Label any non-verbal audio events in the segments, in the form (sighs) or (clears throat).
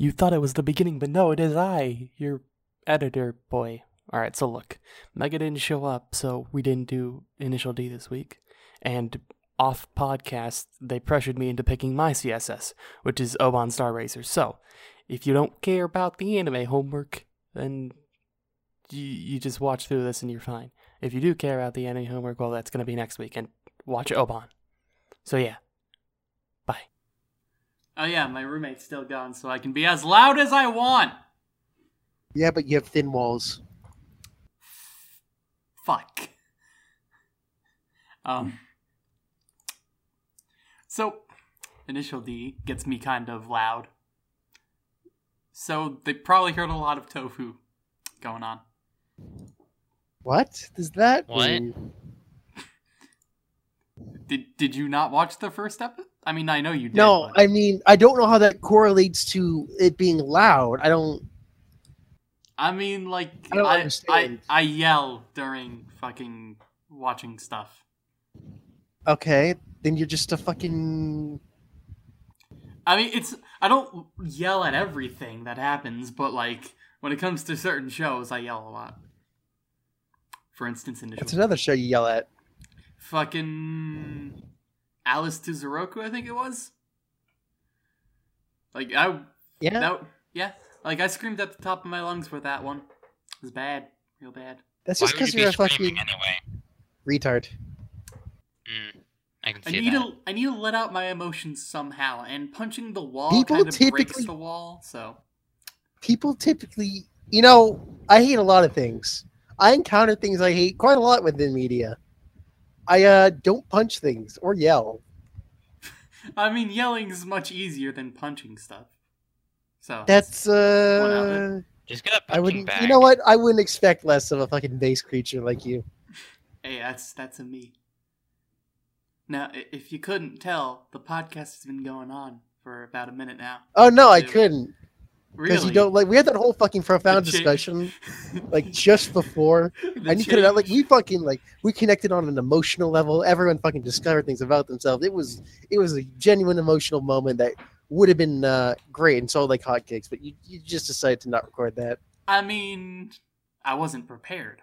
You thought it was the beginning, but no, it is I, your editor boy. Alright, so look. Mega didn't show up, so we didn't do Initial D this week. And off podcast, they pressured me into picking my CSS, which is Oban Star Racer. So, if you don't care about the anime homework, then you, you just watch through this and you're fine. If you do care about the anime homework, well, that's going to be next week, and watch Oban. So, yeah. Bye. Oh yeah, my roommate's still gone, so I can be as loud as I want. Yeah, but you have thin walls. Fuck. Um. So, initial D gets me kind of loud. So they probably heard a lot of tofu going on. What does that What? mean? Did Did you not watch the first episode? I mean, I know you did. No, but- I mean, I don't know how that correlates to it being loud. I don't. I mean, like, I don't I, I, understand. I yell during fucking watching stuff. Okay, then you're just a fucking. I mean, it's I don't yell at everything that happens, but like when it comes to certain shows, I yell a lot. For instance, It's another show you yell at. fucking Alice to Zoroku, I think it was. Like I Yeah. that yeah, like I screamed at the top of my lungs for that one. It was bad, real bad. That's just because you you're a fucking anyway? retard. Mm, I can I see need that. to I need to let out my emotions somehow, and punching the wall People kind of breaks typically- the wall. So People typically, you know, I hate a lot of things. I encounter things I hate quite a lot within media. I uh don't punch things or yell. I mean, yelling is much easier than punching stuff. So That's uh. Just get a I punching wouldn't. bag. You know what? I wouldn't expect less of a fucking base creature like you. (laughs) Hey, that's that's a me. Now, if you couldn't tell, the podcast has been going on for about a minute now. Oh no, I couldn't because Really? you don't like. We had that whole fucking profound discussion (laughs) like just before, The and you could have like we fucking like we connected on an emotional level. Everyone fucking discovered things about themselves. It was it was a genuine emotional moment that would have been uh, great and sold like hotcakes. But you you just decided to not record that. I mean, I wasn't prepared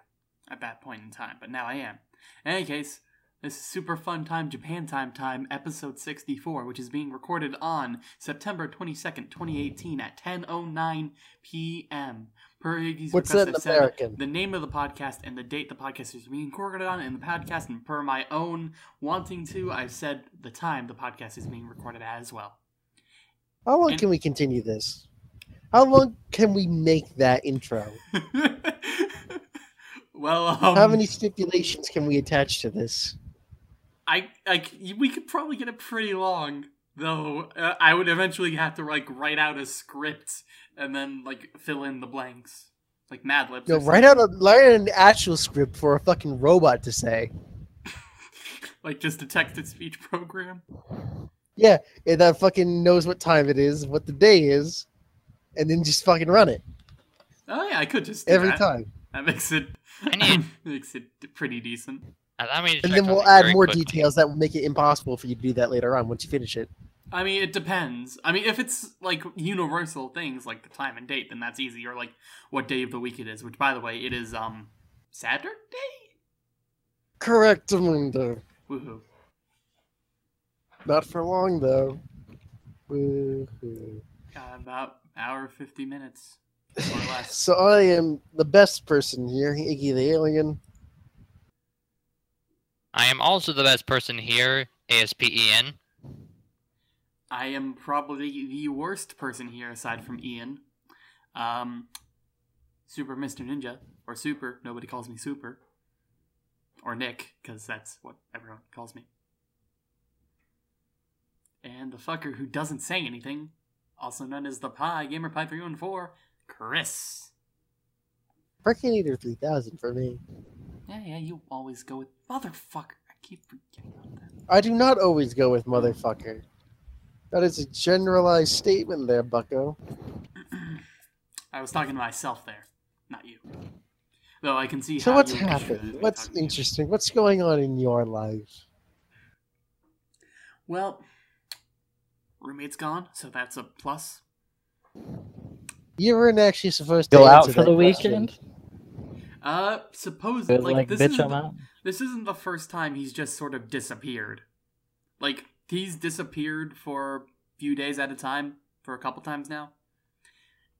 at that point in time, but now I am. In any case, this is Super Fun Time Japan Time Time, episode 64, which is being recorded on September 22nd, 2018 at 10.09 p.m. Per Iggy's What's request, that in I've said American? The name of the podcast and the date the podcast is being recorded on in the podcast, and per my own wanting to, I've said the time the podcast is being recorded at as well. How long And- can we continue this? How long can we make that intro? (laughs) well, um, How many stipulations can we attach to this? I like we could probably get it pretty long though. Uh, I would eventually have to like write out a script and then like fill in the blanks, like Mad Libs. No, write out a write an actual script for a fucking robot to say. (laughs) like just a text to speech program. Yeah, and that fucking knows what time it is, what the day is, and then just fucking run it Oh yeah, I could just do every that. time. That makes it I need- (laughs) makes it pretty decent. Allow me And then we'll add more quickly. details that will make it impossible for you to do that later on once you finish it. I mean, it depends. I mean, if it's like universal things like the time and date, then that's easy. Or like what day of the week it is. Which, by the way, it is um Saturday. Correct, Mundo. Woohoo! Not for long though. Woo-hoo. Got about hour fifty minutes or less. (laughs) So I am the best person here, Iggy the Alien. I am also the best person here, ASPEN. I am probably the worst person here aside from Ian. Um, Super Mr. Ninja, or Super, nobody calls me Super. Or Nick, because that's what everyone calls me. And the fucker who doesn't say anything, also known as the Pie, Gamer Pie 314, Chris. Perkinator 3000 for me. Yeah, yeah, you always go with motherfucker. I keep forgetting about that. I do not always go with motherfucker. That is a generalized statement there, bucko. (clears throat) I was talking to myself there, not you. Though I can see So how what's you should happened? be What's talking to interesting? What's going on in your life? Well, roommate's gone, so that's a plus. You weren't actually supposed to Go out for that the question. weekend. Uh, suppose like, like, this bitch, isn't the, this isn't the first time he's just sort of disappeared. Like he's disappeared for a few days at a time for a couple times now.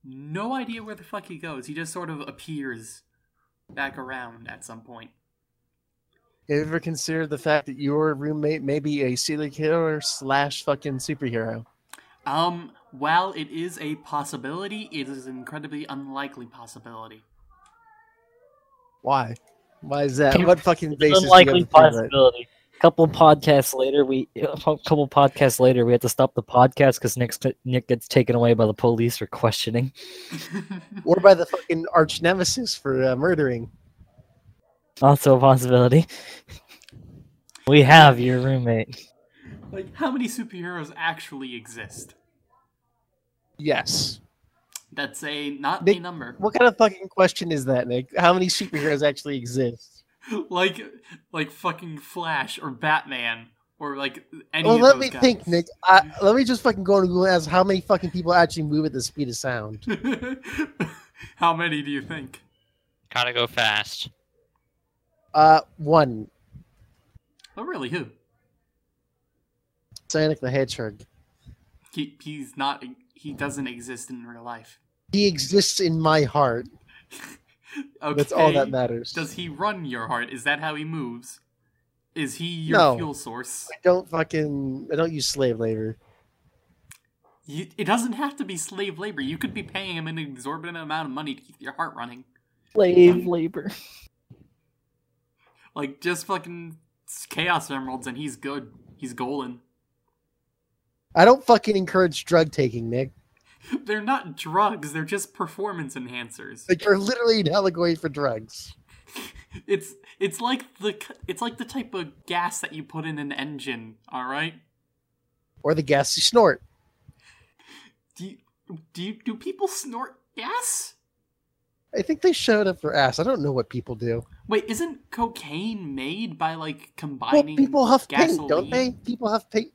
No idea where the fuck he goes. He just sort of appears back around at some point. Have you ever considered the fact that your roommate may be a serial killer slash fucking superhero? Um, while it is a possibility, it is an incredibly unlikely possibility. Why? Why is that? What fucking basis do you Unlikely have to possibility. couple podcasts later, we a (laughs) couple podcasts later, we had to stop the podcast because Nick Nick gets taken away by the police for questioning. (laughs) Or by the fucking arch nemesis for uh, murdering. Also a possibility. We have your roommate. like, how many superheroes actually exist? Yes. That's a not a number. What kind of fucking question is that, Nick? How many superheroes actually exist? (laughs) like like fucking Flash or Batman or like any well, of let those me guys. think, Nick. I, let me just fucking go on Google and ask how many fucking people actually move at the speed of sound. (laughs) How many do you think? Gotta go fast. Uh, one. Oh, really? Who? Sonic the Hedgehog. He, he's not. He doesn't exist in real life. He exists in my heart. (laughs) Okay. That's all that matters. Does he run your heart? Is that how he moves? Is he your No. fuel source? I don't fucking. I don't use slave labor. You, it doesn't have to be slave labor. You could be paying him an exorbitant amount of money to keep your heart running. Slave labor. Like just fucking chaos emeralds, and he's good. He's golden. I don't fucking encourage drug taking, Nick. (laughs) They're not drugs. They're just performance enhancers. Like you're literally an allegory for drugs. (laughs) It's it's like the it's like the type of gas that you put in an engine. All right. Or the gas you snort. Do you, do you, do people snort gas? I think they showed up for ass. I don't know what people do. Wait, isn't cocaine made by like Well, combining? people huff paint, don't they? People huff paint.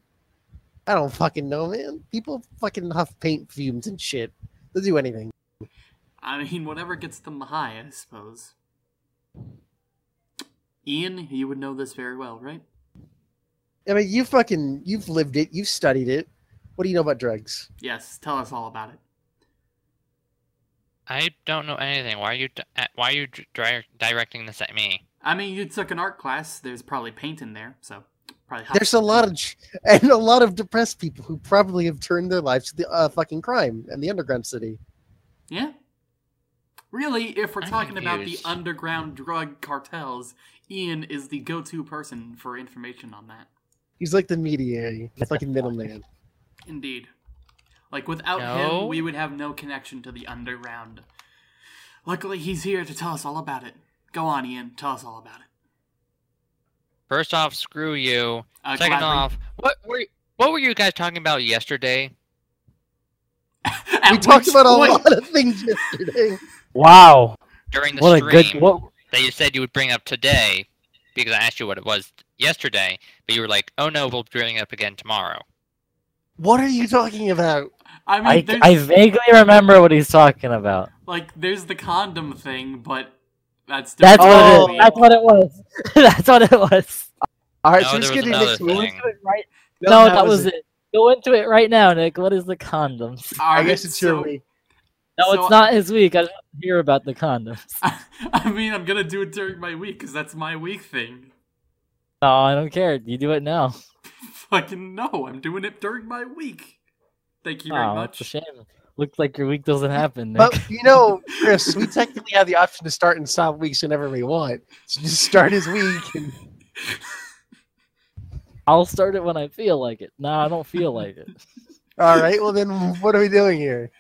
I don't fucking know, man. People fucking huff paint fumes and shit. They'll do anything. I mean, whatever gets them high, I suppose. Ian, you would know this very well, right? I mean, you fucking, you've lived it. You've studied it. What do you know about drugs? Yes, tell us all about it. I don't know anything. Why are you uh, why are you directing this at me? I mean, you took an art class. There's probably paint in there, so probably. There's a lot of, (laughs) and a lot of depressed people who probably have turned their lives to the uh, fucking crime and the underground city. Yeah. Really, if we're I'm talking about the underground drug cartels, Ian is the go-to person for information on that. He's like the mediator, the fucking middleman. (laughs) Indeed. Like without No. him, we would have no connection to the underground. Luckily, he's here to tell us all about it. Go on, Ian. Tell us all about it. First off, screw you. Uh, Second gladly. off, what were what were you guys talking about yesterday? We talked which about a lot of things yesterday. Wow. During the What a stream good what that you said you would bring up today because I asked you what it was yesterday, but you were like, "Oh no, we'll bring it up again tomorrow." What are you talking about? I mean, I, I vaguely remember what he's talking about. like there's the condom thing, but that's That's Oh. what it, that's what it was. (laughs) that's what it was. All right, No, so there let's was get into. Go thing. into it right. No, that, was, it. it. Go into it right now, Nick. What is the condoms? All I guess it's so, your week. No, So- it's not his week. I just want to hear about the condoms. (laughs) I mean, I'm gonna do it during my week because that's my week thing. No, I don't care. You do it now. (laughs) Fucking no, I'm doing it during my week. Thank you very Oh, much. it's a shame. Looks like your week doesn't happen, Nick. But you know, Chris, we (laughs) technically have the option to start and stop weeks whenever we want. So just start his week. And, I'll start it when I feel like it. No, I don't feel like it. (laughs) all right, well then, what are we doing here?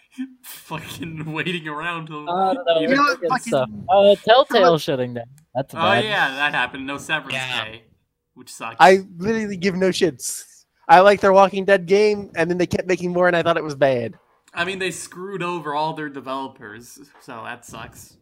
Fucking waiting around till. I don't know. You know what, fucking- Uh, Telltale shutting down. That's bad. oh bad. yeah, that happened. No severance Yeah. pay, which sucks. I literally give no shits. I like their Walking Dead game, and then they kept making more, and I thought it was bad. I mean, they screwed over all their developers, so that sucks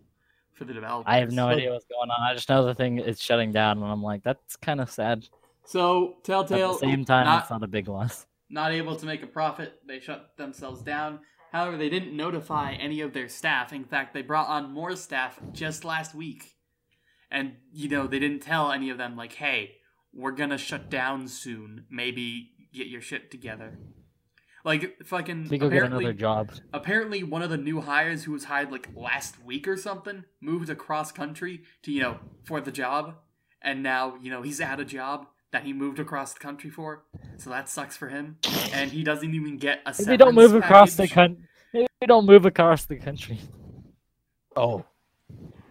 for the developers. I have no Like- idea what's going on. I just know the thing is shutting down, and I'm like, that's kind of sad. So But at Telltale, the same time, not, it's not a big loss. not able to make a profit. They shut themselves down. However, they didn't notify any of their staff. In fact, they brought on more staff just last week. And, you know, they didn't tell any of them, like, hey, we're gonna shut down soon. Maybe get your shit together. Like, fucking. We go get another job. apparently one of the new hires who was hired like last week or something moved across country to you know for the job and now you know he's at a job that he moved across the country for so that sucks for him and he doesn't even get a Maybe don't move severance across the country. Maybe don't move across the country. Oh.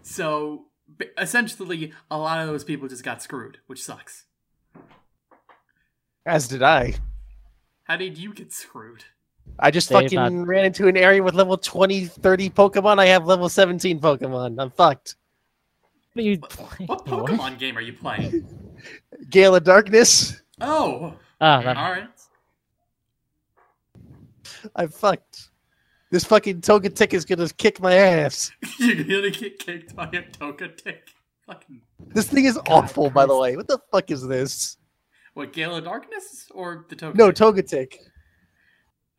so essentially a lot of those people just got screwed which sucks As did I. how did you get screwed I just Dave, fucking not- ran into an area with level 20, 30 Pokemon. I have level 17 Pokemon. I'm fucked. What are you playing? what pokemon game are you playing (laughs) Gale of Darkness. oh Ah, that, all right I'm fucked. This fucking Togetic is gonna kick my ass. (laughs) you're gonna get kicked by a togetic fucking This thing is awful, by the way. What the fuck is this? what gale of darkness or the togetic No, Togetic.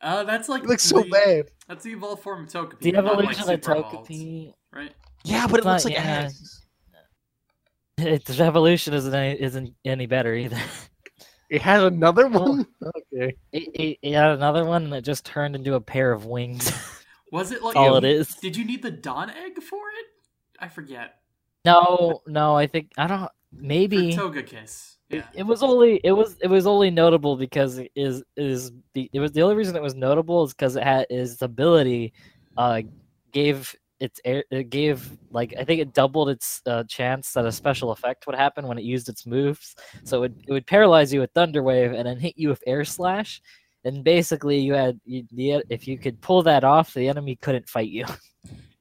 Uh, that's like It looks so the- bad. That's the evolved form of Togepi. the not like evolution of Super Togepi. right? Yeah, but it Not looks like yet. ass. Its evolution isn't any, isn't any better either. It had another Well- one? Okay. It, it, it had another one that just turned into a pair of wings. Was it like All it is. Did you need the Dawn egg for it? I forget. No, no, I think I don't. Maybe For Togekiss. it, Yeah. it was only it was it was only notable because it is is the it was the only reason it was notable is because it had its ability, uh, gave its it gave like I think it doubled its uh, chance that a special effect would happen when it used its moves. So it would, it would paralyze you with Thunder Wave and then hit you with Air Slash. And basically, you had you, the if you could pull that off, the enemy couldn't fight you. (laughs)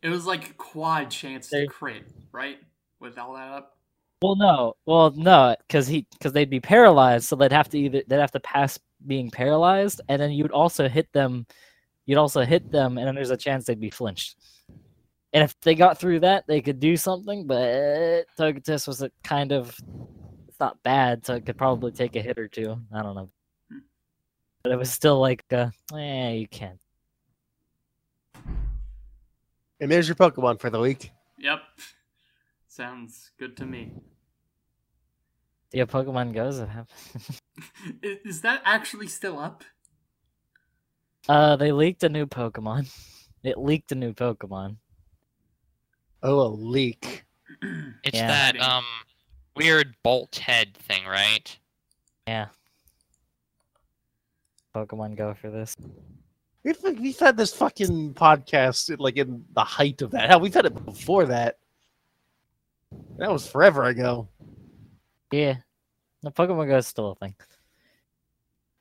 It was like quad chance to crit, right? With all that up. Well, no, well, no, because he because they'd be paralyzed, so they'd have to either they'd have to pass being paralyzed, and then you'd also hit them, you'd also hit them, and then there's a chance they'd be flinched. And if they got through that, they could do something. But Togetis was a kind of it's not bad, so it could probably take a hit or two. I don't know, but it was still like, uh, eh, you can't. And there's your Pokemon for the week. Yep. (laughs) Sounds good to me. Yeah, Pokemon goes. It hap- (laughs) Is, is that actually still up? Uh, they leaked a new Pokemon. (laughs) It leaked a new Pokemon. Oh, a leak. (clears throat) It's Yeah. that um weird bolt head thing, right? Yeah. Pokemon Go for this. We've, we've had this fucking podcast like in the height of that. Hell, we've had it before that. That was forever ago. Yeah. The Pokemon Go is still a thing.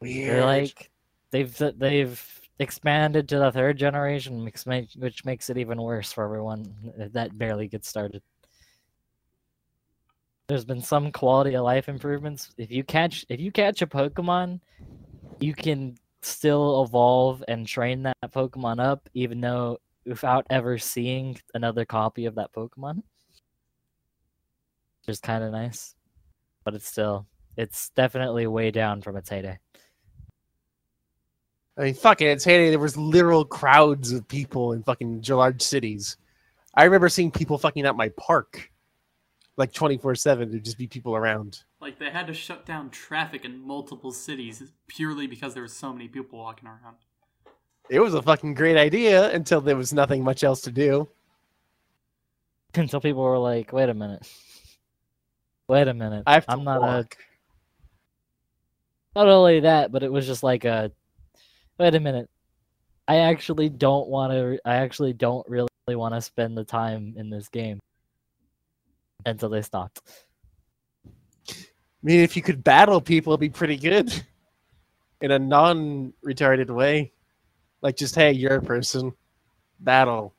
Weird. They're like they've they've expanded to the third generation, which makes it even worse for everyone that barely gets started. There's been some quality of life improvements. If you catch if you catch a Pokemon, you can still evolve and train that Pokemon up, even though without ever seeing another copy of that Pokemon. Which is kind of nice, but it's still it's definitely way down from its heyday. I mean, fucking, it's handy. There was literal crowds of people in fucking large cities. I remember seeing people fucking at my park, like 24-7. There'd just be people around. Like they had to shut down traffic in multiple cities purely because there were so many people walking around. It was a fucking great idea until there was nothing much else to do. until people were like, "Wait a minute, wait a minute, I have to I'm not walk. a." Not only that, but it was just like a, "Wait a minute, I actually don't want to. I actually don't really want to spend the time in this game." Until they stopped. I mean, if you could battle people, it'd be pretty good. (laughs) In a non-retarded way. Like, just, hey, you're a person. Battle.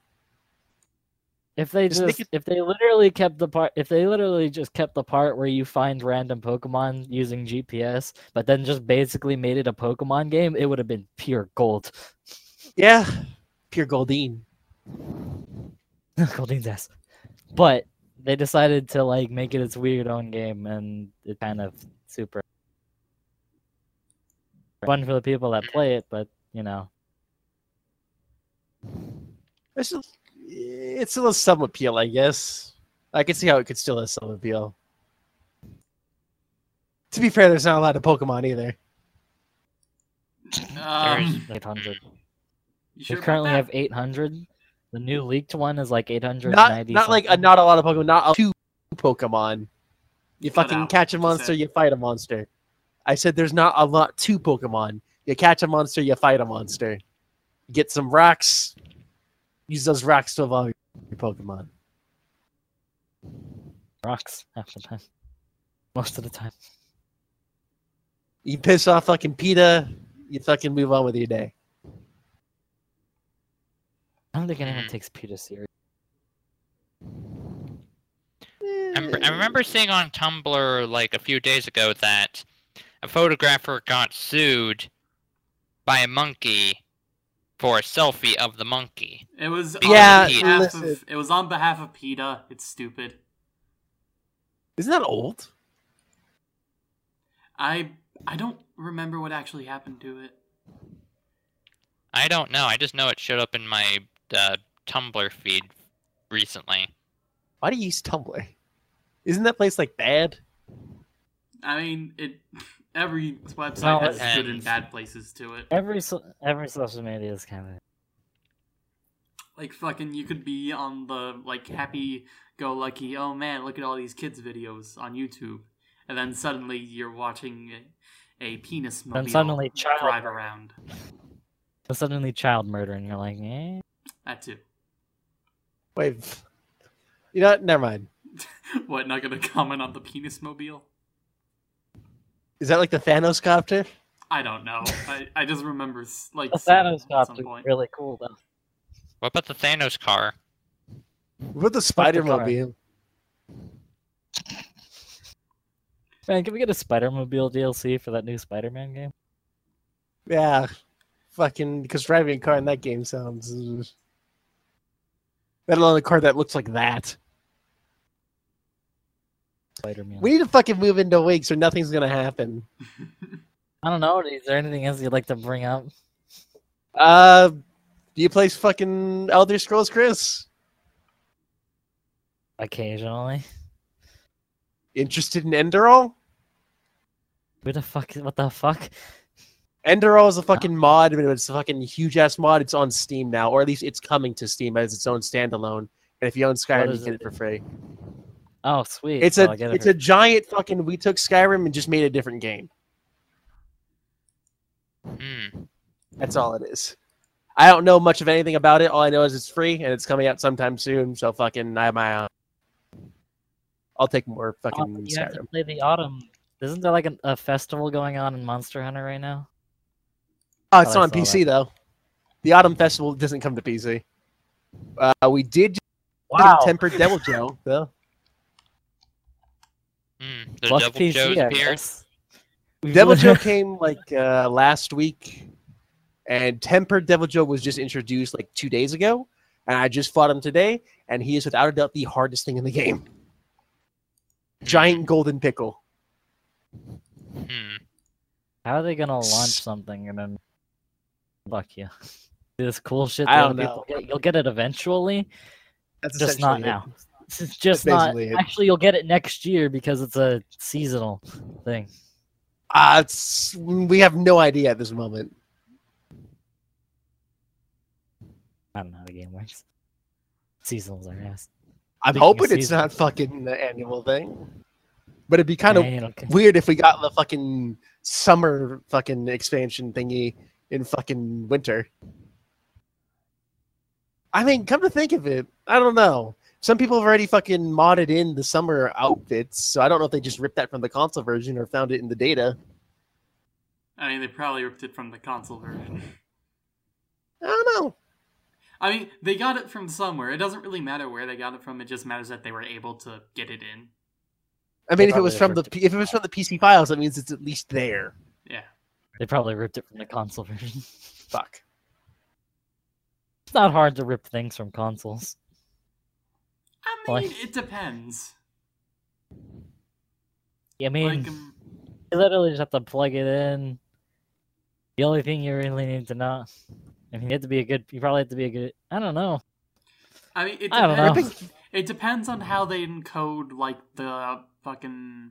If they Just just, if they literally kept the part, if they literally just kept the part where you find random Pokemon using GPS, but then just basically made it a Pokemon game, it would have been pure gold. Yeah. Pure Goldeen. (laughs) Goldeen's ass. But they decided to like make it its weird own game, and it kind of super fun for the people that mm. play it. But you know, It's still, it's still some appeal, I guess. I can see how it could still have some appeal. To be fair, there's not a lot of Pokemon either. There's Um, 800. you We currently have 800. The new leaked one is like 890. Not not like a, not a lot of Pokemon, not a, two Pokemon. You Cut fucking out. catch a monster, you fight a monster. I said there's not a lot to Pokemon. You catch a monster, you fight a monster. You get some rocks, use those rocks to evolve your Pokemon. rocks half the time. Most of the time. You piss off fucking PETA, you fucking move on with your day. I don't think anyone Mhm. takes PETA serious. I remember seeing on Tumblr like a few days ago that a photographer got sued by a monkey for a selfie of the monkey. It was on Yeah, behalf of, listen. it was on behalf of PETA. It's stupid. Isn't that old? I I don't remember what actually happened to it. I don't know. I just know it showed up in my uh, Tumblr feed recently. Why do you use Tumblr? Isn't that place like bad? I mean, it. (laughs) Every website Well, has it good and bad places to it. Every every social media is kind of Like fucking, you could be on the like happy go lucky. Oh man, look at all these kids videos on YouTube, and then suddenly you're watching a, a penis Then mobile suddenly child drive murder. around. suddenly child murder, and you're like, eh. That too. Wait, you know what? Never mind. (laughs) what? Not gonna comment on the penis mobile? Is that like the Thanos copter? I don't know. I, I just remember s- like The Thanos at copter some point. really cool though. What about the Thanos car? With the Spider car. Mobile. Man, can we get a Spider-Mobile DLC for that new Spider-Man game? Yeah. Fucking, because driving a car in that game sounds. Let alone a car that looks like that. Spider-Man. We need to fucking move into a week so nothing's gonna happen. (laughs) I don't know. Is there anything else you'd like to bring up? Uh, do you play fucking Elder Scrolls, Chris? Occasionally. Interested in Enderal? Who the fuck? What the fuck? Enderal is a fucking mod, but it's a fucking huge ass mod. It's on Steam now, or at least it's coming to Steam as its own standalone. And if you own Skyrim, you is get it? it for free. Oh, sweet. It's So a I'll get it it's a giant fucking. We took Skyrim and just made a different game. Hmm. That's all it is. I don't know much of anything about it. All I know is it's free and it's coming out sometime soon. So fucking, I have my. Uh, I'll take more Oh, fucking but you have to play the autumn. Isn't there like an, a festival going on in Monster Hunter right now? Oh, it's Oh, I on saw PC though. The Autumn Festival doesn't come to PC. Uh, we did get Wow. Tempered Devil Joe though. Hmm. The Luck Devil PC, Joe's I appeared. guess. We've Devil (laughs) Joe came like uh, last week, and Tempered Deviljho was just introduced like two days ago, and I just fought him today, and he is without a doubt the hardest thing in the game. Giant golden pickle. Hmm. How are they gonna launch something and then fuck you? (laughs) This cool shit. I don't know. Get, you'll get it eventually, That's just not essentially it. It's just not. it. Actually, you'll get it next year because it's a seasonal thing. Uh, it's, we have no idea at this moment. I don't know how the game works. Seasonals are ass. I'm Speaking hoping it's not fucking the annual thing. But it'd be kind of Yeah, you don't care. weird if we got the fucking summer fucking expansion thingy in fucking winter. I mean, come to think of it, I don't know. Some people have already fucking modded in the summer outfits, so I don't know if they just ripped that from the console version or found it in the data. I mean, they probably ripped it from the console version. I don't know. I mean, they got it from somewhere. It doesn't really matter where they got it from. It just matters that they were able to get it in. I They mean, if it was from the ripped if it was from the PC files, that means it's at least there. Yeah. They probably ripped it from the console version. Fuck. It's not hard to rip things from consoles. I mean, Like- it depends. I mean, Like, um, you literally just have to plug it in. The only thing you really need to know. I mean, you have to be a good. You probably have to be a good. I don't know. I mean, it I don't know. depends. (laughs) It depends on how they encode like the fucking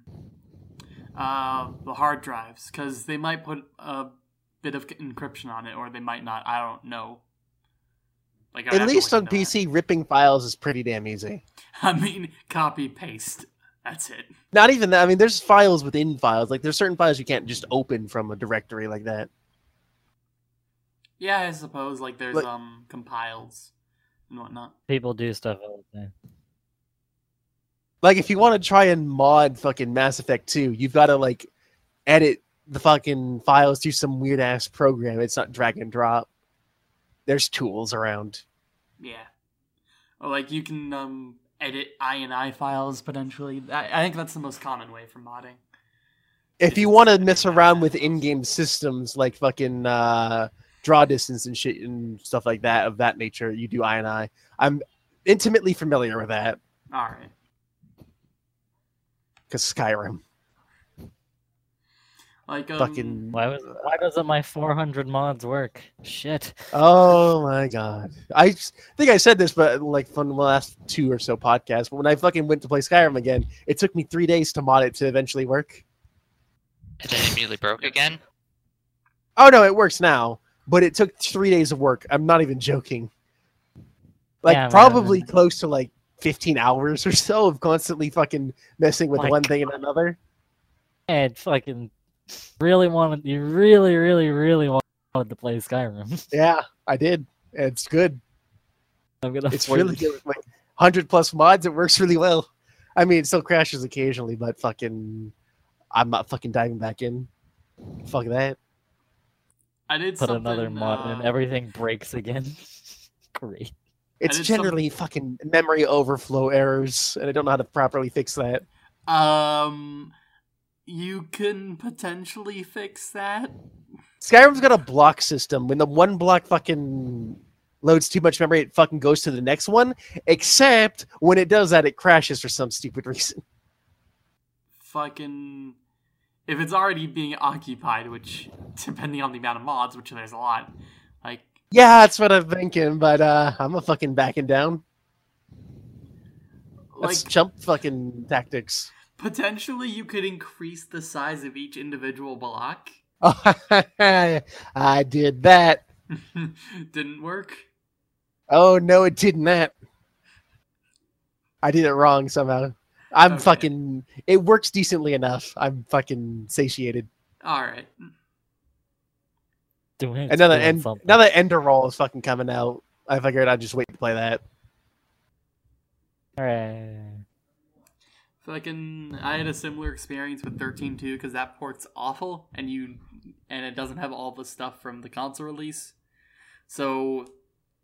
uh the hard drives because they might put a bit of encryption on it or they might not. I don't know. Like At least on into that. PC, ripping files is pretty damn easy. (laughs) I mean, copy paste. That's it. Not even that. I mean, there's files within files. Like, there's certain files you can't just open from a directory like that. Yeah, I suppose like there's Like- um compiles and whatnot. People do stuff all the time. Like, if you want to try and mod fucking Mass Effect 2, you've got to, like, edit the fucking files through some weird-ass program. It's not drag and drop. There's tools around. Yeah. Or like you can um edit INI files potentially. I, I think that's the most common way for modding. If you want to mess around with in-game systems like fucking uh, draw distance and shit and stuff like that of that nature, you do INI. I'm intimately familiar with that All right. because Skyrim. Like um, Fucking Why was? Why doesn't my 400 mods work? Shit. Oh my god! I think I said this, but like from the last two or so podcasts, but when I fucking went to play Skyrim again, it took me three days to mod it to eventually work. And then it immediately broke again. Oh no, it works now, but it took three days of work. I'm not even joking. Like Yeah, man. probably close to like 15 hours or so of constantly fucking messing with My one thing and another. And fucking really wanted. You really, really, really wanted to play Skyrim. (laughs) Yeah, I did. It's good. I'm gonna. It's force- really good. Like 100 plus mods, it works really well. I mean, it still crashes occasionally, but fucking, I'm not fucking diving back in. Fuck that. I did Put another mod uh, and everything breaks again. (laughs) Great. It's did some- generally fucking memory overflow errors, and I don't know how to properly fix that. Um, you can potentially fix that. Skyrim's got a block system. When the one block fucking loads too much memory, it fucking goes to the next one. Except when it does that, it crashes for some stupid (laughs) reason. Fucking, if it's already being occupied, which depending on the amount of mods, which there's a lot, like Yeah, that's what I'm thinking, but uh, I'm a fucking backing down. That's like jump fucking tactics. Potentially you could increase the size of each individual block. (laughs) I did that. (laughs) Didn't work. Oh no, it didn't that. I did it wrong somehow. I'm Okay. fucking. It works decently enough. I'm fucking satiated. All right. Doing Another doing end. something. Now Enderal is fucking coming out, I figured I'd just wait to play that. Hooray. Fucking, I had a similar experience with 13.2 because that port's awful, and you, and it doesn't have all the stuff from the console release. So,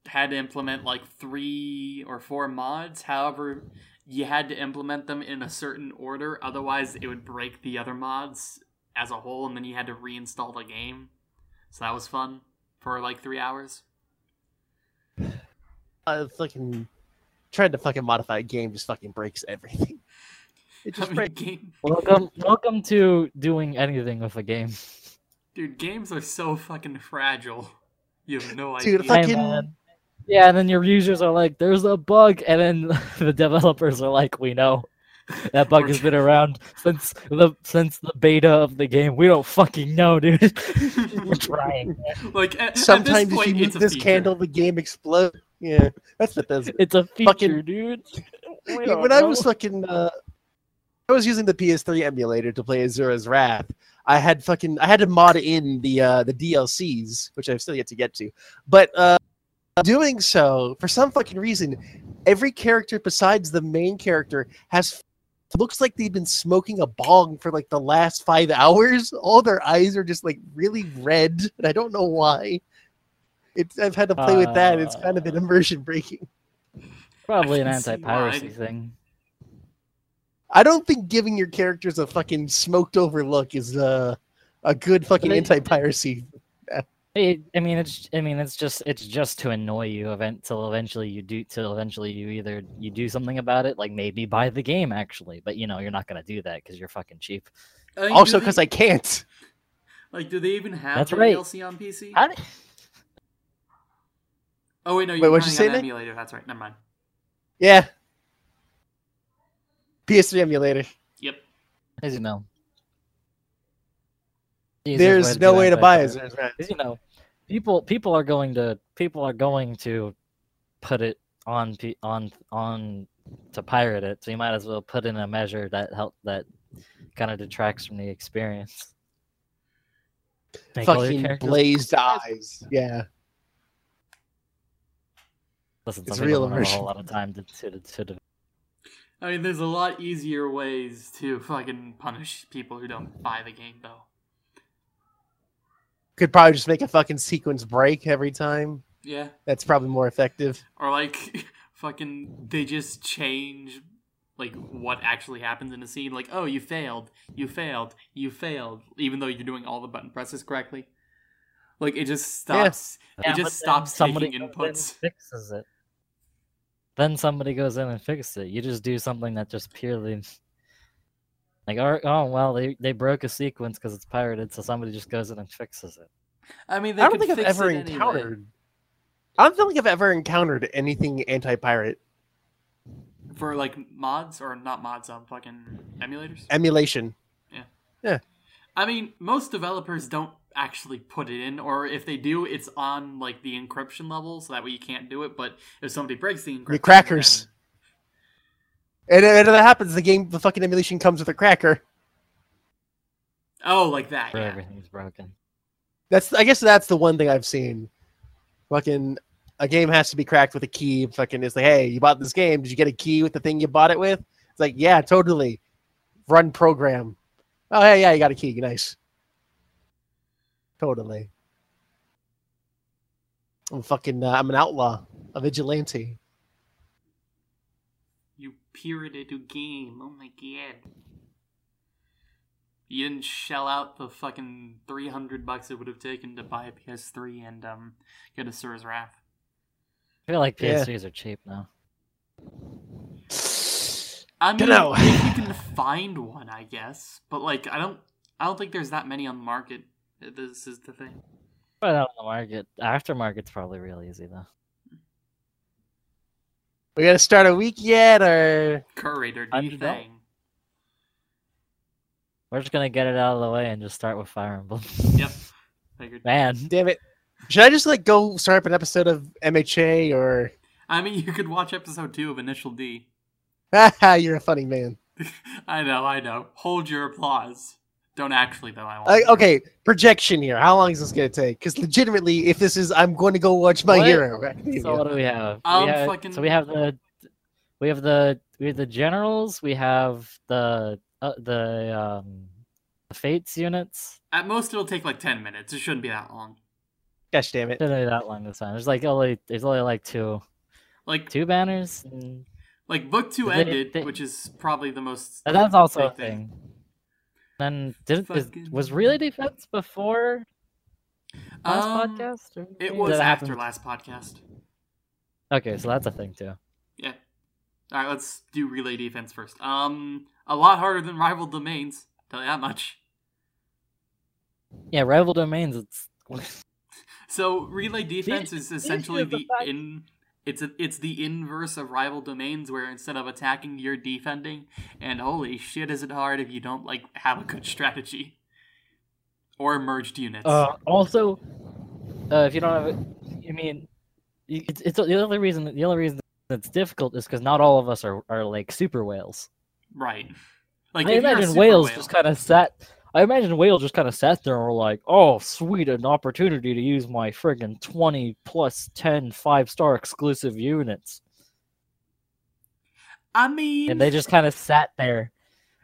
had to implement like three or four mods. However, you had to implement them in a certain order, otherwise it would break the other mods as a whole, and then you had to reinstall the game. So that was fun for like three hours. (sighs) I fucking tried to fucking modify a game just fucking breaks everything. It (laughs) I just mean, game, Welcome, welcome to doing anything with a game. dude, games are so fucking fragile. You have no Dude, idea. Hey, Fucking- man. Yeah, and then your users are like, "There's a bug," and then (laughs) the developers are like, "We know that bug has been (laughs) around since the since the beta of the game. We don't fucking know, dude. We're trying. like at, Sometimes at this if you it's move a this feature. candle, the game explodes. Yeah, that's what does it. It's a feature, Fucking- dude. We Yeah, don't when I was know. fucking, uh, I was using the PS3 emulator to play Asura's Wrath. I had fucking, I had to mod in the uh, the DLCs, which I've still yet to get to. But uh, doing so, for some fucking reason, every character besides the main character has looks like they've been smoking a bong for like the last five hours. (laughs) All their eyes are just like really red, and I don't know why. It's, I've had to play with that. It's kind of an immersion breaking. probably an I can see anti-piracy why. thing. I don't think giving your characters a fucking smoked over look is uh, a good fucking But anti-piracy. It, I mean, it's I mean, it's just it's just to annoy you event till eventually you do till eventually you either you do something about it, like maybe buy the game actually, but you know you're not gonna do that because you're fucking cheap. I mean, Also, because I can't. like, do they even have That's right. DLC on PC? How do- Oh wait, no, Wait, you're what'd you running say, on emulator. That's right. Never mind. Yeah. PS3 emulator. Yep. As you know. Easiest There's no way to buy it. There's. As you know, people people are going to people are going to put it on P- on on to pirate it. So you might as well put in a measure that help that kind of detracts from the experience. Make Fucking characters- blazed (laughs) eyes. Yeah. Listen, It's some real people a immersion. whole lot of time to to, to, to I mean, there's a lot easier ways to fucking punish people who don't buy the game, though. Could probably just make a fucking sequence break every time. Yeah. That's probably more effective. Or like, (laughs) fucking, they just change like what actually happens in a scene. Like, oh, you failed, you failed, you failed, even though you're doing all the button presses correctly. Like, it just stops. Yeah, it but just stops somebody taking goes in and inputs. fixes it. Then somebody goes in and fixes it. You just do something that just purely like, oh, oh well, they they broke a sequence because it's pirated, so somebody just goes in and fixes it. I mean, they I don't could think I've ever it anyway. encountered. I don't think I've ever encountered anything anti-pirate for like mods or not mods on fucking emulators. emulation. Yeah. Yeah. I mean, most developers don't actually put it in, or if they do, it's on like the encryption level, so that way you can't do it. But if somebody breaks the encryption, the crackers. then- And if that happens, the game, the fucking emulation comes with a cracker. oh, like that, Where yeah. everything's broken. That's, I guess, that's the one thing I've seen. Fucking, a game has to be cracked with a key. Fucking, it's like, hey, you bought this game. Did you get a key with the thing you bought it with? It's like, yeah, totally. Run program. Oh, yeah, yeah, you got a key. Nice. Totally. I'm fucking, uh, I'm an outlaw, a vigilante. You pirated a game. Oh my god. You didn't shell out the fucking three hundred bucks it would have taken to buy a PS3 and um get Asura's Wrath. I feel like Yeah. PS3s are cheap now. I mean, Dunno. if you can find one, I guess. But like, I don't, I don't think there's that many on the market. This is the thing. But out on the market, aftermarket's probably real easy though. We gotta start a week yet, or Curator, do you $100. think? We're just gonna get it out of the way and just start with Fire Emblem. Yep. (laughs) Figured. Man, damn it, should I just like go start up an episode of MHA or? I mean, you could watch episode two of Initial D. Haha, (laughs) you're a funny man. (laughs) I know, I know. Hold your applause. Don't actually, though. I won't. Uh, okay, projection here. How long is this gonna take? Because legitimately, if this is, I'm going to go watch My What? Hero. so what do we have? We Um, have- fucking- So we have the, we have the we have the generals. We have the uh, the um, the fates units. At most, it'll take like ten minutes. It shouldn't be that long. Gosh damn it! Didn't take that long this time. There's like only there's only like two Like, two banners. And like book two They- ended, they- which is probably the most. and that's also a thing. thing. Then did is, was relay defense before last Um, podcast? It was after happen- last podcast. Okay, so that's a thing too. Yeah. All right, let's do relay defense first. Um, a lot harder than rival domains. Tell you that much. Yeah, rival domains. It's (laughs) So relay defense is essentially the the in. It's a, it's the inverse of rival domains, where instead of attacking, you're defending. And holy shit, is it hard if you don't like have a good strategy or merged units. Uh, also, uh, if you don't have it, you mean it's, it's the only reason. The only reason that's difficult is because not all of us are, are like super whales. right. Like I if you're a imagine whales whale- just kind of sat. I imagine whales just kind of sat there and were like, "Oh, sweet, an opportunity to use my friggin' twenty plus 10 five star exclusive units," I mean, and they just kind of sat there.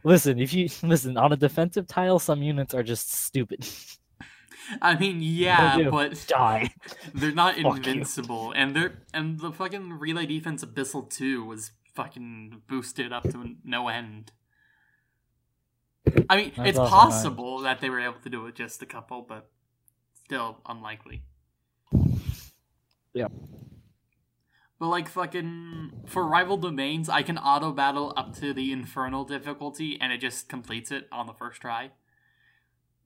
Listen, if you (laughs) listen on a defensive tile, some units are just stupid. (laughs) I mean, yeah, but (laughs) Die. they're not invincible, and they're and the fucking relay defense abyssal two was fucking boosted up to no end. I mean, That's it's also possible that they were able to do it just a couple, but still unlikely. Yeah. But like fucking for rival domains, I can auto battle up to the infernal difficulty, and it just completes it on the first try.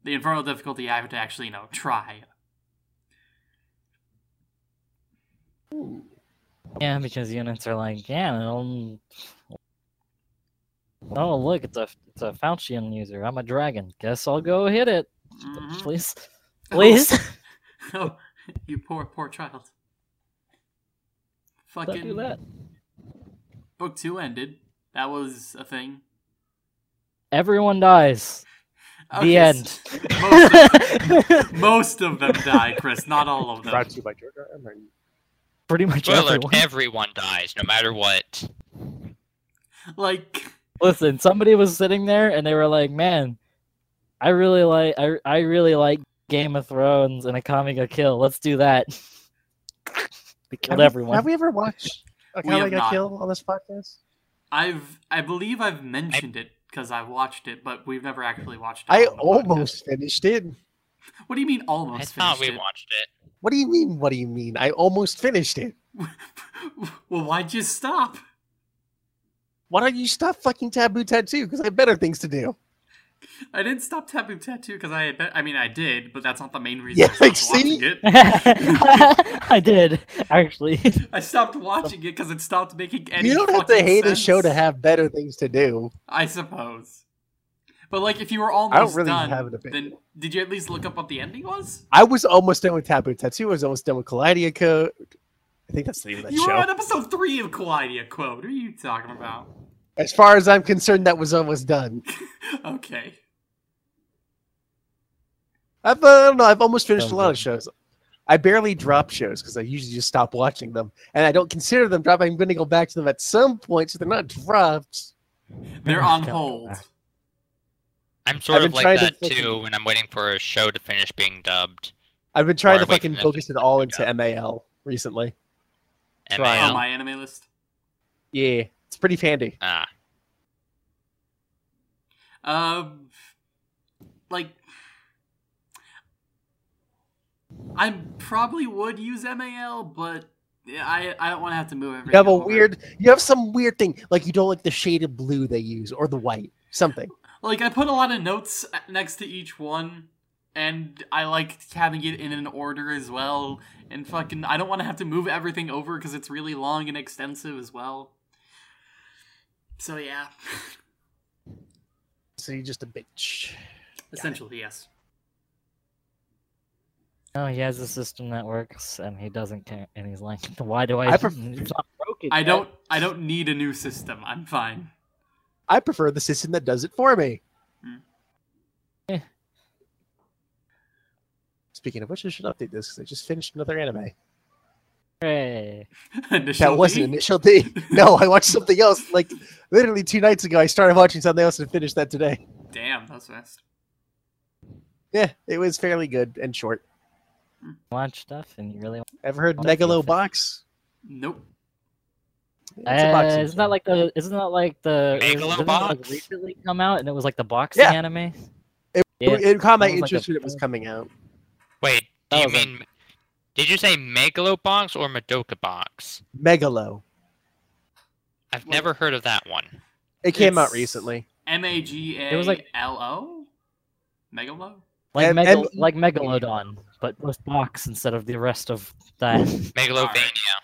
The infernal difficulty, I have to actually, you know, try. Yeah, because units are like, yeah, oh look, it's a it's a Falchion user. I'm a dragon. Guess I'll go hit it, Mhm. please, (laughs) please. (laughs) Oh, you poor, poor child. Don't Fucking do that. book two ended. That was a thing. Everyone dies. Okay, The end. s- Most of, (laughs) most of them die, Chris. Not all of them. Brought to you by George R. R. Pretty much Spoiler: everyone. everyone dies, no matter what. Like, Listen, somebody was sitting there and they were like, "Man, I really like I I really like Game of Thrones and Akame ga Kill. Let's do that." (laughs) we Have killed we- everyone. Have we ever watched a We have Comic not. Got Kill on this podcast? I've, I believe I've mentioned it because I watched it, but we've never actually watched it. I on the podcast. almost finished it. What do you mean almost? I thought we finished watched it. What do you mean? What do you mean? I almost finished it. it? (laughs) well, why'd you stop? Why don't you stop fucking Taboo Tattoo? Because I have better things to do. I didn't stop Taboo Tattoo because I, bet- I mean, I did, but that's not the main reason. Yeah, I stopped see? watching it. (laughs) I did actually. I stopped watching it because it stopped making any. you don't have to fucking hate a show to have better things to do. I suppose. But like, if you were almost I don't really done, have an opinion. then did you at least look up what the ending was? I was almost done with Taboo Tattoo. I was almost done with Kaleidia Code. I think that's the name of that You show. were on episode three of Kaleidia Quote. What are you talking about? As far as I'm concerned, that was almost done. (laughs) okay. I've, uh, I don't know. I've almost finished Sounds a lot of shows. I barely drop shows because I usually just stop watching them, and I don't consider them dropped. I'm going to go back to them at some point, so they're not dropped. They're on hold. I'm sort I've of like trying to that too when I'm waiting for a show to finish being dubbed. I've been trying to fucking for them focus it all into. MAL recently. Try. MAL. my anime list. Yeah, it's pretty handy. Ah, Um, like, I probably would use MAL, but I I don't want to have to move everything. You have a over. weird, you have some weird thing, like you don't like the shaded blue they use or the white, something. Like I put a lot of notes next to each one, and I like having it in an order as well. And fucking, I don't want to have to move everything over because it's really long and extensive as well. So yeah, (laughs) So you're just a bitch. essentially yes. No, he has a system that works, and he doesn't care. And he's like, (laughs) "Why do I? I pref- (laughs) it's not broken. I don't I don't need a new system. I'm fine. I prefer the system that does it for me. Hmm. Eh. Speaking of which, I should update this because I just finished another anime. Hooray. (laughs) Initial That wasn't initial D. (laughs) No, I watched something else. Like literally two nights ago, I started watching something else and finished that today. Damn, that's fast. Yeah, it was fairly good and short. Watch stuff, and you really. Ever heard Megalo. Box? Nope. It's Uh, isn't that like the? Isn't that like the? it was- Megalobox? didn't that, like recently come out, and it was like the boxing Yeah. anime. It, Yeah, it caught my that was like interest when it was coming out. Wait. Do That you was like- mean? Did you say Megalobox or Madoka Box? Megalo. I've Well- never heard of that one. It came out recently. M A G It was like- L O? Megalo? Like And- Megal- and- like Megalodon, but with box instead of the rest of that. (laughs) Megalovania.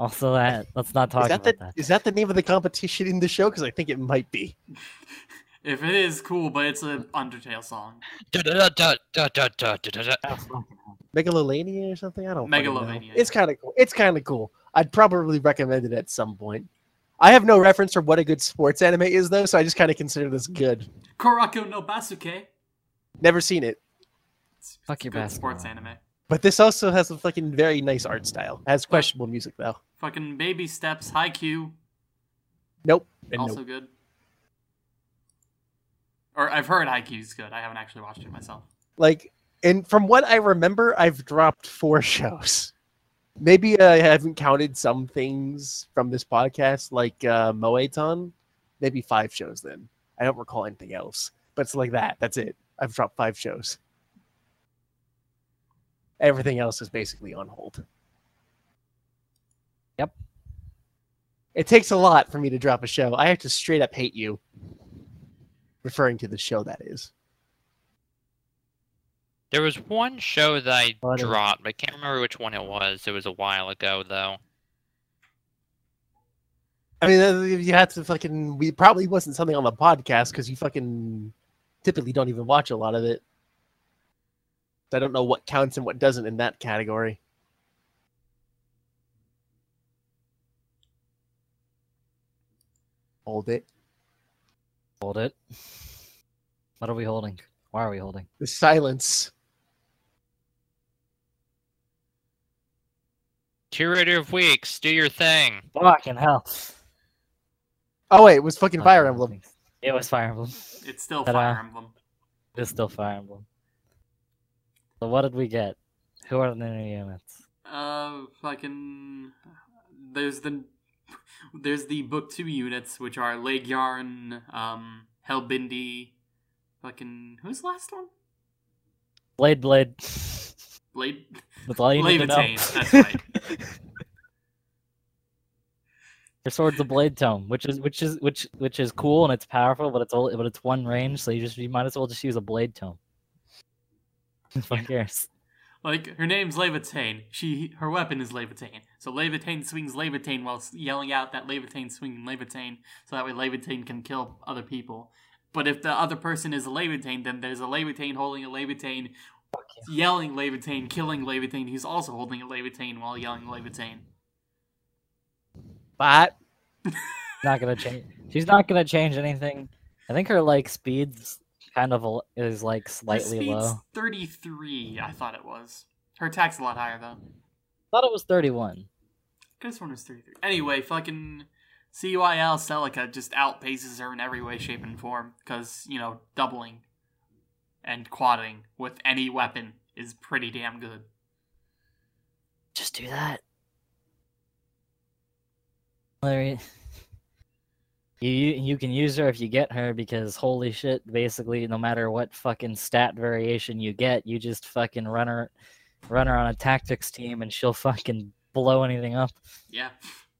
also, that let's not talk Is that, about the, that. is that the name of the competition in the show? Because I think it might be. (laughs) If it is cool, but it's an Undertale song. Megalomania or something? I don't Megalomania. It's kind of cool. It's kind of cool. I'd probably recommend it at some point. I have no reference for what a good sports anime is, though, so I just kind of consider this good. Kuroko no Basuke. Never seen it. It's, Fuck it's your best sports anime. But this also has a fucking very nice art style. It has questionable music, though. Fucking Baby Steps, Haikyuu. Nope. Also nope. good. Or I've heard Haikyuu's good. I haven't actually watched it myself. Like, and from what I remember, I've dropped four (laughs) shows. Maybe I haven't counted some things from this podcast, like uh, Moeton. Maybe five shows then. I don't recall anything else. But it's like that. That's it. I've dropped five shows. Everything else is basically on hold. Yep. It takes a lot for me to drop a show. I have to straight up hate you. Referring to the show, that is. There was one show that I is- dropped. I can't remember which one it was. It was a while ago, though. I mean, uh, you had to fucking. We probably wasn't something on the podcast because you fucking typically don't even watch a lot of it. I don't know what counts and what doesn't in that category. Hold it. Hold it. What are we holding? Why are we holding? The silence. Curator of Weeks, do your thing. Fucking hell. Oh wait, it was fucking Fire Emblem. It was Fire Emblem. It's still Ta-da. Fire Emblem. It is still Fire Emblem. So what did we get? Who are the new units? Uh, fucking. There's the there's the book two units, which are Laegjarn, um, Helbindi, fucking who's the last one? Blade Blade. Blade That's all you need to know. That's right. (laughs) Your sword's a blade tome, which is which is which which is cool and it's powerful, but it's all but it's one range, so you just you might as well just use a blade tome. (laughs) Fuck cares. Like her name's Laevatein. She her weapon is Laevatein. So Laevatein swings Laevatein while yelling out that Laevatein swinging Laevatein, so that way Laevatein can kill other people. But if the other person is a Laevatein, then there's a Laevatein holding a Laevatein, yelling Laevatein, killing Laevatein. He's also holding a Laevatein while yelling Laevatein. But (laughs) Not gonna change. She's not gonna change anything. I think her like speeds kind of is like slightly low. 33, I thought it was. Her attack's a lot higher though. thought it was 31. Could have sworn it was 33. Anyway, fucking CYL Celica just outpaces her in every way, shape, and form. Because, you know, doubling and quadding with any weapon is pretty damn good. Just do that. Larry, you you you can use her if you get her because holy shit, basically no matter what fucking stat variation you get, you just fucking run her run her on a tactics team and she'll fucking blow anything up. Yeah.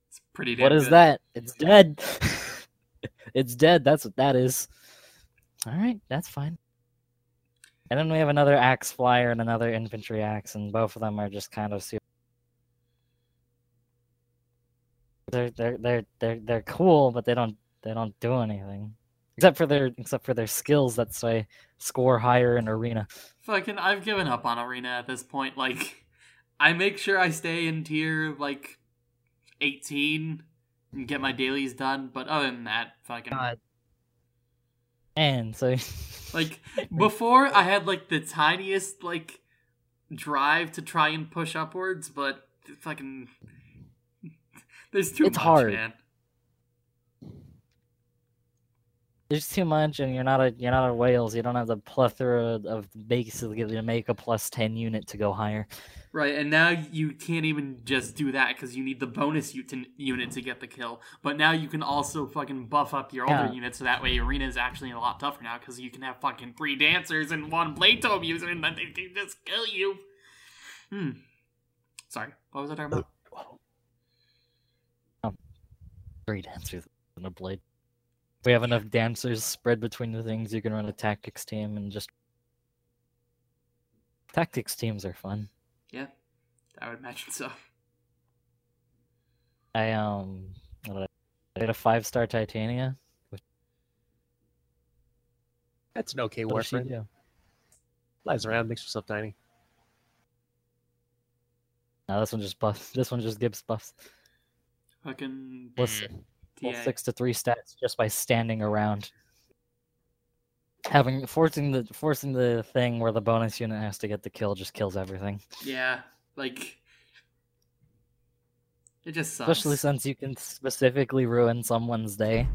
It's pretty damn What is good. that? It's dead. (laughs) it's dead. That's what that is. All right, that's fine. And then we have another axe flyer and another infantry axe, and both of them are just kind of. Super... They're they're they're they're they're cool, but they don't they don't do anything except for their except for their skills that say score higher in arena. Fucking, I've given up on Arena at this point. Like, I make sure I stay in tier, like, 18 and get my dailies done. But other than that, fucking. And so (laughs) Like before, I had like the tiniest like drive to try and push upwards, but fucking there's too It's much, hard. man. There's too much, and you're not a you're not a Wales. You don't have the plethora of basically to make a plus ten unit to go higher. Right, and now you can't even just do that because you need the bonus unit to get the kill. But now you can also fucking buff up your older Yeah. units so that way arena is actually a lot tougher now because you can have fucking three dancers and one blade tome user and then they can just kill you. Hmm. Sorry, what was I talking about? Three dancers and a blade. If we have enough dancers spread between the things, you can run a tactics team and just. Tactics teams are fun. Yeah, I would imagine so. I um, did I, I did a five star Titania. that's an okay What does she warframe. do? Flies around, makes herself tiny. No, this one just buffs. (laughs) This one just gives buffs. Fucking Plus, Six to three stats just by standing around. Having forcing the forcing the thing where the bonus unit has to get the kill just kills everything. Yeah, like it just sucks. Especially since you can specifically ruin someone's day.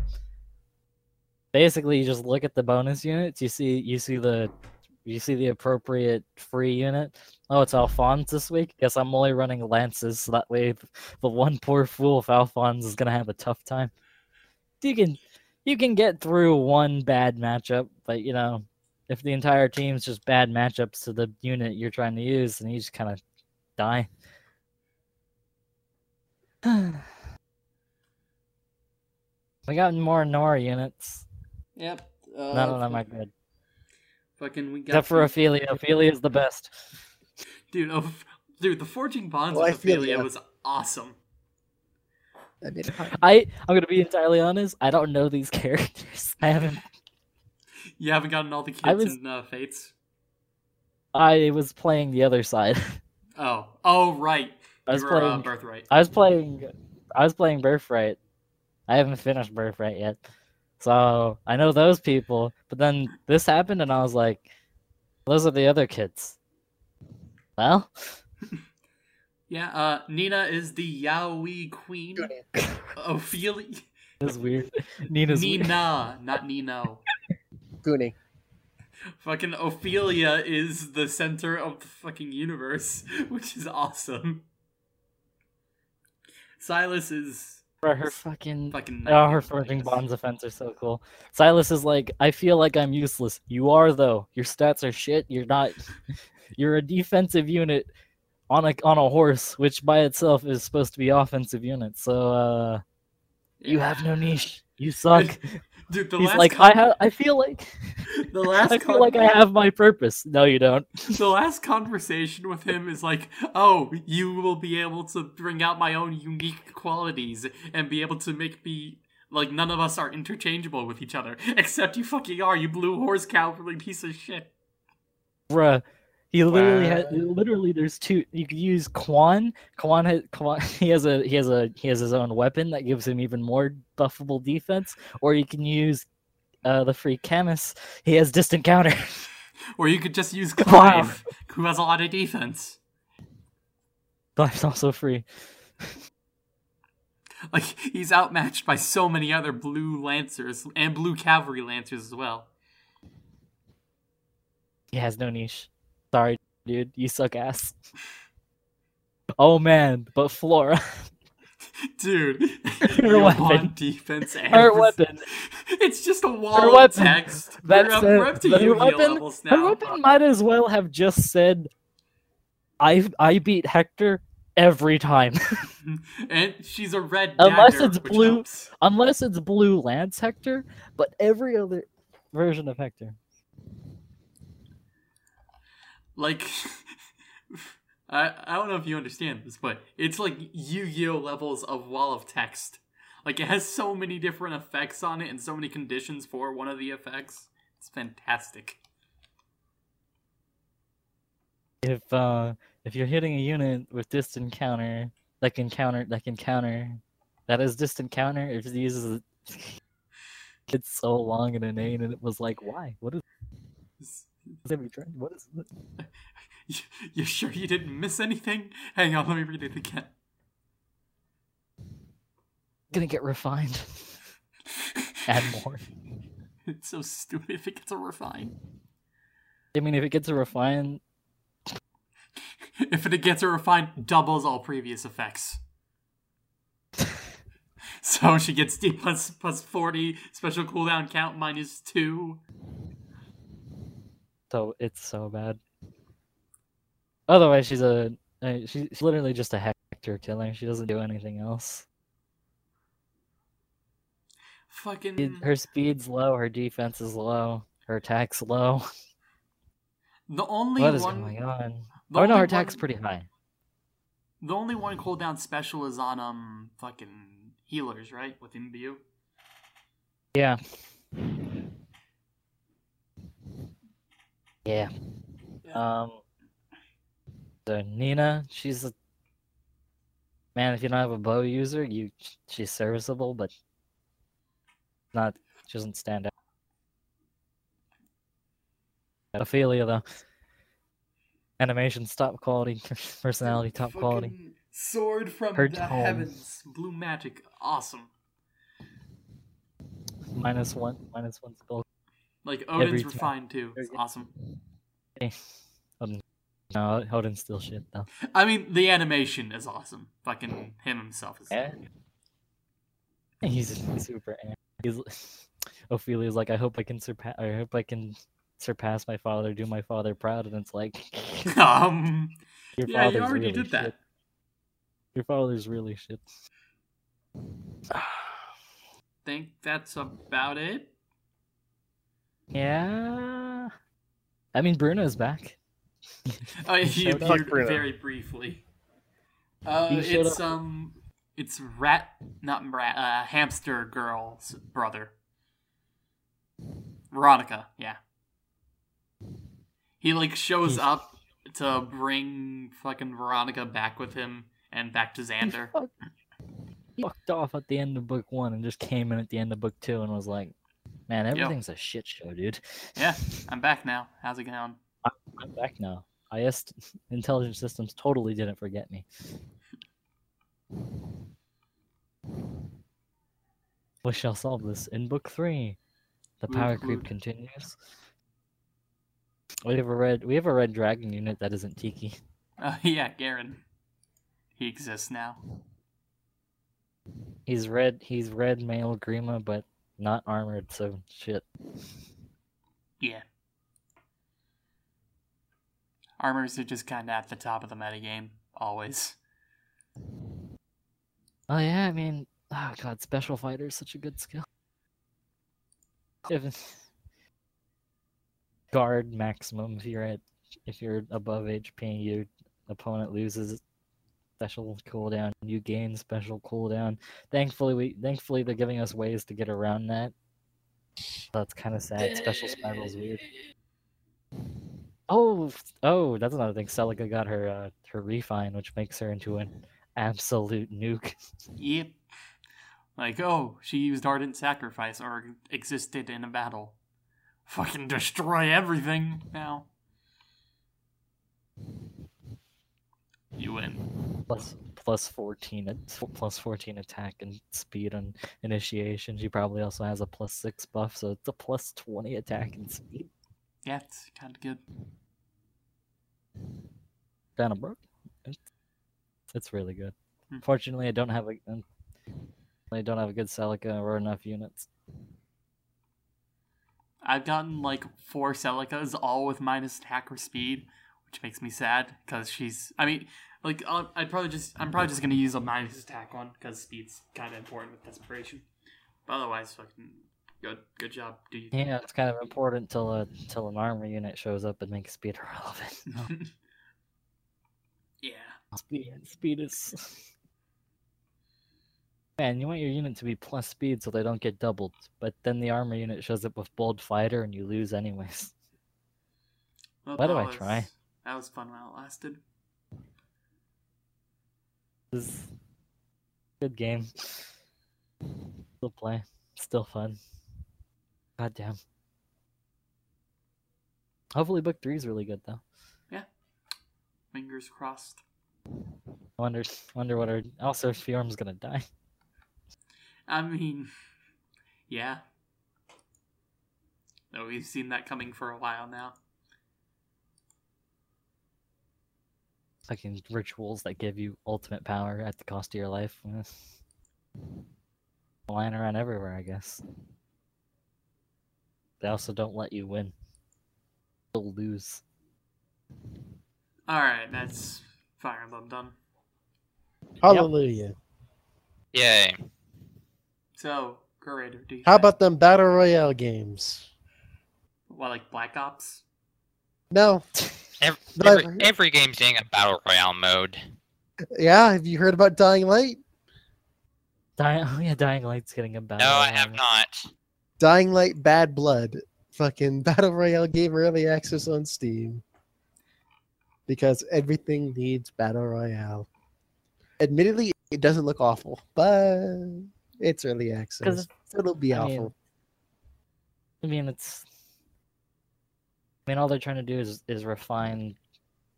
Basically, you just look at the bonus units. You see, you see the, you see the appropriate free unit. Oh, it's Alphonse this week. Guess I'm only running lances, so that way the one poor fool of Alphonse is gonna have a tough time. You can, you can get through one bad matchup, but you know, if the entire team's just bad matchups to the unit you're trying to use, then you just kind of die. (sighs) we got more Nohr units. Yep. None Uh, of them are good. Fucking we got Except for some- Ophelia. Ophelia is the best. dude. Oh, dude, the forging bonds Oh, I with feel Ophelia ya. was awesome. I mean, I I'm gonna be entirely honest. I don't know these (laughs) characters. I haven't. You haven't gotten all the kids I was- in uh, Fates. I was playing the other side. (laughs) Oh, oh right. I was you were, uh, playing. Birthright. I was playing. I was playing Birthright. I haven't finished Birthright yet, so I know those people. But then this happened, and I was like, "Those are the other kids." Well, (laughs) Yeah, uh, Nina is the Yaoi queen. Ophelia. (laughs) it's weird. (laughs) Nina's weird. Nina, not Nino. Goonie. Fucking Ophelia is the center of the fucking universe, which is awesome. Silas is Her fucking. fucking. Oh, her nightmare, forging I guess. bonds offense are so cool. Silas is like, I feel like I'm useless. You are though. Your stats are shit. You're not. (laughs) You're a defensive unit on a on a horse, which by itself is supposed to be offensive unit. So uh, you have no niche. You suck. (laughs) (laughs) Dude, the He's last like, I have. I feel like. (laughs) the last (laughs) I feel con- like I have my purpose. No, you don't. (laughs) the last conversation with him is like, "Oh, you will be able to bring out my own unique qualities and be able to make me like none of us are interchangeable with each other, except you fucking are, you blue horse cowardly piece of shit." Bruh. He literally Wow. had literally there's two you could use Quan. Quan has Quan (laughs) he has a he has a he has his own weapon that gives him even more buffable defense, or you can use uh the free Camus. He has distant counter. (laughs) Or you could just use Wow. Clive, who has a lot of defense. Clive's also free. (laughs) Like he's outmatched by so many other blue lancers and blue cavalry lancers as well. He has no niche. Sorry, dude, you suck ass. Oh man, but Flora, (laughs) Dude, (laughs) Her your weapon. one defense and her weapon, (laughs) It's just a wall Her of weapon. text. That's we're up, to Her weapon- her weapon might as well have just said, "I I beat Hector every time." and she's a red Dagger, Unless it's blue- helps. Unless it's Blue Lance Hector, but every other version of Hector. Like, (laughs) I I don't know if you understand this, but it's like Yu-Gi-Oh levels of wall of text. Like it has so many different effects on it and so many conditions for one of the effects. It's fantastic. If uh if you're hitting a unit with distant counter that can counter that can counter that is distant counter if it uses (laughs) it's so long and inane and it was like why what is It's- that we what is it? You, (laughs) you sure you didn't miss anything? Hang on, let me read it again. gonna get refined (laughs) add more It's so stupid if it gets a refine. I mean if it gets a refine If it gets a refine, doubles all previous effects. (laughs) so she gets D plus plus forty, special cooldown count minus two. So it's so bad otherwise she's a she- she's literally just a Hector killer she doesn't do anything else Fucking her speed's low, her defense is low, her attack's low. the only What is one. going on? Oh no, her attack's one- pretty high. The only one cooldown special is on um fucking healers, right? Within view. Yeah. Yeah. Um. So Nina, she's a man. If you don't have a bow user, you she's serviceable, but not. She doesn't stand out. Ophelia though. Animations top quality, (laughs) personality top quality. Sword from Her the tone. heavens, blue magic, awesome. Minus one, minus one spell. Like Every Odin's time. refined too. It's awesome. (laughs) No, Odin's still shit though. I mean, the animation is awesome. Fucking him himself is. Yeah. He's super. He's (laughs) Ophelia's like, I hope I can surpass. I hope I can surpass my father, do my father proud, and it's like, (laughs) um. your Yeah, you father's already really did that. shit. Your father's really shit. (sighs) Think that's about it. Yeah. I mean, Bruno's back. (laughs) Oh, he appeared very briefly. Uh, it's up. um, it's rat, not rat, uh, hamster girl's brother. Veronica, yeah. He like shows up to bring fucking Veronica back with him and back to He Xander. he fucked off at the end of book one and just came in at the end of book two and was like, "Man, everything's a shit show, dude." Yeah, (laughs) I'm back now. How's it going? I'm back now. I IS (laughs) intelligent systems totally didn't forget me. We shall solve this in book three. The power creep continues. We have a red. We have a red dragon unit that isn't Tiki. Uh, (laughs) yeah, Garen. He exists now. He's red. He's red male Grima, but not armored. So shit. Yeah. Armors are just kind of at the top of the metagame, always. Oh yeah, I mean, oh god, special fighter is such a good skill. If guard maximum, if you're at, if you're above HP, your opponent loses special cooldown. You gain special cooldown. Thankfully, we thankfully they're giving us ways to get around that. That's kind of sad. Special spiral is weird. Oh, oh, that's another thing. Celica got her uh, her refine, which makes her into an absolute nuke. Yep. Like, oh, she used Ardent Sacrifice or existed in a battle. Fucking destroy everything now. You win. Plus plus 14 at- plus 14 attack and speed and initiation she probably also has a plus 6 buff so it's a plus 20 attack and speed Yeah, it's kind of good. down a brook it's, it's really good Hmm. fortunately i don't have a um, don't have a good celica or enough units I've gotten like four Celicas, all with minus attack or speed, which makes me sad because she's. I mean, like I'll, I'd probably just. I'm probably just gonna use a minus attack one because speed's kind of important with desperation. But otherwise, fucking good. Good job. Do you? yeah it's kind of important till a till an armor unit shows up and makes speed (laughs) irrelevant (laughs) yeah. speed speed is (laughs) Man, you want your unit to be plus speed so they don't get doubled, but then the armor unit shows up with bold fighter and you lose anyways. Well, Why do that I was- try? That was fun while it lasted. Good game. Still play. Still fun. God damn. Hopefully book three is really good though. Yeah. Fingers crossed. I wonder wonder what our also Fjorm's gonna die. I mean, yeah. No, we've seen that coming for a while now. Fucking rituals that give you ultimate power at the cost of your life. eh. Lying around everywhere, I guess. They also don't let you win. You'll lose. All right, that's Fire Emblem done. Hallelujah. Yay. So, curator, do you How about them battle royale games? what like Black Ops? No. (laughs) Every, every, every game's getting a battle royale mode. Yeah, have you heard about Dying Light? Dying, oh yeah, Dying Light's getting a battle. No, I have not. Dying Light Bad Blood. Fucking (laughs) battle royale game early access on Steam. Because everything needs battle royale. Admittedly, it doesn't look awful, but it's early access. 'Cause, So it'll be I mean, awful. I mean, it's. I mean, all they're trying to do is is refine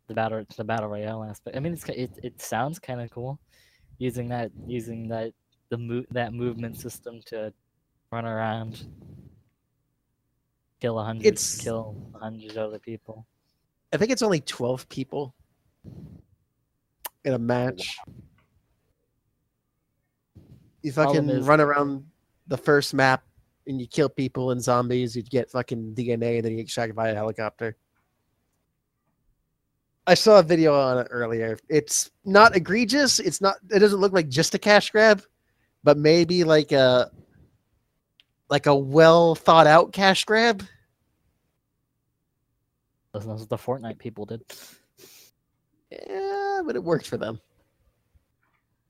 the battle the battle royale aspect. I mean, it's it it sounds kind of cool, using that using that the move that movement system to run around, kill a hundred, It's- kill a hundred other people. I think it's only 12 people in a match. You fucking is- run around the first map and you kill people and zombies. you'd get fucking DNA and then you get shot by a helicopter. I saw a video on it earlier. It's not egregious. It's not. It doesn't look like just a cash grab, but maybe like a like a well thought out cash grab. That's what the Fortnite people did. Yeah, but it worked for them.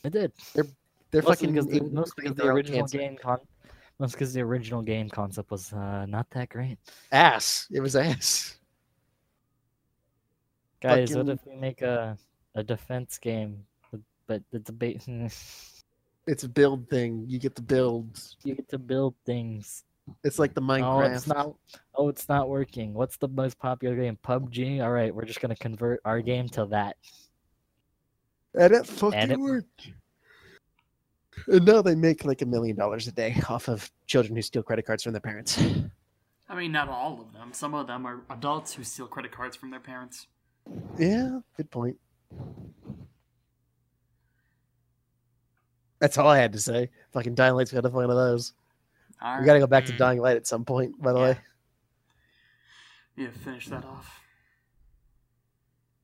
It did. They're they're Mostly fucking because the, mostly because the original game con mostly because the original game concept was uh, not that great. ass. It was ass. Guys, what if we make a a defense game, but- the debate (laughs) It's a build thing. You get to build. you get to build things. It's like the Oh, Minecraft. it's not. Oh, it's not working. What's the most popular game? PUBG. All right, we're just gonna convert our game to that. And it fucking And it- worked. And now they make like a million dollars a day off of children who steal credit cards from their parents. I mean, not all of them. Some of them are adults who steal credit cards from their parents. Yeah, good point. That's all I had to say. Fucking Dying Light's got to find one of those. All We right. got to go back to. Dying Light at some point, by the Yeah. way. Yeah, finish that off.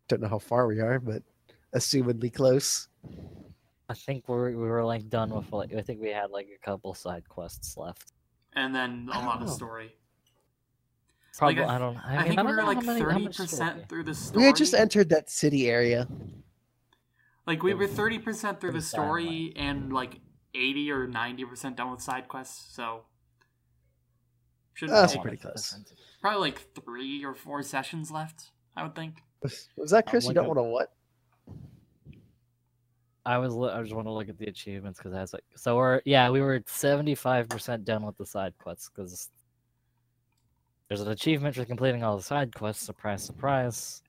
Don't know how far we are, but assumedly close. I think we're we were like done with like hmm. I think we had like a couple side quests left. And then a lot don't of story. Probably Like, I, don't. I, I, mean, think I we don't were know like how many, how thirty much story. percent through the story. We had just entered that city area. Like we were thirty percent through the story and like eighty or ninety percent done with side quests. So shouldn't That's take pretty close. probably like three or four sessions left. I would think. Was, was that Chris? You like don't a- want to what? I was I just want to look at the achievements because that's like so we're yeah we were seventy five percent done with the side quests because there's an achievement for completing all the side quests. Surprise, surprise.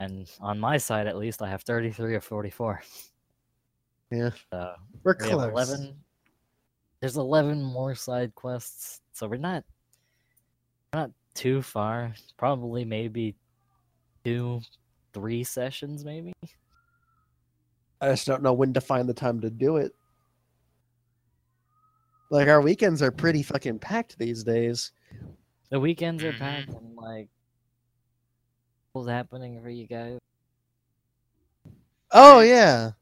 And on my side, at least, I have thirty three or forty four. Yeah. So We're we close. eleven. There's eleven more side quests, so we're not we're not too far. Probably maybe two, three sessions, maybe. I just don't know when to find the time to do it. Like our weekends are pretty fucking packed these days. The weekends are Mhm. packed and like what's happening for you guys? Oh yeah,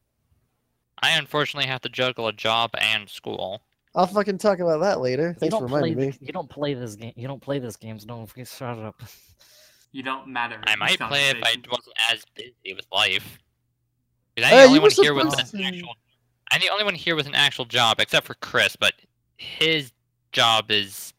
I unfortunately have to juggle a job and school. I'll fucking talk about that later. You Thanks for don't play reminding me. you don't play this game. You don't play this game, so don't fucking shut up. You don't matter. I might play if I wasn't as busy with life. 'Cause Uh, I'm the only one here with an to- actual. I'm the only one here with an actual job, except for Chris. But his job is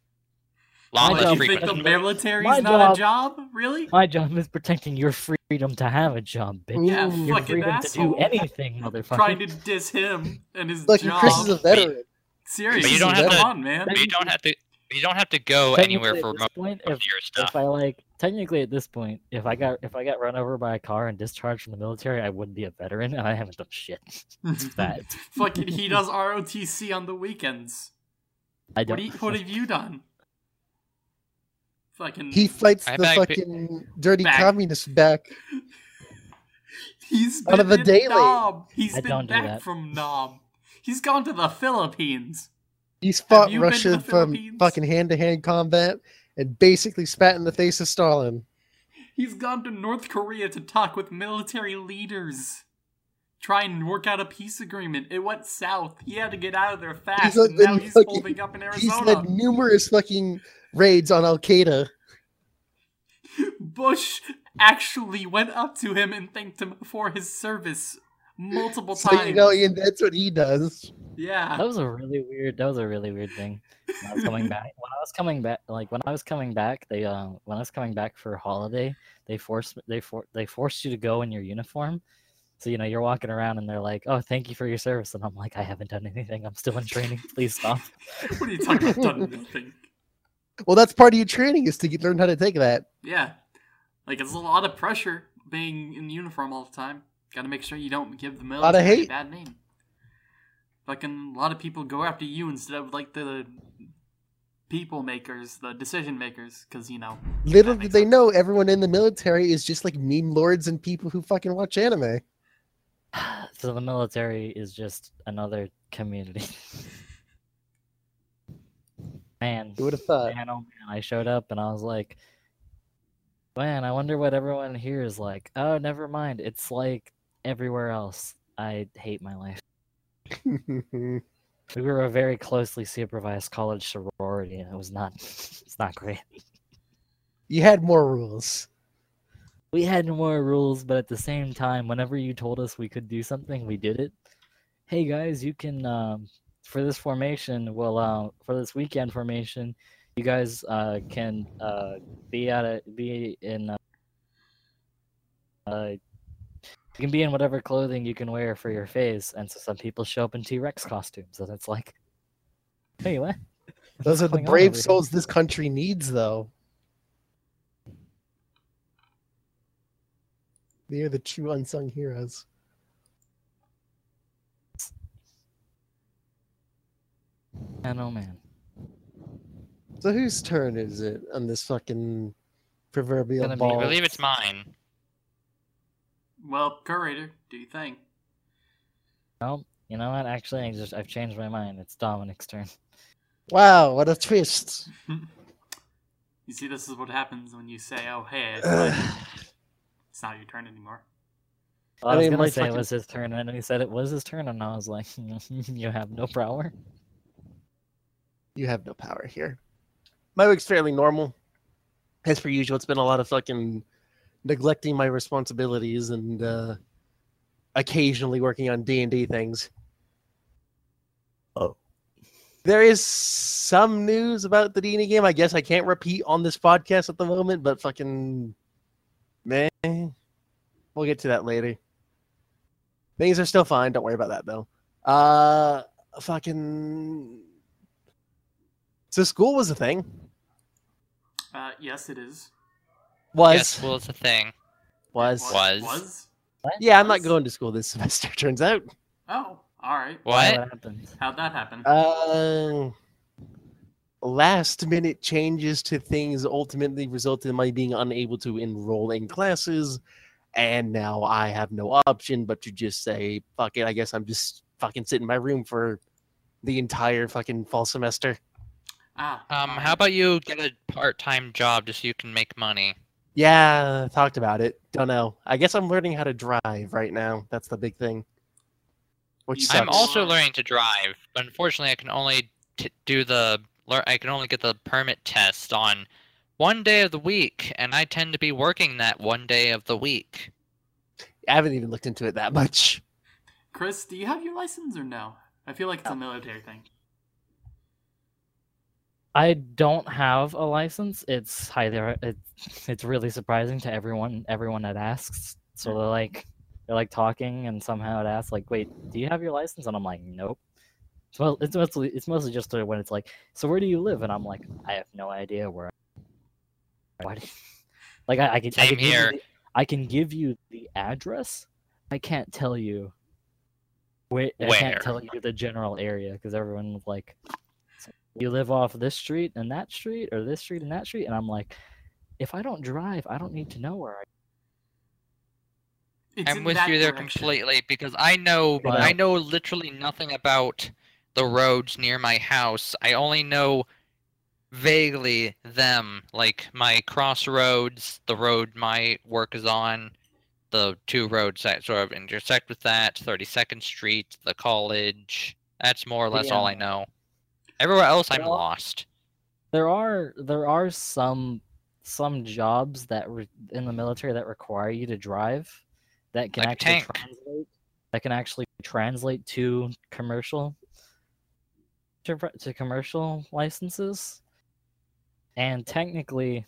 My What, lawless you think the military's My not a job- job? Really? My job is protecting your freedom to have a job, bitch. Yeah, Ooh. Your fucking freedom asshole. to do anything, (laughs) motherfucker. Trying to diss him and his Look, job. Chris is a veteran. Seriously, But you don't have to- on, man. You don't have to. You don't have to go anywhere for this most point, of if, your stuff. if I like technically at this point, if I got if I got run over by a car and discharged from the military, I wouldn't be a veteran, and I haven't done shit. (laughs) That. Fucking, he does ROTC on the weekends. I What, don't. do you, what have you done? Fucking. He fights I the fucking dirty Back. communist back. (laughs) He's out been of the daily. Knob. He's I been don't do back that. from Knob. He's gone to the Philippines. He's fought you been to Russia from fucking hand-to-hand combat and basically spat in the face of Stalin. He's gone to North Korea to talk with military leaders. Try and work out a peace agreement. It went south. He had to get out of there fast, He's and now he's fucking- holding up in Arizona. He's led numerous fucking raids on Al Qaeda. (laughs) Bush actually went up to him and thanked him for his service multiple So times. you know, Ian, that's what he does. yeah. That was a really weird. That was a really weird thing. When I was coming back, (laughs) when I was coming back, like when I was coming back, they uh, when I was coming back for holiday, they forced they for they forced you to go in your uniform. So you know you're walking around and they're like, "Oh, thank you for your service," and I'm like, "I haven't done anything. I'm still in training. Please stop." (laughs) what are you talking about? Done (laughs) nothing. Well, that's part of your training is to get, learn how to take that. Yeah. Like, it's a lot of pressure being in uniform all the time. Gotta make sure you don't give the Lot of military a hate. bad name. Fucking, a lot of people go after you instead of, like, the people makers, the decision makers, because, you know. Little That did they sense. know everyone in the military is just like meme lords and people who fucking watch anime. (sighs) so the military is just another community. (laughs) Man, Who would have thought? man, oh man, I showed up and I was like, man, I wonder what everyone here is like. Oh, never mind. It's like everywhere else. I hate my life. (laughs) We were a very closely supervised college sorority, and it was not. (laughs) It's not great. you had more rules. we had more rules, but at the same time, whenever you told us we could do something, we did it. Hey guys, you can um, for this formation. Well, uh, for this weekend formation, you guys uh, can uh, be at a be in. Uh, uh, you can be in whatever clothing you can wear for your phase, and so some people show up in T Rex costumes, and it's like, hey, what? Those are the brave over here? souls this country needs, though. They are the true unsung heroes. Man, oh man. So whose turn is it on this fucking proverbial ball? I believe it's mine. Well, curator, do you think? Well, you know what? Actually, I just I've changed my mind. It's Dominic's turn. Wow, what a twist! (laughs) You see, this is what happens when you say, "Oh, hey, it's, (sighs) Ugh. it's not your turn anymore." Well, I, I was mean, gonna my say fucking- it was his turn, and then he said it was his turn, and I was like, (laughs) "You have no power." You have no power here. My week's fairly normal. As per usual, it's been a lot of fucking neglecting my responsibilities and uh, occasionally working on D&D things. Oh. There is some news about the D&D game. I guess I can't repeat on this podcast at the moment, but fucking... Man, we'll get to that later. Things are still fine. Don't worry about that, though. Uh, fucking... So school was a thing. Uh, yes, it is. Was. Yes, well, it's a thing. was. Was. Was. Yeah, I'm not going to school this (laughs) semester, turns out. Oh, all right. Why, What? happened? How'd that happen? Uh, last minute changes to things ultimately resulted in my being unable to enroll in classes. And now I have no option but to just say, fuck it, I guess I'm just fucking sitting in my room for the entire fucking fall semester. ah. Um, how about you get a part-time job just so you can make money? Yeah, talked about it. Don't know. I guess I'm learning how to drive right now. That's the big thing. Which sucks. I'm also learning to drive, but unfortunately, I can only t- do the lear- I can only get the permit test on one day of the week, and I tend to be working that one day of the week. I haven't even looked into it that much. Chris, do you have your license or no? I feel like it's a oh. military thing. I don't have a license. It's highly it's it's really surprising to everyone everyone that asks. So mm. they're like they're like talking and somehow it asks like, "Wait, do you have your license?" And I'm like, "Nope." So it's mostly it's mostly just when it's like, "So where do you live?" And I'm like, "I have no idea where." I... Why. (laughs) Like I, I can I Same can give here. the- I can give you the address. I can't tell you where. I Where? can't tell you the general area because everyone's like, you live off this street and that street or this street and that street and i'm like if i don't drive i don't need to know where i It's I'm with you there direction. completely because I know But, I know literally nothing about the roads near my house. I only know vaguely them, like my crossroads, the road my work is on, the two roads that sort of intersect with that, 32nd Street, the college. That's more or less all I know. Everywhere else, I'm lost. there are there are some some jobs that in the military that require you to drive that can Like actually translate that can actually translate to commercial to, to commercial licenses and technically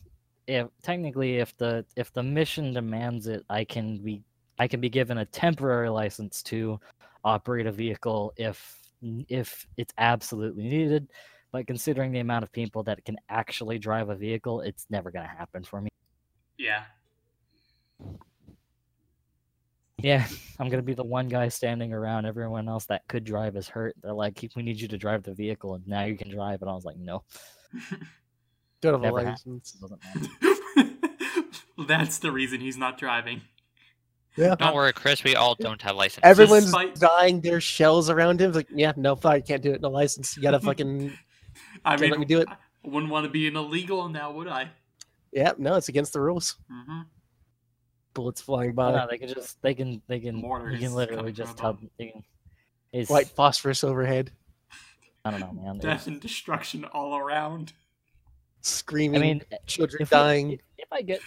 if technically if the if the mission demands it i can be i can be given a temporary license to operate a vehicle if if it's absolutely needed but considering the amount of people that can actually drive a vehicle it's never going to happen for me Yeah. yeah (laughs) i'm going to be the one guy standing around everyone else that could drive is hurt they're like we need you to drive the vehicle and now you can drive and i was like no Don't have a license. doesn't matter (laughs) That's the reason he's not driving. Yeah. Don't worry, Chris. We all don't have licenses. Everyone's Despite- dying their shells around him. Like, yeah, no, fine, can't do it. No license. You gotta (laughs) fucking, I mean, let me do it. I wouldn't want to be an illegal now, would I? yeah, no, it's against the rules. hmm Bullets flying by, no, they can just they can they can Mortar you can literally just from tell can, it's, white phosphorus overhead, I don't know, man. Death It's, and destruction all around. screaming, I mean, children if we- dying. If I get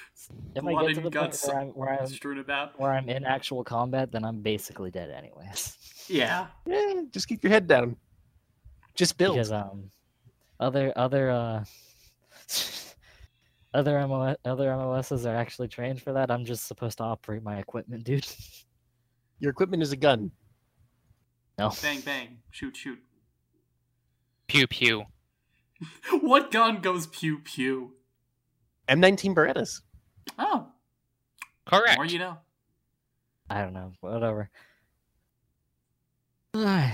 if I get to the point where I'm, where I'm strewn about. where I'm in actual combat, then I'm basically dead anyways. (laughs) Yeah. Yeah, just keep your head down. Just build. Because um, other other uh, (laughs) other MOS other MOSs are actually trained for that. I'm just supposed to operate my equipment, dude. (laughs) Your equipment is a gun. No, Bang bang. Shoot shoot. Pew pew. what gun goes pew pew? M19 Berettas. Oh, Correct. more you know. I don't know. Whatever. (sighs) I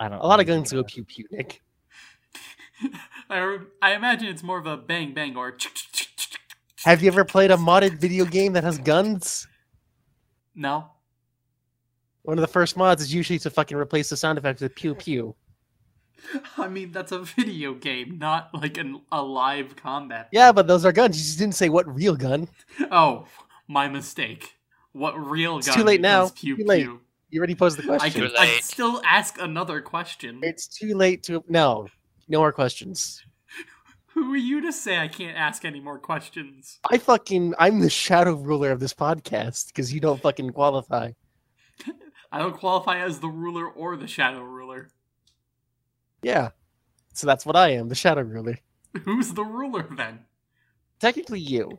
don't. A lot of guns go pew pew, Nick. (laughs) I, I imagine it's more of a bang bang or. Have you ever played a modded video game that has guns? No. One of the first mods is usually to fucking replace the sound effects with pew pew. (laughs) I mean, that's a video game, not like an, a live combat. Yeah, but those are guns. You just didn't say what real gun. Oh, my mistake. What real It's gun too late now. pew Too late. pew? You already posed the question. I can I still ask another question. It's too late to no. No more questions. (laughs) Who are you to say I can't ask any more questions? I fucking I'm the shadow ruler of this podcast because you don't fucking qualify. (laughs) I don't qualify as the ruler or the shadow ruler. Yeah. So that's what I am, the shadow ruler. (laughs) Who's the ruler then? Technically you.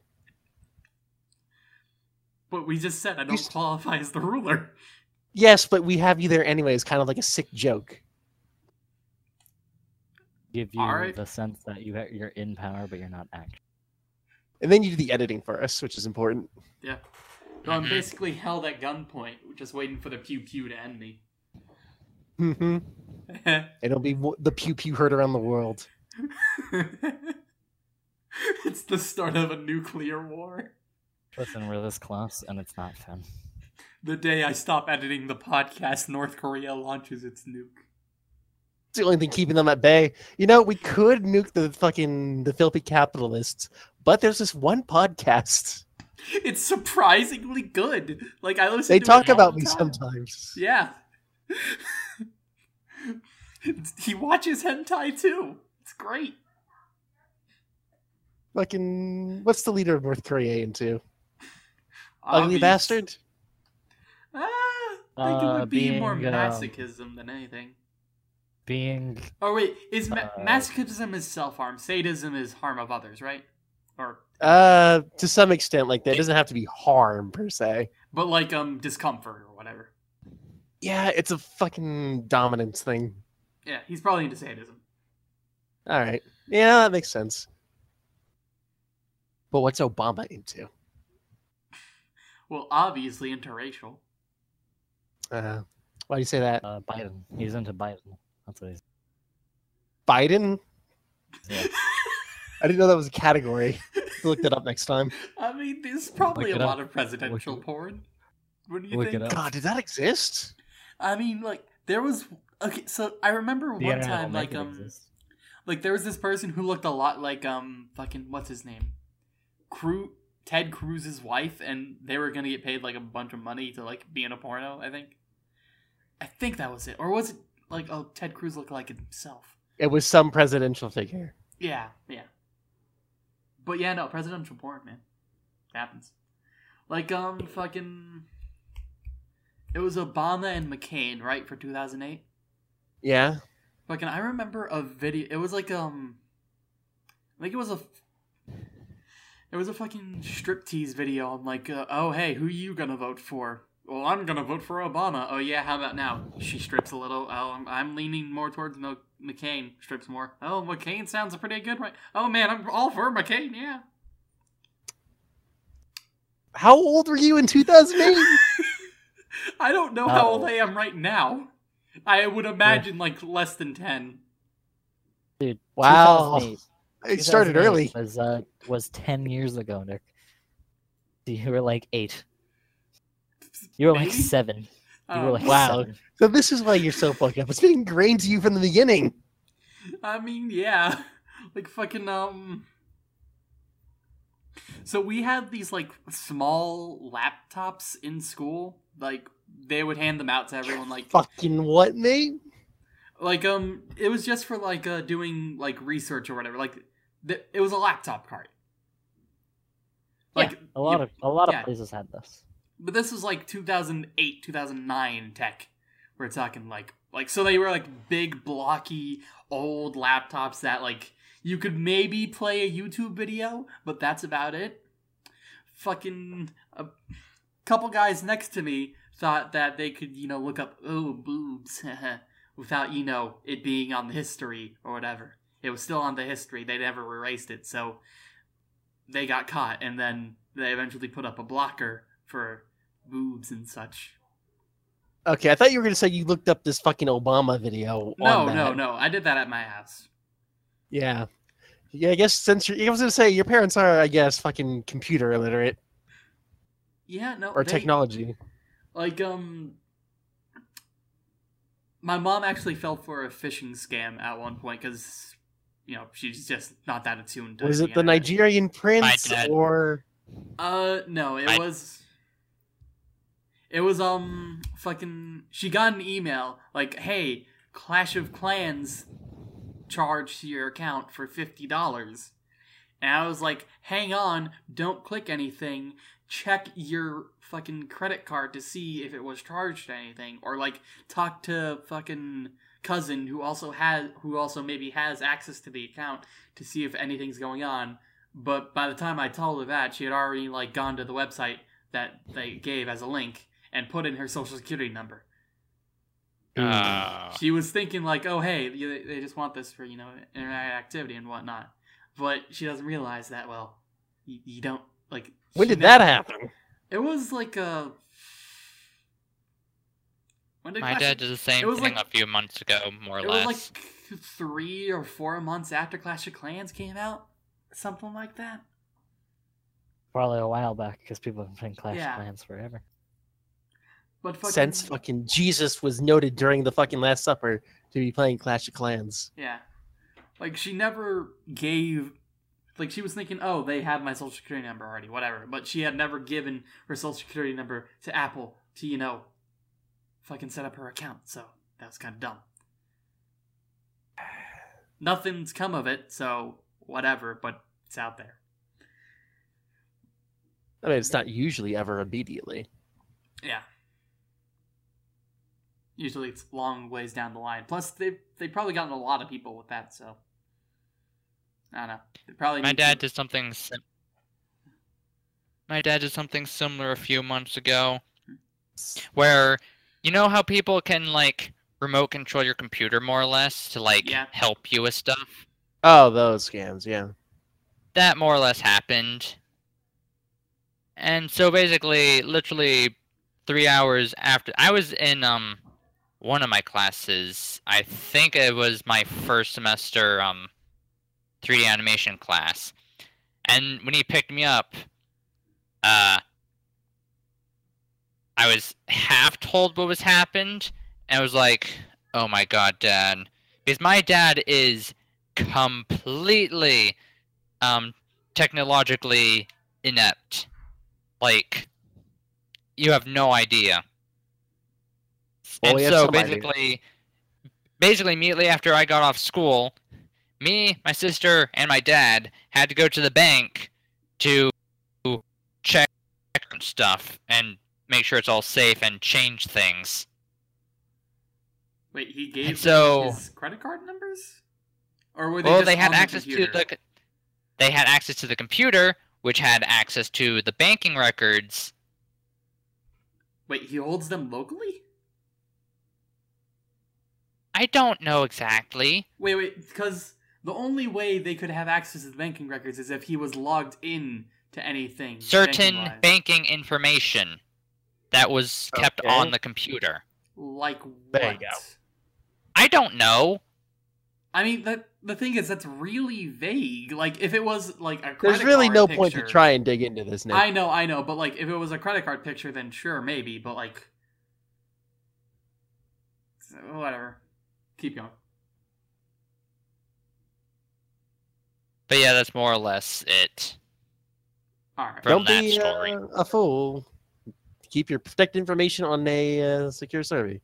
But we just said I don't qualify as the ruler. Yes, but we have you there anyways, kind of like a sick joke. give you Alright. the sense that you you're in power, but you're not actually. And then you do the editing for us, which is important. Yeah. So I'm basically held at gunpoint, just waiting for the pew pew to end me. hmm (laughs) It'll be the pew pew heard around the world. (laughs) it's the start of a nuclear war. Listen, we're this close, and it's not fun. The day I stop editing the podcast, North Korea launches its nuke. It's the only thing keeping them at bay. You know, we could nuke the fucking the filthy capitalists, but there's this one podcast. It's surprisingly good. Like I listen. They to talk it all about the me time. sometimes. Yeah. (laughs) (laughs) he watches hentai too. It's great. Fucking what's the leader of North Korea into? Ugly Obvious. bastard? Ah, I think it Uh, would be more being, um, masochism than anything. Being Oh wait, is ma- uh, masochism is self harm? Sadism is harm of others, right? Or Uh to some extent like that. It doesn't have to be harm per se. but like um discomfort or whatever. Yeah, it's a fucking dominance thing. Yeah, he's probably into sadism. All right. Yeah, that makes sense. But what's Obama into? (laughs) Well, obviously interracial. Uh, why do you say that? uh, Biden, he's into Biden. That's what he's. Biden? Yeah. I didn't know that was a category. (laughs) Look that up next time. I mean, there's probably Look a it lot up. of presidential Look porn. What do you Look it think? up. God, did that exist? I mean, like there was okay. So I remember The one internet time, like um, exist. like there was this person who looked a lot like um, fucking what's his name, Cru Ted Cruz's wife, and they were gonna get paid like a bunch of money to like be in a porno. I think. I think that was it, or was it like oh Ted Cruz looked like himself? It was some presidential figure. Yeah, yeah. But yeah, no, presidential porn, man. It happens. Like, um, fucking. It was Obama and McCain, right, for 2008? Yeah. Fucking, I remember a video. It was like, um. I think it was a. It was a fucking striptease video I'm like, uh, oh, hey, who you gonna vote for? Well, I'm gonna vote for Obama. Oh, yeah, how about now? She strips a little. Oh, I'm, I'm leaning more towards Mo- McCain. Strips more. Oh, McCain sounds a pretty good, right? Oh, man, I'm all for McCain, yeah. How old were you in 2008? (laughs) I don't know how old Oh. I am right now. I would imagine, like, less than 10. Dude, wow. It started early. Was uh was ten years ago, Nick. You were like eight. You were like seven. You were Um, like Wow. seven. So this is why you're so fucked up. It's been ingrained to you from the beginning. I mean, yeah. (laughs) Like fucking um So we had these like small laptops in school. Like they would hand them out to everyone like Fucking what, mate? like um it was just for like uh doing like research or whatever. Like th- it was a laptop cart. Like A lot you- of a lot yeah. of places had this. but this was like 2008 2009 tech we're talking like like so they were like big blocky old laptops that like you could maybe play a youtube video but that's about it fucking a couple guys next to me thought that they could you know look up oh boobs (laughs) without you know it being on the history or whatever it was still on the history they never erased it so they got caught and then they eventually put up a blocker for boobs and such. Okay, I thought you were going to say you looked up this fucking Obama video. No, no, no. I did that at my house. Yeah. Yeah, I guess since you're, I was going to say your parents are, I guess, fucking computer illiterate Yeah, no. or they- technology. Like, um, my mom actually fell for a phishing scam at one point because, you know, she's just not that attuned to. Was it the. Nigerian prince or Uh, no, it I- was. It was um fucking. She got an email like, "Hey, Clash of Clans charged to your account for fifty dollars," and I was like, "Hang on, don't click anything. Check your fucking credit card to see if it was charged to anything, or like talk to fucking cousin who also has who also maybe has access to the account to see if anything's going on." But by the time I told her that, she had already like gone to the website that they gave as a link and put in her social security number. Uh, She was thinking like, "Oh, hey, they just want this for you know internet activity and whatnot," but she doesn't realize that. Well, you, you don't like. when she did that happen? It was like a. When did my Clash dad of- did the same thing like- a few months ago, more or It was less. like three or four months after Clash of Clans came out, something like that. Probably a while back because people have been playing Clash Yeah. of Clans forever. But fucking, Since fucking Jesus was noted during the fucking Last Supper to be playing Clash of Clans. Yeah. Like she never gave like she was thinking, "Oh, they have my social security number already, whatever." But she had never given her social security number to Apple to, you know, fucking set up her account. So, that was kind of dumb. Nothing's come of it, so whatever, but it's out there. I mean, it's not usually ever immediately. Yeah. Usually it's long ways down the line. Plus, they've they've probably gotten a lot of people with that, so I don't know. They probably My dad to- did something. Sim- my dad did something similar a few months ago, where you know how people can like remote control your computer more or less to like Yeah. help you with stuff. Oh, those scams, yeah. That more or less happened. And so basically, literally three hours after I was in um one of my classes, I think it was my first semester um 3D animation class. And when he picked me up, uh I was half told what was happened, and I was like, "Oh my god, dad." Because my dad is completely um technologically inept. Like you have no idea. Well, and so some idea. basically basically immediately after I got off school, me, my sister, and my dad had to go to the bank to check stuff and make sure it's all safe and change things. Wait, he gave And so- his credit card numbers, or were they well, just they had on the access to the they had access to the computer, which had access to the banking records. Wait, he holds them locally? I don't know exactly. Wait, wait, because the only way they could have access to the banking records is if he was logged in to anything. Certain banking-wise. banking information that was kept Okay. on the computer. like what? There you go. I don't know. I mean, the the thing is, that's really vague. Like, if it was like a credit There's really card no point to try and dig into this, Nick. I know, I know, but like, if it was a credit card picture, then sure, maybe. But like, whatever. Keep going. But yeah, that's more or less it. All right. Don't be uh, a fool. Keep your protected information on a uh, secure survey.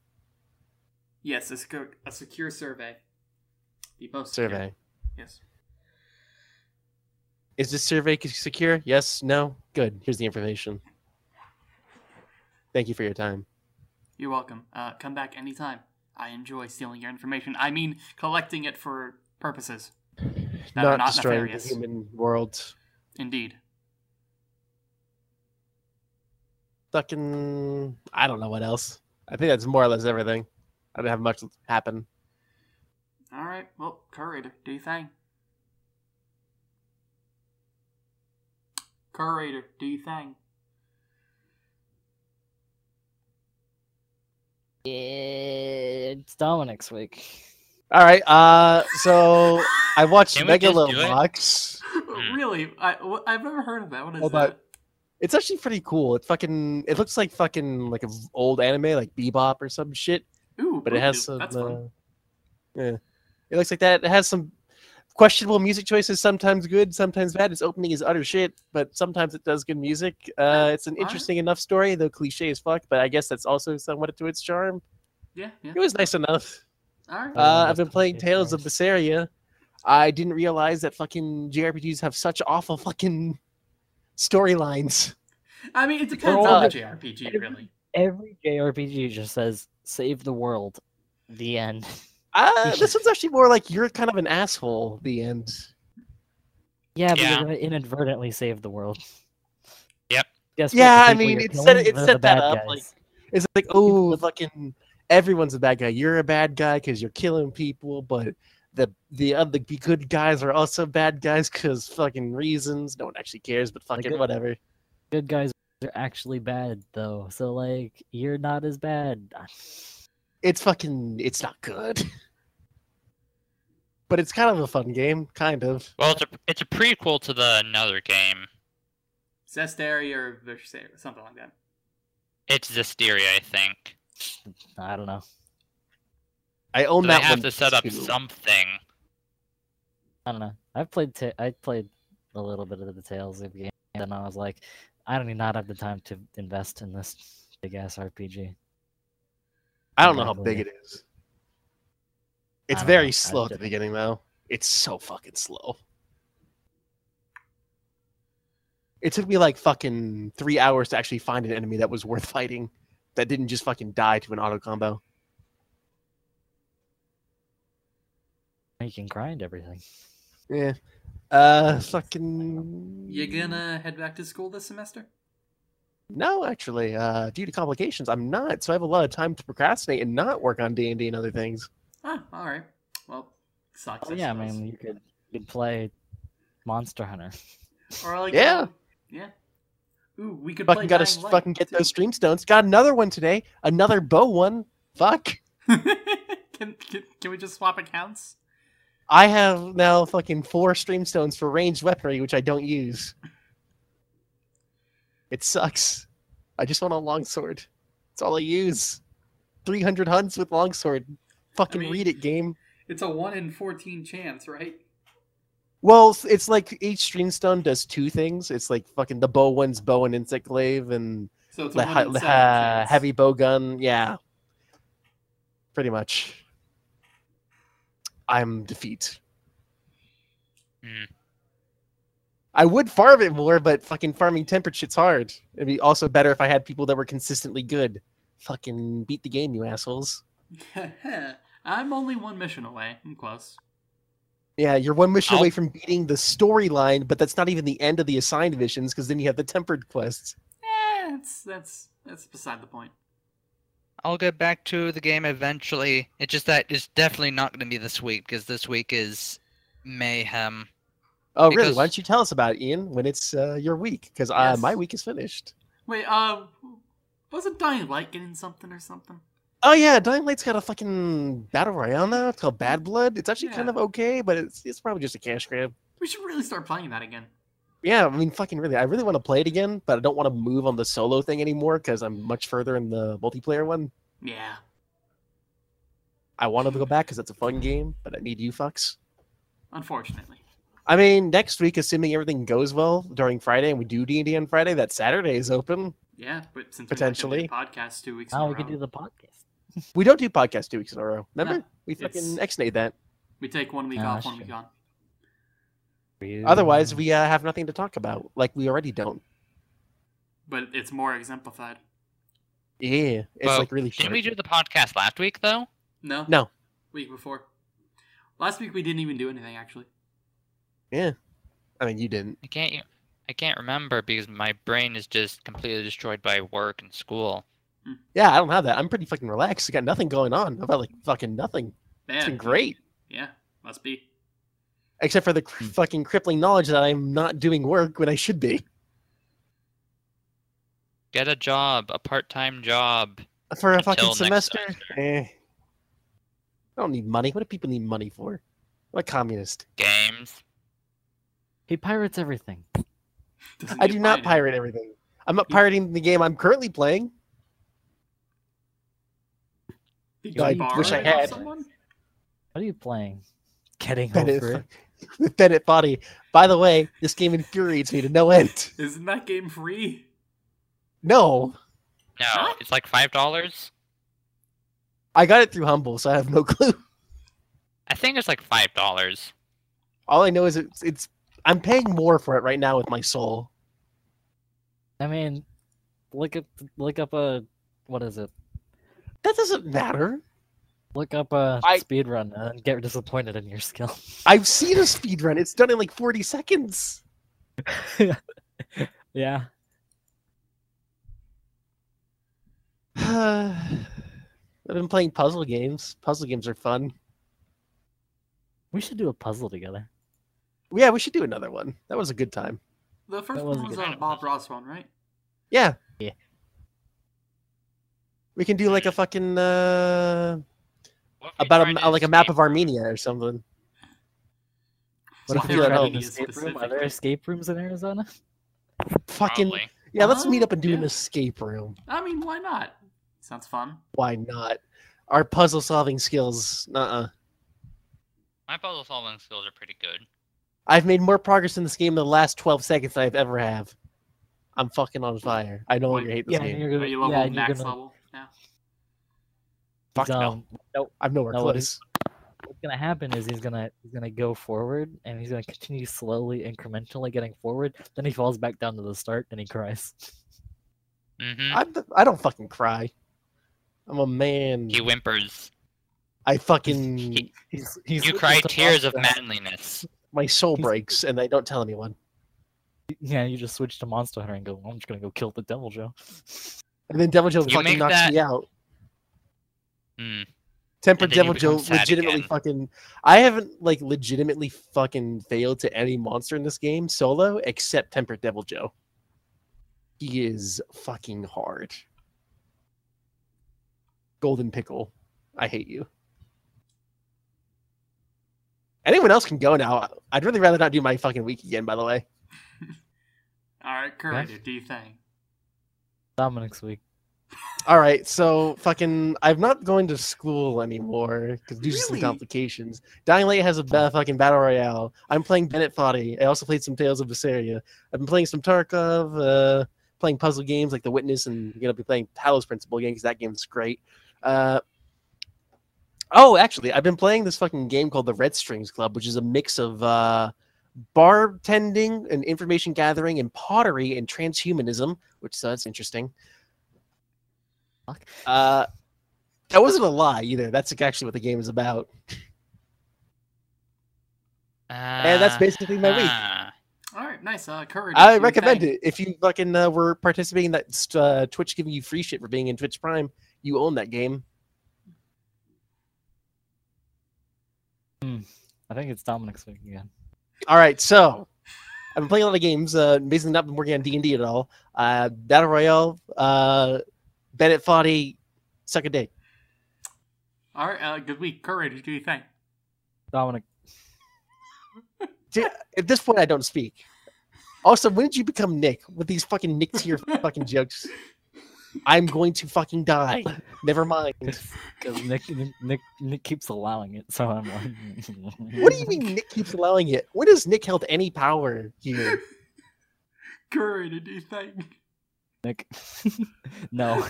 Yes, a secure, a secure survey. The most secure. Survey. Yes. Is this survey secure? Yes, no? Good. Here's the information. Thank you for your time. You're welcome. Uh, come back anytime. I enjoy stealing your information. I mean, collecting it for purposes that are not not destroying nefarious. the human world. Indeed. Fucking, I don't know what else. I think that's more or less everything. I didn't have much happen. All right. Well, curator, do your thing. Curator, do your thing. It's Dominic's week. All right. Uh, so I (laughs) watched Can we just do it? Megalobox. (laughs) really? I, I've never heard of that. What is Hold that? on. It's actually pretty cool. It fucking it looks like fucking like an old anime, like Bebop or some shit. Ooh, But it has some. That's uh, fun. yeah, it looks like that. It has some questionable music choices. Sometimes good, sometimes bad. Its opening is utter shit, but sometimes it does good music. Uh, it's an Alright. interesting enough story, though cliche as fuck. But I guess that's also somewhat to its charm. Yeah, yeah. It was nice enough. All right. Uh, I've been playing Tales of nice. Berseria. I didn't realize that fucking JRPGs have such awful fucking storylines. I mean, it depends all on the the- JRPG, (laughs) really. Every JRPG just says "save the world." The end. Uh, (laughs) this one's actually more like you're kind of an asshole. The end. Yeah, but Yeah. you're inadvertently save the world. Yep. Guess? Yeah, I mean, it set- killing, it they're set the that up, guys. like- It's like, oh, fucking everyone's a bad guy. You're a bad guy because you're killing people, but the the other the good guys are also bad guys because fucking reasons. No one actually cares, but fucking good- whatever. good guys are actually bad though. So like, you're not as bad. It's fucking. It's not good. But it's kind of a fun game, kind of. Well, it's a it's a prequel to the another game. Zestaria or Versailles, something like that. It's Zestiria, I think. I don't know. I own So they that have one to set up too. something. I don't know. I've played. Ta- I played a little bit of the Tales of the game, and I was like, I don't even not have the time to invest in this big ass RPG. I don't know how big it is. It's very know. Slow at the beginning, though. It's so fucking slow. It took me like fucking three hours to actually find an enemy that was worth fighting, that didn't just fucking die to an auto combo. You can grind everything. Yeah. Uh, fucking. You gonna head back to school this semester? No, actually, uh, due to complications, I'm not. So I have a lot of time to procrastinate and not work on D and D and other things. Ah, all right. Well, sucks. Oh yeah, I mean, you could you could play Monster Hunter. Or like, Yeah. yeah. Ooh, we could Fucking gotta fucking get too. those stream stones. Got another one today. Another bow one. Fuck. (laughs) can, can can we just swap accounts? I have now fucking four stream stones for ranged weaponry, which I don't use. It sucks. I just want a longsword. That's all I use. 300 hunts with longsword. Fucking mean- read it, game. It's a one in fourteen chance, right? Well, it's- it's like each stream stone does two things. It's like fucking the bow one's bow and insect glaive and So it's a the one hi- in seven uh, heavy bow gun. Yeah. Pretty much. I'm defeat. Hmm. I would farm it more, but fucking farming tempered shit's hard. It'd be also better if I had people that were consistently good. Fucking beat the game, you assholes. (laughs) I'm only one mission away. I'm close. Yeah, you're one mission I'll- away from beating the storyline, but that's not even the end of the assigned missions because then you have the tempered quests. Eh, that's that's that's beside the point. I'll get back to the game eventually. It's just that it's definitely not going to be this week because this week is mayhem. Oh, really? Why don't you tell us about it, Ian, when it's uh, your week? Because uh, my week is finished. Wait, uh, wasn't Dying Light getting something or something? Oh yeah, Dying Light's got a fucking battle royale now. It's called hmm. Bad Blood. It's actually kind of okay, but it's it's probably just a cash grab. We should really start playing that again. Yeah, I mean, fucking really, I really want to play it again, but I don't want to move on the solo thing anymore because I'm much further in the multiplayer one. Yeah. I want to go back because it's a fun game, but I need you fucks. Unfortunately. I mean, next week, assuming everything goes well during Friday and we do D and D on Friday, that Saturday is open. Yeah, but since Potentially. we have do the podcast two weeks oh, in Now a we row, can do the podcast. We don't do podcast two weeks in a row. Remember? No, we it's- fucking ex-nate that. we take one week Ah, off, one shit. week on. Otherwise, we uh, have nothing to talk about, like we already don't. But it's more exemplified. Yeah, it's Well, like really Didn't we do the podcast last week though? No. No. Week before. Last week we didn't even do anything actually. Yeah, I mean you didn't. I can't. I can't remember because my brain is just completely destroyed by work and school. Yeah, I don't have that. I'm pretty fucking relaxed. I got nothing going on. About like fucking nothing. Man, It's been great, Yeah, must be. except for the cr- fucking crippling knowledge that I'm not doing work when I should be. Get a job, a part-time job. For a fucking semester? semester. Eh. I don't need money. What do people need money for? I'm a communist. Games. He pirates everything. I do not pirate everything. I'm not pirating the game I'm currently playing. Did I wish I had. someone? What are you playing? Getting Bennett, over it. (laughs) with Bennett Foddy. By the way, this game infuriates me to no end. (laughs) Isn't that game free? No, No, Huh? it's like five dollars. I got it through Humble, so I have no (laughs) clue. I think it's like five dollars. All I know is it's, it's I'm paying more for it right now with my soul. I mean, look up, look up a, what is it? That doesn't matter. Look up a I- speed run and get disappointed in your skill. (laughs) I've seen a speed run. It's done in like 40 seconds. (laughs) yeah. (sighs) I've been playing puzzle games. Puzzle games are fun. We should do a puzzle together. Yeah, we should do another one. That was a good time. The first That was one was good. a Bob Ross one, right? Yeah. Yeah. We can do like a fucking uh What if we about tried a, like a map of Armenia or something. What if we feel at an escape room? Are there escape rooms in Arizona? Fucking Probably. yeah, let's meet Uh, up and do an escape room. I mean, why not? Sounds fun. Why not? Our puzzle solving skills. Uh-uh. My puzzle solving skills are pretty good. I've made more progress in this game in the last 12 seconds than I've ever have. I'm fucking on fire. I no longer hate this Yeah, game. you're gonna, you level yeah, and you're max gonna, level? Yeah. Fuck no. um, no. I'm nowhere No, what close. What's gonna happen is he's gonna he's gonna go forward and he's gonna continue slowly, incrementally getting forward. Then he falls back down to the start and he cries. Mm-hmm. I'm the, I don't fucking cry. I'm a man. He whimpers. I fucking He- He's, he's you switches cry tears of manliness. my soul he's- breaks and I don't tell anyone. Yeah, you just switch to Monster Hunter and go. I'm just gonna go kill the Deviljho. And then Deviljho You fucking knocks that- me out. Hmm. Tempered And then you Deviljho legitimately again. fucking. I haven't like legitimately fucking failed to any monster in this game solo except Tempered Deviljho. He is fucking hard. Golden Pickle, I hate you. Anyone else can go now. I'd really rather not do my fucking week again. By the way, (laughs) All right, Courageous, do you think? Dominic's week. all right. So fucking, I'm not going to school anymore because due to some complications. Dying Light has a bad, fucking battle royale. I'm playing Bennett Foddy. I also played some Tales of Vesperia. I've been playing some Tarkov, uh, playing puzzle games like The Witness, and I'm gonna be playing Talos Principle again because that game's great. Uh, oh, actually, I've been playing this fucking game called the Red Strings Club, which is a mix of uh, bartending and information gathering and pottery and transhumanism, which so that's interesting. Fuck. Uh, that wasn't a lie either. That's actually what the game is about. And that's basically my week. All right, nice. Uh, Courage. I recommend it. If you fucking uh, were participating in that uh, Twitch giving you free shit for being in Twitch Prime, you own that game. I think it's Dominic's week again. All right, so I've been playing a lot of games. Uh, basically, not been working on D and D at all. Uh, Battle Royale, uh, Bennett Foddy, suck a dick. All right, uh, good week. Courage, do you think? Dominic, (laughs) See, At this point, I don't speak. Also, when did you become Nick with these fucking Nick tier (laughs) fucking jokes? I'm going to fucking die. (laughs) Never mind. (laughs) because Nick, Nick Nick keeps allowing it, so I'm like, (laughs) What do you mean Nick keeps allowing it? When has Nick held any power here? Courage, do you think? Nick? no.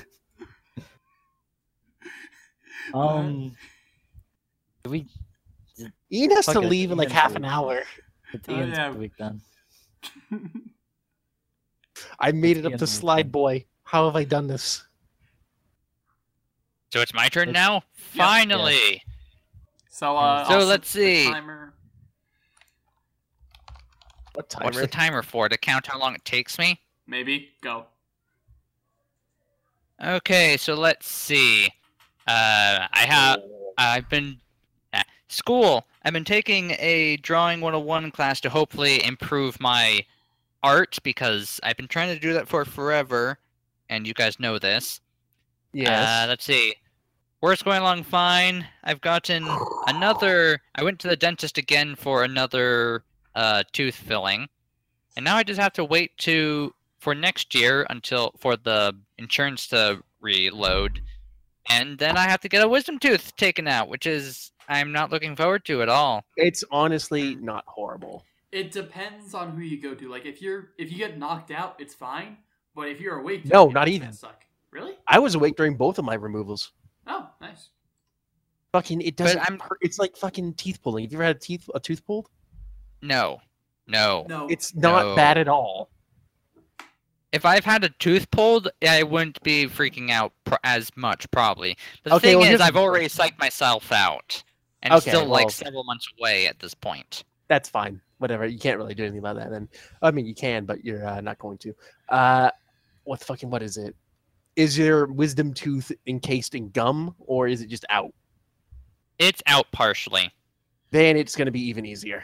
Um, do we Ian has to leave in like half an hour. It's Oh, yeah. week then. I made it up Ian's to slide then. boy. How have I done this? So it's my turn It's- now. Finally. so uh, So let's see. Timer. What timer? What's the timer for? To count how long it takes me? Maybe go. Okay, so let's see. Uh, I have. I've been uh, school. I've been taking a drawing 101 class to hopefully improve my art because I've been trying to do that for forever, and you guys know this. Yes. Uh, let's see. Work's going along fine. I've gotten another. I went to the dentist again for another uh, tooth filling, and now I just have to wait to for next year until for the insurance to reload, and then I have to get a wisdom tooth taken out, which is I'm not looking forward to at all. it's honestly not horrible. It depends on who you go to. Like if you're if you get knocked out, it's fine. But if you're awake, No, not even. Suck. Really? I was awake during both of my removals. Oh, nice. Fucking, it doesn't. I'm- hurt. It's like fucking teeth pulling. Have you ever had a teeth a tooth pulled? No, no. No. It's not No. bad at all. If I've had a tooth pulled, I wouldn't be freaking out pr- as much, probably. The Okay, thing well, is, I've already thing. psyched myself out, and it's Okay, still like several months away at this point. That's fine. Whatever. You can't really do anything about that. Then I mean, you can, but you're uh, not going to. Uh, what the fucking? What is it? Is your wisdom tooth encased in gum, or is it just out? It's out partially. Then it's going to be even easier.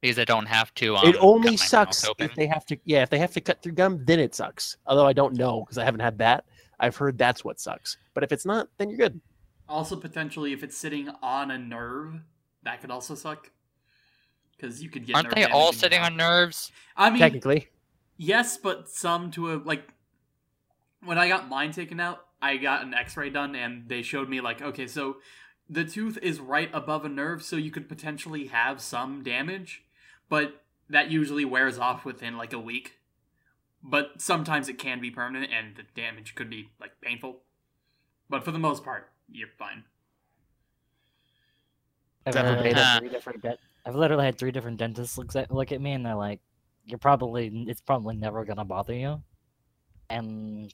because I don't have to. Um, it only cut my mouth sucks if they have to. Yeah, if they have to cut through gum, then it sucks. Although I don't know because I haven't had that. I've heard that's what sucks. But if it's not, then you're good. Also, potentially, if it's sitting on a nerve, that could also suck. Because you could get. Aren't they all sitting your on nerves? I mean, Technically, yes, but some to a like. When I got mine taken out, I got an X-ray done, and they showed me like, okay, so the tooth is right above a nerve, so you could potentially have some damage, but that usually wears off within like a week. But sometimes it can be permanent, and the damage could be like painful. But for the most part, you're fine. I've Never literally made had it. three different de- I've literally had three different dentists look at look at me and they're like, "You're probably it's probably never gonna bother you," and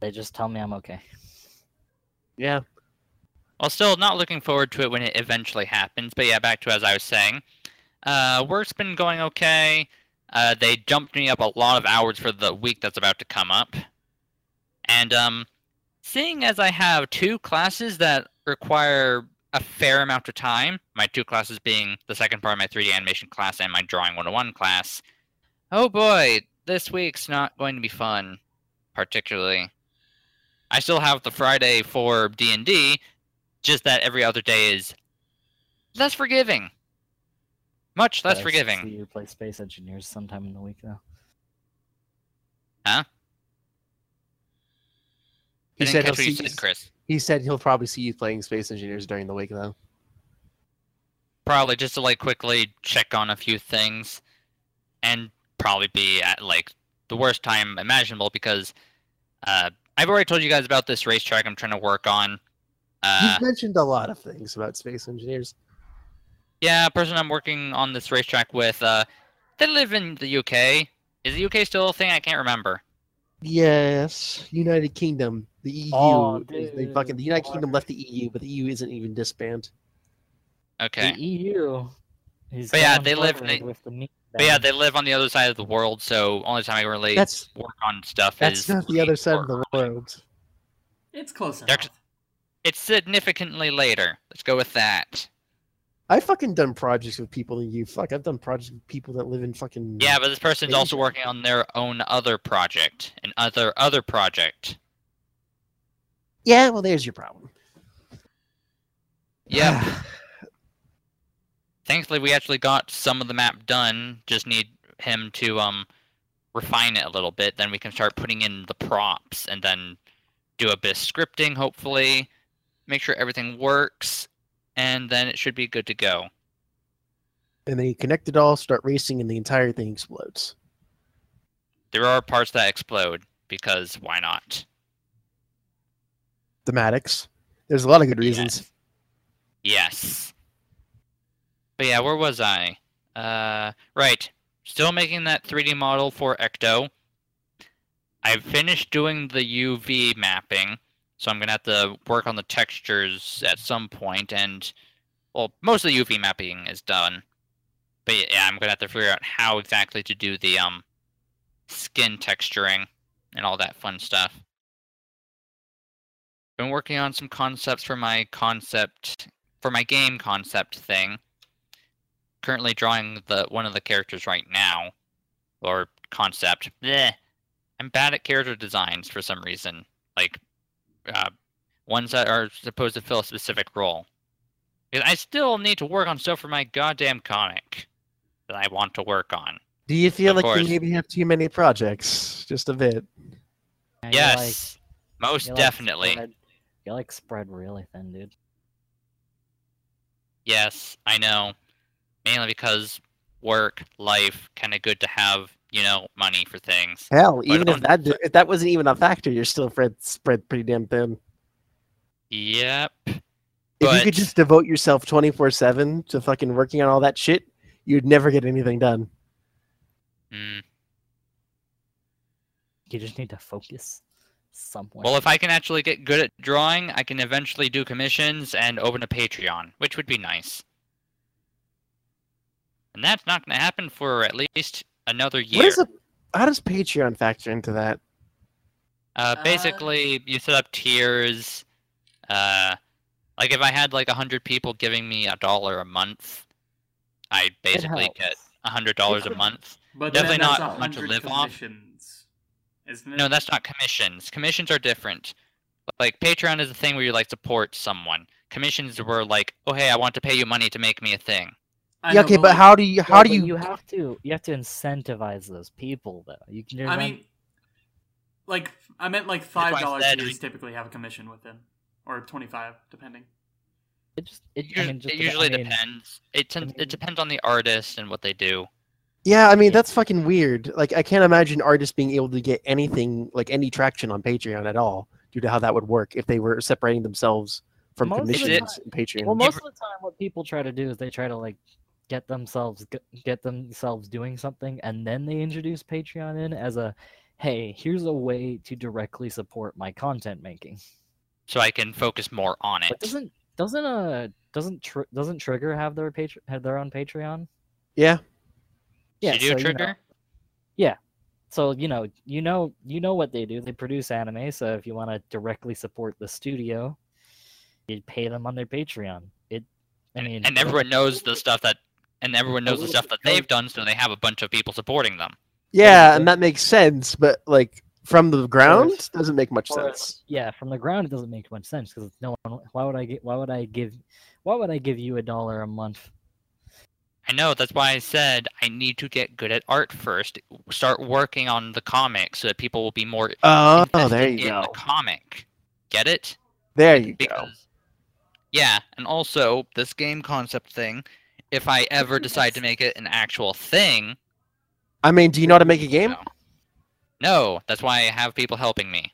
they just tell me I'm okay. yeah. Well, still not looking forward to it when it eventually happens. But yeah, back to as I was saying. Uh, work's been going okay. Uh, they jumped me up a lot of hours for the week that's about to come up. And um, seeing as I have two classes that require a fair amount of time, my two classes being the second part of my 3D animation class and my drawing 101 class, oh boy, this week's not going to be fun, particularly. I still have the Friday for D&D, just that every other day is less forgiving. Much less forgiving. See you play Space Engineers sometime in the week though. He said, he'll see said, Chris. he said he'll probably see you playing Space Engineers during the week, though. Probably just to like quickly check on a few things, and probably be at like the worst time imaginable because uh, I've already told you guys about this racetrack I'm trying to work on. Uh, You've mentioned a lot of things about Space Engineers. yeah, person I'm working on this racetrack with, uh, they live in the UK. Is the UK still a thing? I can't remember. Yes, United Kingdom, the EU. Oh, they fucking the United? Kingdom left the EU, but the EU isn't even disbanded. Okay. The EU. He's But yeah, they live- they- with the But yeah, they live on the other side of the world, so only time I can really That's work on stuff that's is not the other side of the world. It's close They're- enough. It's significantly later. Let's go with that. I've fucking done projects with people in you. Fuck, I've done projects with people that live in fucking. Yeah, but this person's Asia. also working on their own other project, an other other project. Yeah, well, there's your problem. Yeah. (sighs) Thankfully, we actually got some of the map done. Just need him to um refine it a little bit. Then we can start putting in the props, and then do a bit of scripting. Hopefully, make sure everything works, and then it should be good to go. and then you connect it all, start racing, and the entire thing explodes. There are parts that explode because why not? Thematics. There's a lot of good reasons. Yes. But yeah, where was I? Uh, right. Still making that 3D model for Ecto. I finished doing the UV mapping, so I'm gonna have to work on the textures at some point, and well, most of the UV mapping is done. But yeah, I'm gonna have to figure out how exactly to do the um skin texturing and all that fun stuff. Been working on some concepts for my concept for my game concept thing. Currently drawing the one of the characters right now, or concept. Bleh. I'm bad at character designs for some reason, like uh, ones that are supposed to fill a specific role. I still need to work on stuff for my goddamn comic that I want to work on. Do you feel Of like course. you maybe have too many projects? Just a bit. Yeah, you're yes, most you're like definitely. spread- You're like spread really thin, dude. Yes, I know. Mainly because work, life, kind of good to have, you know, money for things. Hell, But even if that if that wasn't even a factor, you're still spread spread pretty damn thin. Yep. If you could just devote yourself 24/7 to fucking working on all that shit, you'd never get anything done. Mm. You just need to focus somewhere. Well, if I can actually get good at drawing, I can eventually do commissions and open a Patreon, which would be nice. And that's not going to happen for at least another year. What is a how does Patreon factor into that? Uh, Uh, basically, you set up tiers. Uh, like if I had like a hundred people giving me a dollar a month, I It basically get a hundred dollars a month. But Definitely not a much to hundred live off. Commissions, isn't it? No, that's not commissions. Commissions are different. Like Patreon is a thing where you like support someone. Commissions were like, oh hey, I want to pay you money to make me a thing. I yeah, know, okay, but like, how do you how Yeah, do you, You have to. You have to incentivize those people, though. You can. I not- mean, like I meant like five dollars said- typically have a commission with them, or twenty five depending. it just. It, I mean, just it depe- usually I mean, depends. It tends, mean- it depends on the artist and what they do. Yeah, I mean that's fucking weird. Like I can't imagine artists being able to get anything like any traction on Patreon at all due to how that would work if they were separating themselves from Most of commissions and Patreon. Well, most of the time, what people try to do is they try to like get themselves get, get themselves doing something, and then they introduce Patreon in as a, hey, here's a way to directly support my content making. So I can focus more on But it. doesn't doesn't uh doesn't tr- doesn't Trigger have their patr have their own Patreon? yeah, Yeah, Did you so, know- trigger? so you know you know you know what they do. They produce anime, so if you want to directly support the studio, you pay them on their Patreon. It, I mean, and everyone knows the stuff that, and everyone knows the stuff that they've done, so they have a bunch of people supporting them. yeah, and that makes sense. But like from the ground, doesn't make much or- sense. yeah, from the ground it doesn't make much sense because no one. Why would I get? Why would I give? Why would I give you a dollar a month? I know. That's why I said I need to get good at art first. Start working on the comic so that people will be more Oh, there you in go. the comic. Get it? There you go. Yeah, and also this game concept thing. If I ever decide to make it an actual thing, I mean, do you know how to make a game? No. No, that's why I have people helping me.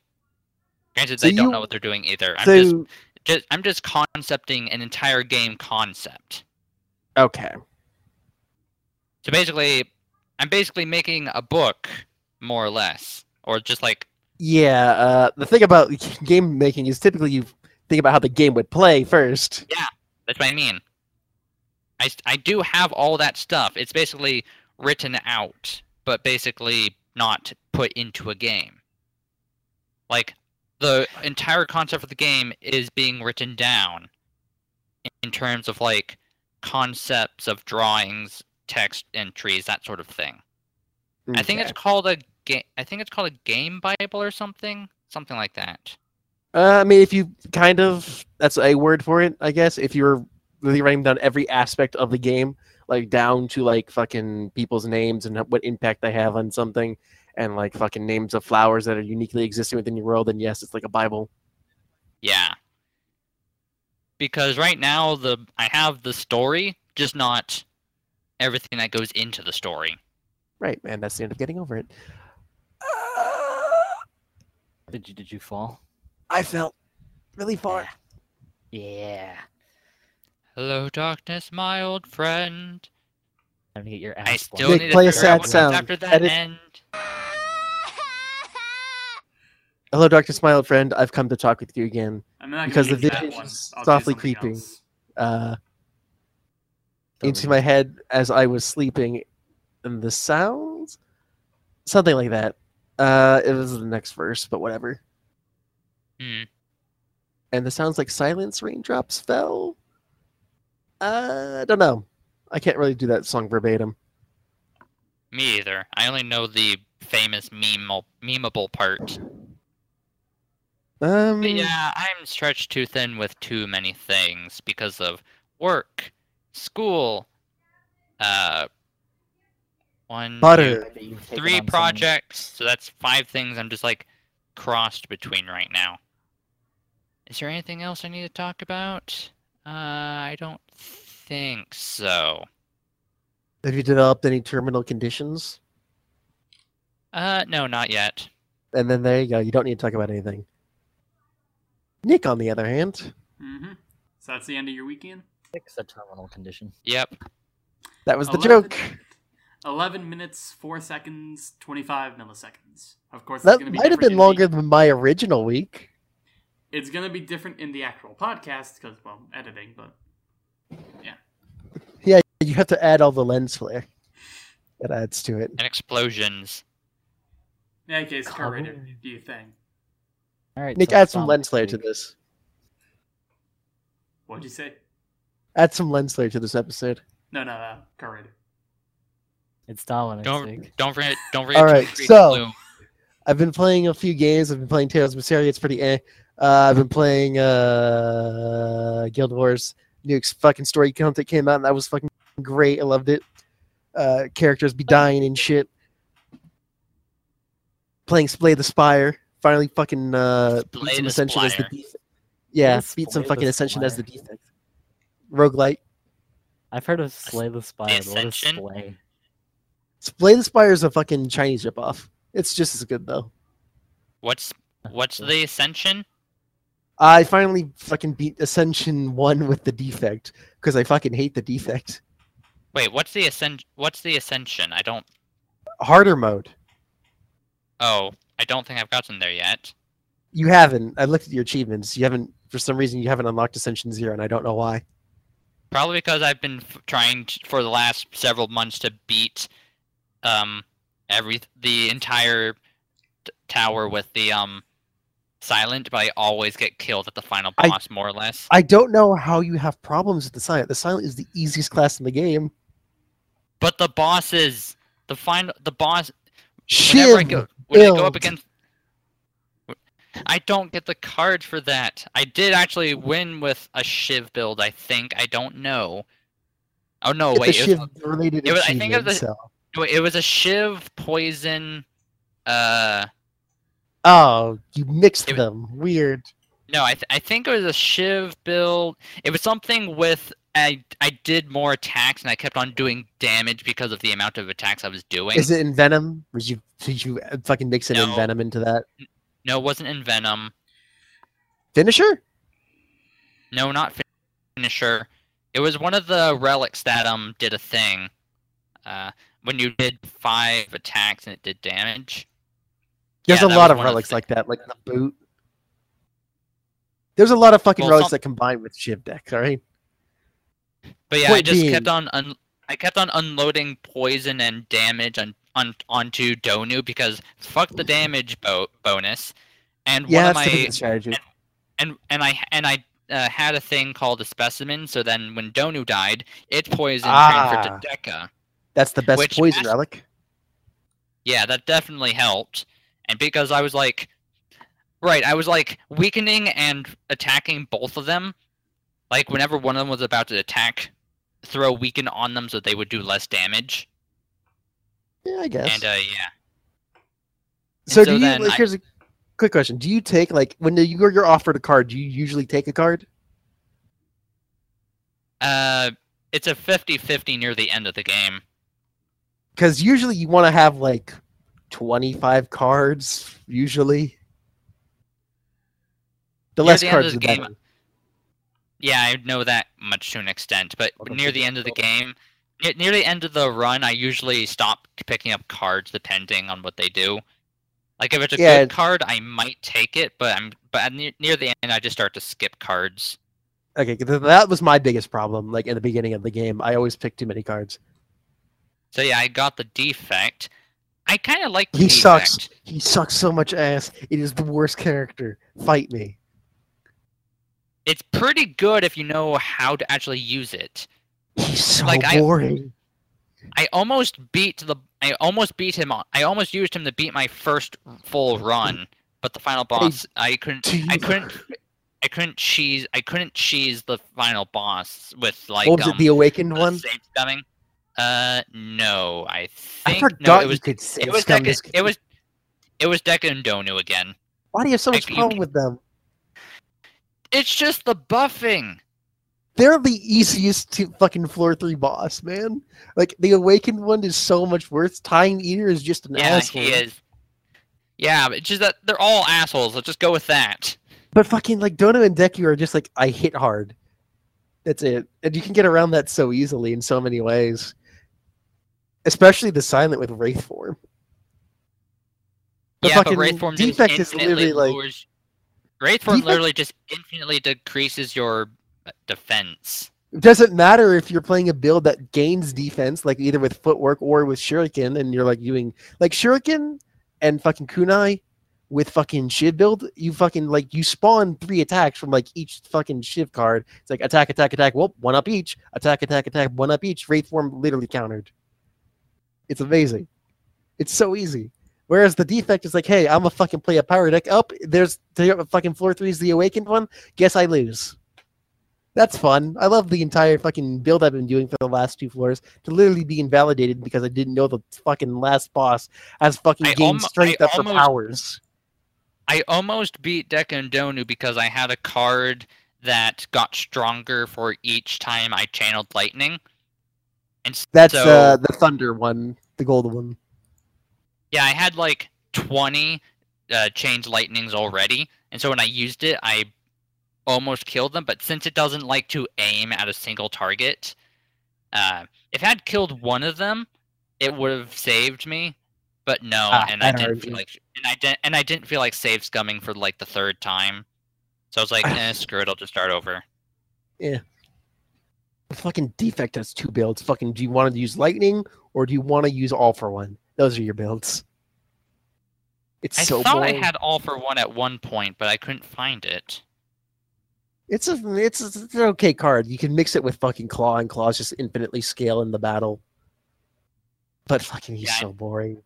Granted, So they don't know what they're doing either. I'm just, just I'm just concepting an entire game concept. okay, So basically, I'm basically making a book, more or less, or just like yeah. Uh, the thing about (laughs) game making is typically you think about how the game would play first. Yeah, that's what I mean. I, I do have all that stuff. It's basically written out, but basically not put into a game. Like the entire concept of the game is being written down in terms of like concepts of drawings, text entries, that sort of thing. I think it's called a game. I think it's called a game bible or something, something like that. Uh, I mean, if you kind of, that's a word for it, I guess. If you're really writing down every aspect of the game, like down to like fucking people's names and what impact they have on something, and like fucking names of flowers that are uniquely existing within your world, then yes, it's like a Bible. Yeah. Because right now the I have the story, just not everything that goes into the story. Right, man. That's the end of getting over it. Did you did you fall? I felt really far. Yeah. Hello, darkness, my old friend. Time to get your ass I still Nick, need to play a sad sound. after that Edit- end. Hello, Dr. Smiled Friend. I've come to talk with you again. I'm not Because the use vision is softly creeping. else. Uh, Don't into my head as I was sleeping, and the sounds, something like that. Uh, it was the next verse, but whatever. Hmm. And the sounds like silence raindrops fell. Uh, I don't know. I can't really do that song verbatim. Me either. I only know the famous meme memeable part. Um, But yeah, I'm stretched too thin with too many things because of work, school, uh, one, two, butter. That three on so projects. So that's five things I'm just like crossed between right now. Is there anything else I need to talk about? Uh, I don't think so. Have you developed any terminal conditions? Uh, no, not yet. And then there you go. You don't need to talk about anything. Nick, on the other hand, Mm-hmm. So that's the end of your weekend. Fix a terminal condition. Yep. that was the Eleven- joke. 11 minutes, 4 seconds, 25 milliseconds. Of course, That going be might have been longer The, than my original week. it's going to be different in the actual podcast because, well, editing, but Yeah, Yeah, you have to add all the lens flare. That adds to it. And explosions. in any case, Cover- Curator, do you think? All right. Nick, so add some lens flare to this. What'd you say? Add some lens flare to this episode. No, no, no, Curator. It's Dominic's Don't week. don't forget don't forget All to so- bloom. I've been playing a few games. I've been playing Tales of Berseria. It's pretty eh. Uh, I've been playing uh, Guild Wars. New fucking story count that came out, and that was fucking great. I loved it. Uh, characters be dying and shit. Playing Slay the Spire. Finally fucking uh, beat some the Ascension as the Spire. defect. Yeah, What is beat some fucking Ascension as the Spire? Defect. Roguelite. I've heard of Slay the Spire. but What is Ascension? Slay? The Spire is a fucking Chinese ripoff. It's just as good though. What's what's the ascension? I finally fucking beat Ascension 1 with the defect because I fucking hate the defect. Wait, what's the ascent what's the ascension? I don't Harder mode. oh, I don't think I've gotten there yet. You haven't. I looked at your achievements. You haven't, for some reason, you haven't unlocked Ascension 0, and I don't know why. Probably because I've been f- trying for the last several months to beat um every the entire t- tower with the um silent, but I always get killed at the final I- boss more or less. I don't know how you have problems with the Silent. The Silent is the easiest class in the game. But the bosses, the final the boss whenever I go when I go up against I don't get the cards for that. I did actually win with a Shiv build, I think. I don't know. Oh no, Get wait. It was, Shiv-related it was- I think it was a- wait, it was a Shiv poison uh Oh, you mixed It- them. Weird. no, I th- I think it was a Shiv build. It was something with I I did more attacks and I kept on doing damage because of the amount of attacks I was doing. Is it Envenom? Did you, did you fucking mix it in No. Venom into that? No, it wasn't Envenom. Finisher? No, not fin- finisher. It was one of the relics that um did a thing. Uh, when you did five attacks and it did damage. There's Yeah, a lot of one of relics like that, like the boot. There's a lot of fucking Well, relics that combine with Shiv decks, alright? But yeah, I just being- kept on un- I kept on unloading poison and damage on, on onto Donu because fuck the damage bo- bonus. And Yeah, one of my strategy. and and I and I uh, had a thing called a specimen. So then when Donu died, its poison transferred Ah. to Deca. That's the best poison relic. Yeah, that definitely helped. And because I was like, right, I was like weakening and attacking both of them. Like whenever one of them was about to attack, throw weaken on them so they would do less damage. Yeah, I guess. And uh, yeah, so, and do you? Like, here's a quick question: Do you take like when you're you're offered a card? Do you usually take a card? uh, it's a 50-50 near the end of the game. Because usually you want to have like 25 cards. Usually, the Near less the cards, the the game, better. Yeah, I know that much to an extent, but near the end of the game, near, near the end of the run, I usually stop picking up cards depending on what they do. Like if it's a Yeah, good it's- card, I might take it, but I'm but near, near the end, I just start to skip cards. Okay, that was my biggest problem. Like in the beginning of the game, I always picked too many cards. So yeah, I got the defect. I kind of like He defect. sucks. He sucks so much ass. It is the worst character. Fight me. It's pretty good if you know how to actually use it. He's so Like, I- boring. I almost beat the I almost beat him on I almost used him to beat my first full run, but the final boss I couldn't do I couldn't I couldn't cheese I couldn't cheese the final boss with like what was um, it? The awakened uh, one. save coming. Uh no, I I think forgot no, it was you could save it was scum Deca, it was it was Deca and Donu again. Why do you have so much like, problem can- with them? It's just the buffing. They're the easiest to fucking floor three boss, man. Like the awakened one is so much worse. Time Eater is just an Yeah, asshole. he is. Yeah, but it's just that they're all assholes. Let's just go with that. But fucking like Donu and Deca are just like I hit hard. That's it. And you can get around that so easily in so many ways. Especially the silent with Wraith form. The yeah, but Wraith form just defect is literally like. Wraith form Defect- literally just infinitely decreases your defense. it doesn't matter if you're playing a build that gains defense, like either with footwork or with shuriken, and you're like doing like shuriken and fucking kunai with fucking shiv build, you fucking like you spawn three attacks from like each fucking shiv card. It's like attack, attack, attack, whoop, one up each, attack, attack, attack, one up each. Wraith form literally countered. It's amazing. It's so easy. Whereas the defect is like, hey, I'm a fucking play a power deck. Up there's the fucking floor three is the awakened one. Guess I lose. That's fun. I love the entire fucking build I've been doing for the last two floors to literally be invalidated because I didn't know the fucking last boss has fucking I gained strength I up for almost- powers. I almost beat Deca Donu because I had a card that got stronger for each time I channeled lightning. And s- That's so, uh, the thunder one, the gold one. yeah, I had like 20 uh, chained lightnings already, and so when I used it, I almost killed them. But since it doesn't like to aim at a single target, uh, if I had killed one of them, it would have saved me. But no, Ah, and I that didn't feel you. like, and I didn't, and I didn't feel like save scumming for like the third time. So I was like, (sighs) eh, screw it, I'll just start over. Yeah. The fucking defect has two builds. Fucking, do you want to use lightning or do you want to use all for one? Those are your builds. It's I so thought boring. I had all for one at one point, but I couldn't find it. It's a it's, it's an okay card. You can mix it with fucking claw, and claws just infinitely scale in the battle. But fucking, he's Yeah, so boring.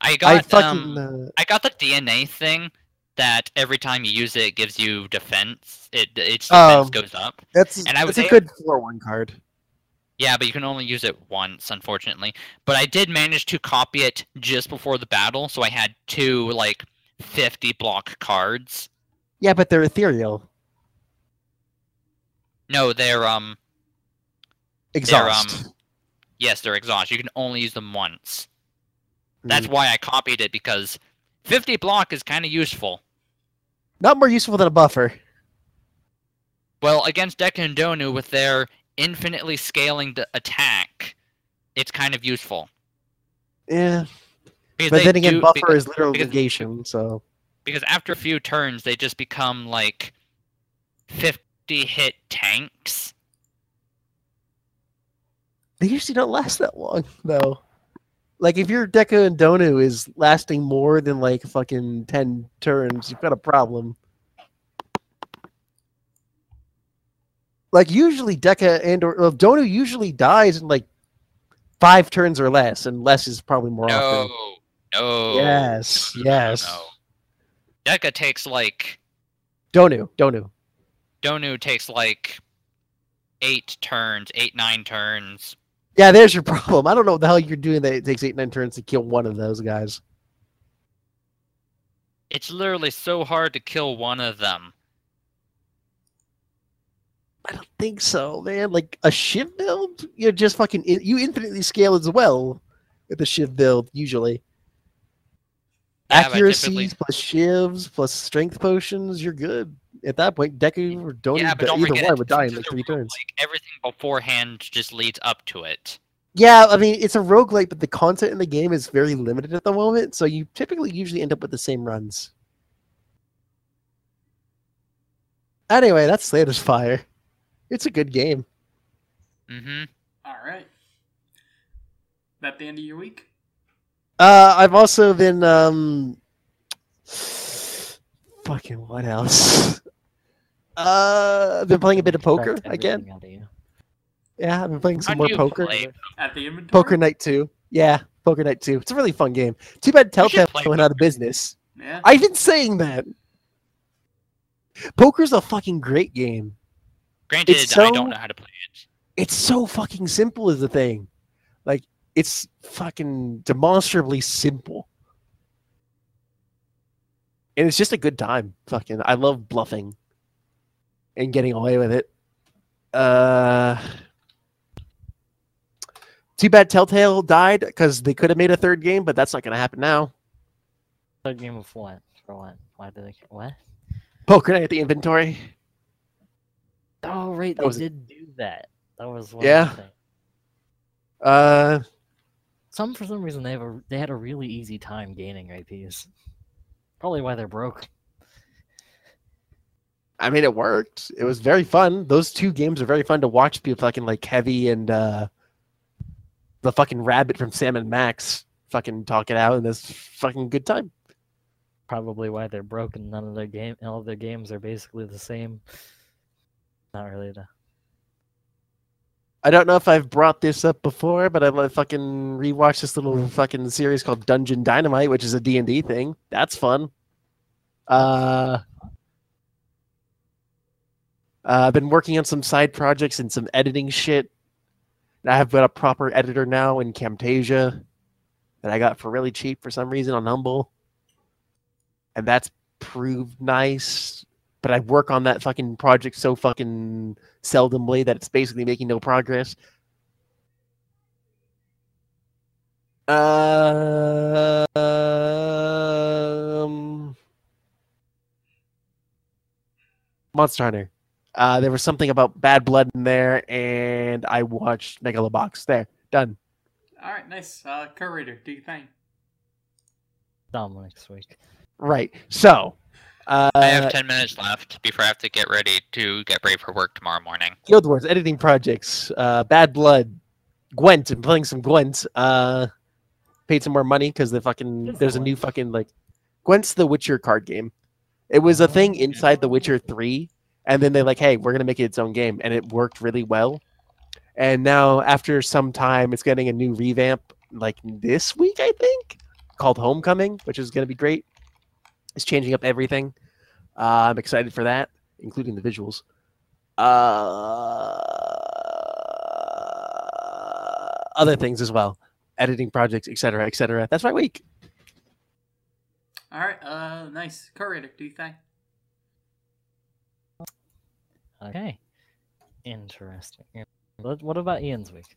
I got I fucking um, uh, I got the DNA thing that every time you use it, it gives you defense. It its defense Um, goes up. that's and I was a good four one card. Yeah, but you can only use it once, unfortunately. But I did manage to copy it just before the battle, so I had two like fifty block cards. Yeah, but they're ethereal. No, they're um Exhaust. yes, they're exhaust. You can only use them once. That's Mm. why I copied it because fifty block is kind of useful. Not more useful than a buffer. Well, against and Donu with their infinitely scaling d- attack, it's kind of useful. Yeah, Because but then again, do- buffer because, is literal because- negation. So because after a few turns, they just become like fifty hit tanks. they usually don't last that long, though. Like if your Deca and Donu is lasting more than like fucking ten turns, you've got a problem. Like usually Deca and or well, Donu usually dies in like five turns or less, and less is probably more No, often. no. Yes, yes. no. Deca takes like Donu, Donu. Donu takes like eight turns, eight nine turns. Yeah, there's your problem. I don't know what the hell you're doing that it takes eight, nine turns to kill one of those guys. It's literally so hard to kill one of them. I don't think so, man. Like a shiv build, you're just fucking you infinitely scale as well with the shiv build usually. Yeah, Accuracies typically- plus shivs plus strength potions, you're good. At that point, Deca or don't yeah, but don't either forget one would die in like a three turns. roguelike. Everything beforehand just leads up to it. Yeah, I mean it's a roguelike, but the content in the game is very limited at the moment, so you typically usually end up with the same runs. Anyway, that's Slay the Spire. It's a good game. Mm-hmm. All right. That the end of your week? Uh, I've also been um, (sighs) fucking what else? Uh, I've been playing a bit of poker again. everything out of you. Yeah, I've been playing some How more do you poker. play? At the inventory? Poker Night 2. Yeah, Poker Night 2. It's a really fun game. Too bad We should Telltale play went out of business. Yeah. I've been saying that. Poker's a fucking great game. Granted, It's I don't know how to play it. It's so fucking simple is the thing. Like, it's fucking demonstrably simple. And it's just a good time. Fucking, I love bluffing and getting away with it. Uh, too bad Telltale died because they could have made a third game, but that's not going to happen now. Third game of what? For what? Why did they? What? Poker Night at the inventory. Oh, right. That They did do that. That was one Yeah. thing. Uh, Some for some reason they have a they had a really easy time gaining IPs. Probably why they're broke. I mean, it worked. It was very fun. Those two games are very fun to watch. People fucking like Heavy and uh, the fucking rabbit from Sam and Max fucking talk it out, and this fucking good time. Probably why they're broken. none of their game all of their games are basically the same. Not really the I don't know if I've brought this up before, but I fucking rewatched this little fucking series called Dungeon Dynamite, which is a D and D thing. That's fun. Uh, uh, I've been working on some side projects and some editing shit. And I have got a proper editor now in Camtasia that I got for really cheap for some reason on Humble, and that's proved nice. But I work on that fucking project so fucking seldomly that it's basically making no progress. Um, Monster Hunter. Uh, there was something about bad blood in there, and I watched Megalobox. There, done. All right, nice. Uh, curator, do you think? dumb next week. Right. So, uh, I have 10 minutes left before I have to get ready to get ready for work tomorrow morning. Guild Wars editing projects. Uh, Bad Blood. Gwent. I'm playing some Gwent. Uh, paid some more money because the fucking What's there's a new fucking like Gwent's the Witcher card game. It was a thing inside The Witcher Three, and then they're like, "Hey, we're gonna make it its own game," and it worked really well. And now, after some time, it's getting a new revamp, like this week, I think, called Homecoming, which is gonna be great. It's changing up everything. Uh, I'm excited for that, including the visuals. Uh, other things as well, editing projects, etc., etc. That's my week. All right, uh, nice. Curator, do you think? Okay. Interesting. What, what about Ian's week?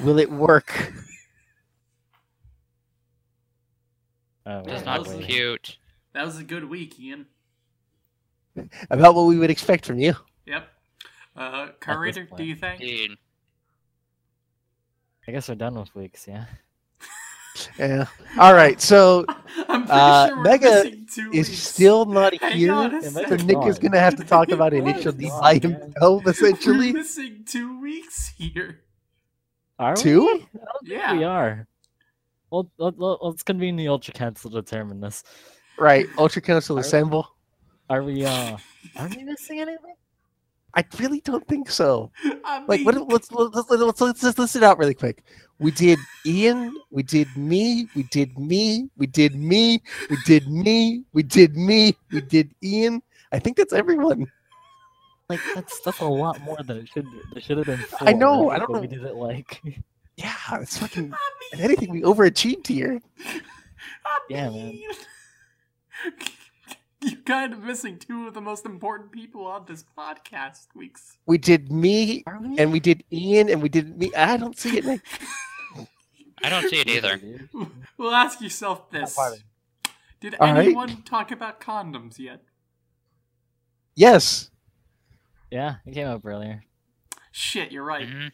Will it work? Oh, It's not that was- cute. That was a good week, Ian. About what we would expect from you. Yep. Uh, curator, do you think? Dude, I guess we're done with weeks, yeah. Yeah. All right. So (laughs) I'm pretty Uh, sure Mega is weeks. still not Hang here. on So. Nick is gonna have to talk about (laughs) What? initial D Come by on, man. himself, We're missing two weeks here. Are Two? we? I don't think Yeah. we are. Well, let, let, let's convene the Ultra Council to determine this. Right. Ultra Council Are- assemble. Are we, uh, (laughs) are we missing anything? I really don't think so. (laughs) I Like, mean, what, let's, let's, let's, let's, let's just list it out really quick. We did Ian, we did me, we did me, we did me, we did me, we did me, we did Ian. I think that's everyone. (laughs) Like, that's that's a lot more than it should be. There should have been four. (laughs) I know, I don't but We did it like, Yeah, it's fucking. I If mean, anything, we overachieved here. I Yeah, man. Mean, (laughs) You're kind of missing two of the most important people on this podcast weeks. We did me, we? and we did Ian, and we did me. I don't see it, I don't see it either. (laughs) Well, ask yourself this: Did All right. anyone talk about condoms yet? Yes. Yeah, it came up earlier. Shit, you're right. Mhm.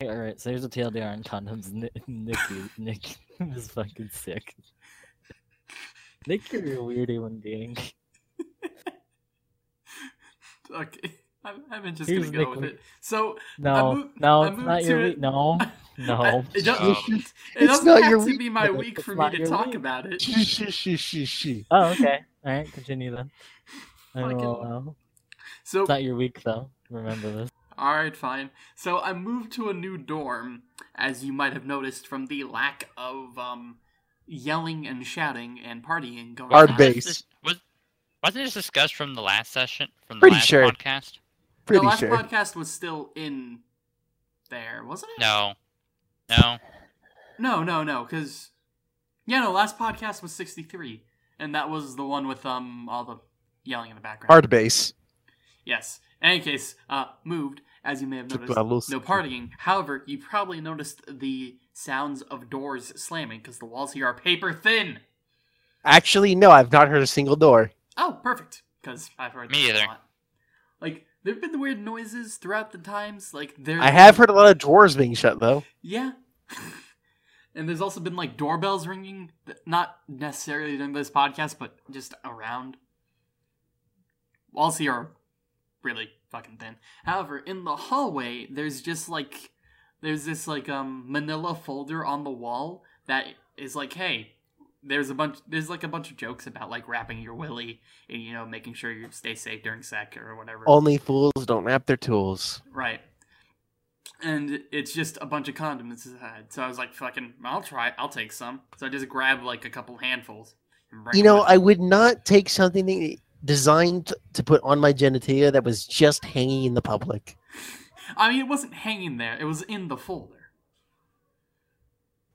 Hey, all right, so here's a TLDR on condoms. Nick, Nick, Nick is fucking sick. Nick, you're a weird human being. (laughs) Okay, I'm, I'm just Here's gonna go Nick with Wi- it. So No, moved- no, it's not your week. No, (laughs) no. I- it, (laughs) don't, Um, it It's doesn't not have your to week, be my week It's for me to talk week. about it. She, she, she, she, she. Oh, okay. All right, continue then. I Fucking- will allow. So It's not your week though. Remember this. All right, fine. So I moved to a new dorm, as you might have noticed from the lack of um yelling and shouting and partying going Hard on. base. Was this- was, wasn't this discussed from the last session? From the Pretty last sure. podcast? Pretty the last sure. podcast was still in there, wasn't it? No. No. No, no, no, because yeah, no. Last podcast was sixty three, and that was the one with um all the yelling in the background. Hard base. Yes. In any case, uh, moved as you may have noticed. No partying. However, you probably noticed the sounds of doors slamming because the walls here are paper thin. Actually, no, I've not heard a single door. Oh, perfect. Because I've heard Me this a either. lot. Like there've been the weird noises throughout the times. Like there. I have heard a lot of drawers being shut, though. Yeah. (laughs) and there's also been like doorbells ringing, th- not necessarily during this podcast, but just around. Walls here are really fucking thin. However, in the hallway, there's just like there's this like um manila folder on the wall that is like, hey, there's a bunch there's like a bunch of jokes about like wrapping your willy and you know making sure you stay safe during sec or whatever. Only fools don't wrap their tools. Right. And it's just a bunch of condoms inside. So I was like, fucking, I'll try. I'll take some. So I just grabbed like a couple handfuls. and You know, I would not take something designed to put on my genitalia that was just hanging in the public. I mean, it wasn't hanging there. It was in the folder.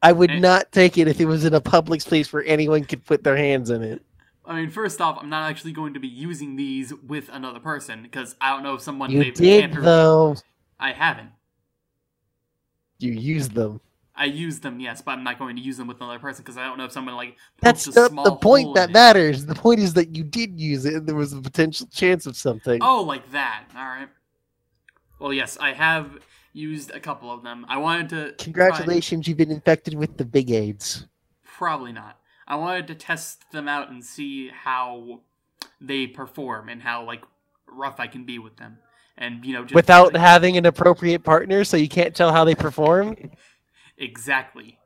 I would Eh. not take it if it was in a public space where anyone could put their hands in it. I mean, first off, I'm not actually going to be using these with another person because I don't know if someone You did, though. I haven't. You used them. I used them, yes, but I'm not going to use them with another person because I don't know if someone like That's not small the point that matters. The point is that you did use it and there was a potential chance of something. Oh, like that. All right. Well, yes, I have used a couple of them. I wanted to. Congratulations, you've been infected with the big AIDS. Probably not. I wanted to test them out and see how they perform and how like rough I can be with them, and you know, just Without like- having an appropriate partner, so you can't tell how they perform? (laughs) exactly.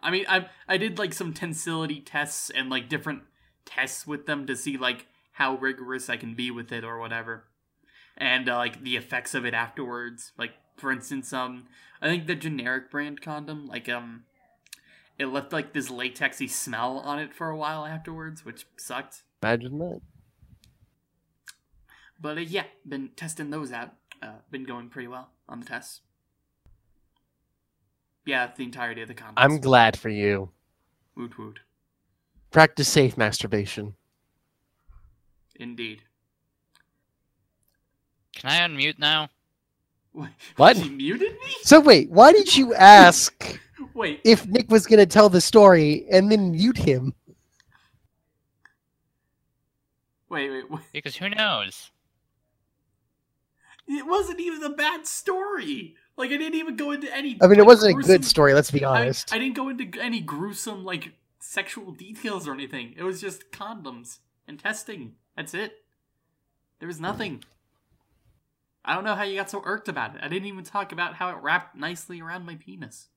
I mean, I I did like some tensility tests and like different tests with them to see like how rigorous I can be with it or whatever, and uh, like the effects of it afterwards. Like for instance, um, I think the generic brand condom, like um, it left like this latexy smell on it for a while afterwards, which sucked. Imagine that. But uh, yeah, been testing those out. Uh, been going pretty well on the tests. Yeah, the entirety of the condoms. I'm glad for you. woot woot. Practice safe masturbation. Indeed. Can I unmute now? Wait, What? He muted me? So wait, why did you ask (laughs) Wait, if Nick was going to tell the story and then mute him? wait, wait, wait. Because who knows? It wasn't even a bad story. Like I didn't even go into any. I mean, it wasn't a good story, let's be I, honest. I didn't go into any gruesome like sexual details or anything. It was just condoms and testing. That's it. There was nothing. I don't know how you got so irked about it. I didn't even talk about how it wrapped nicely around my penis.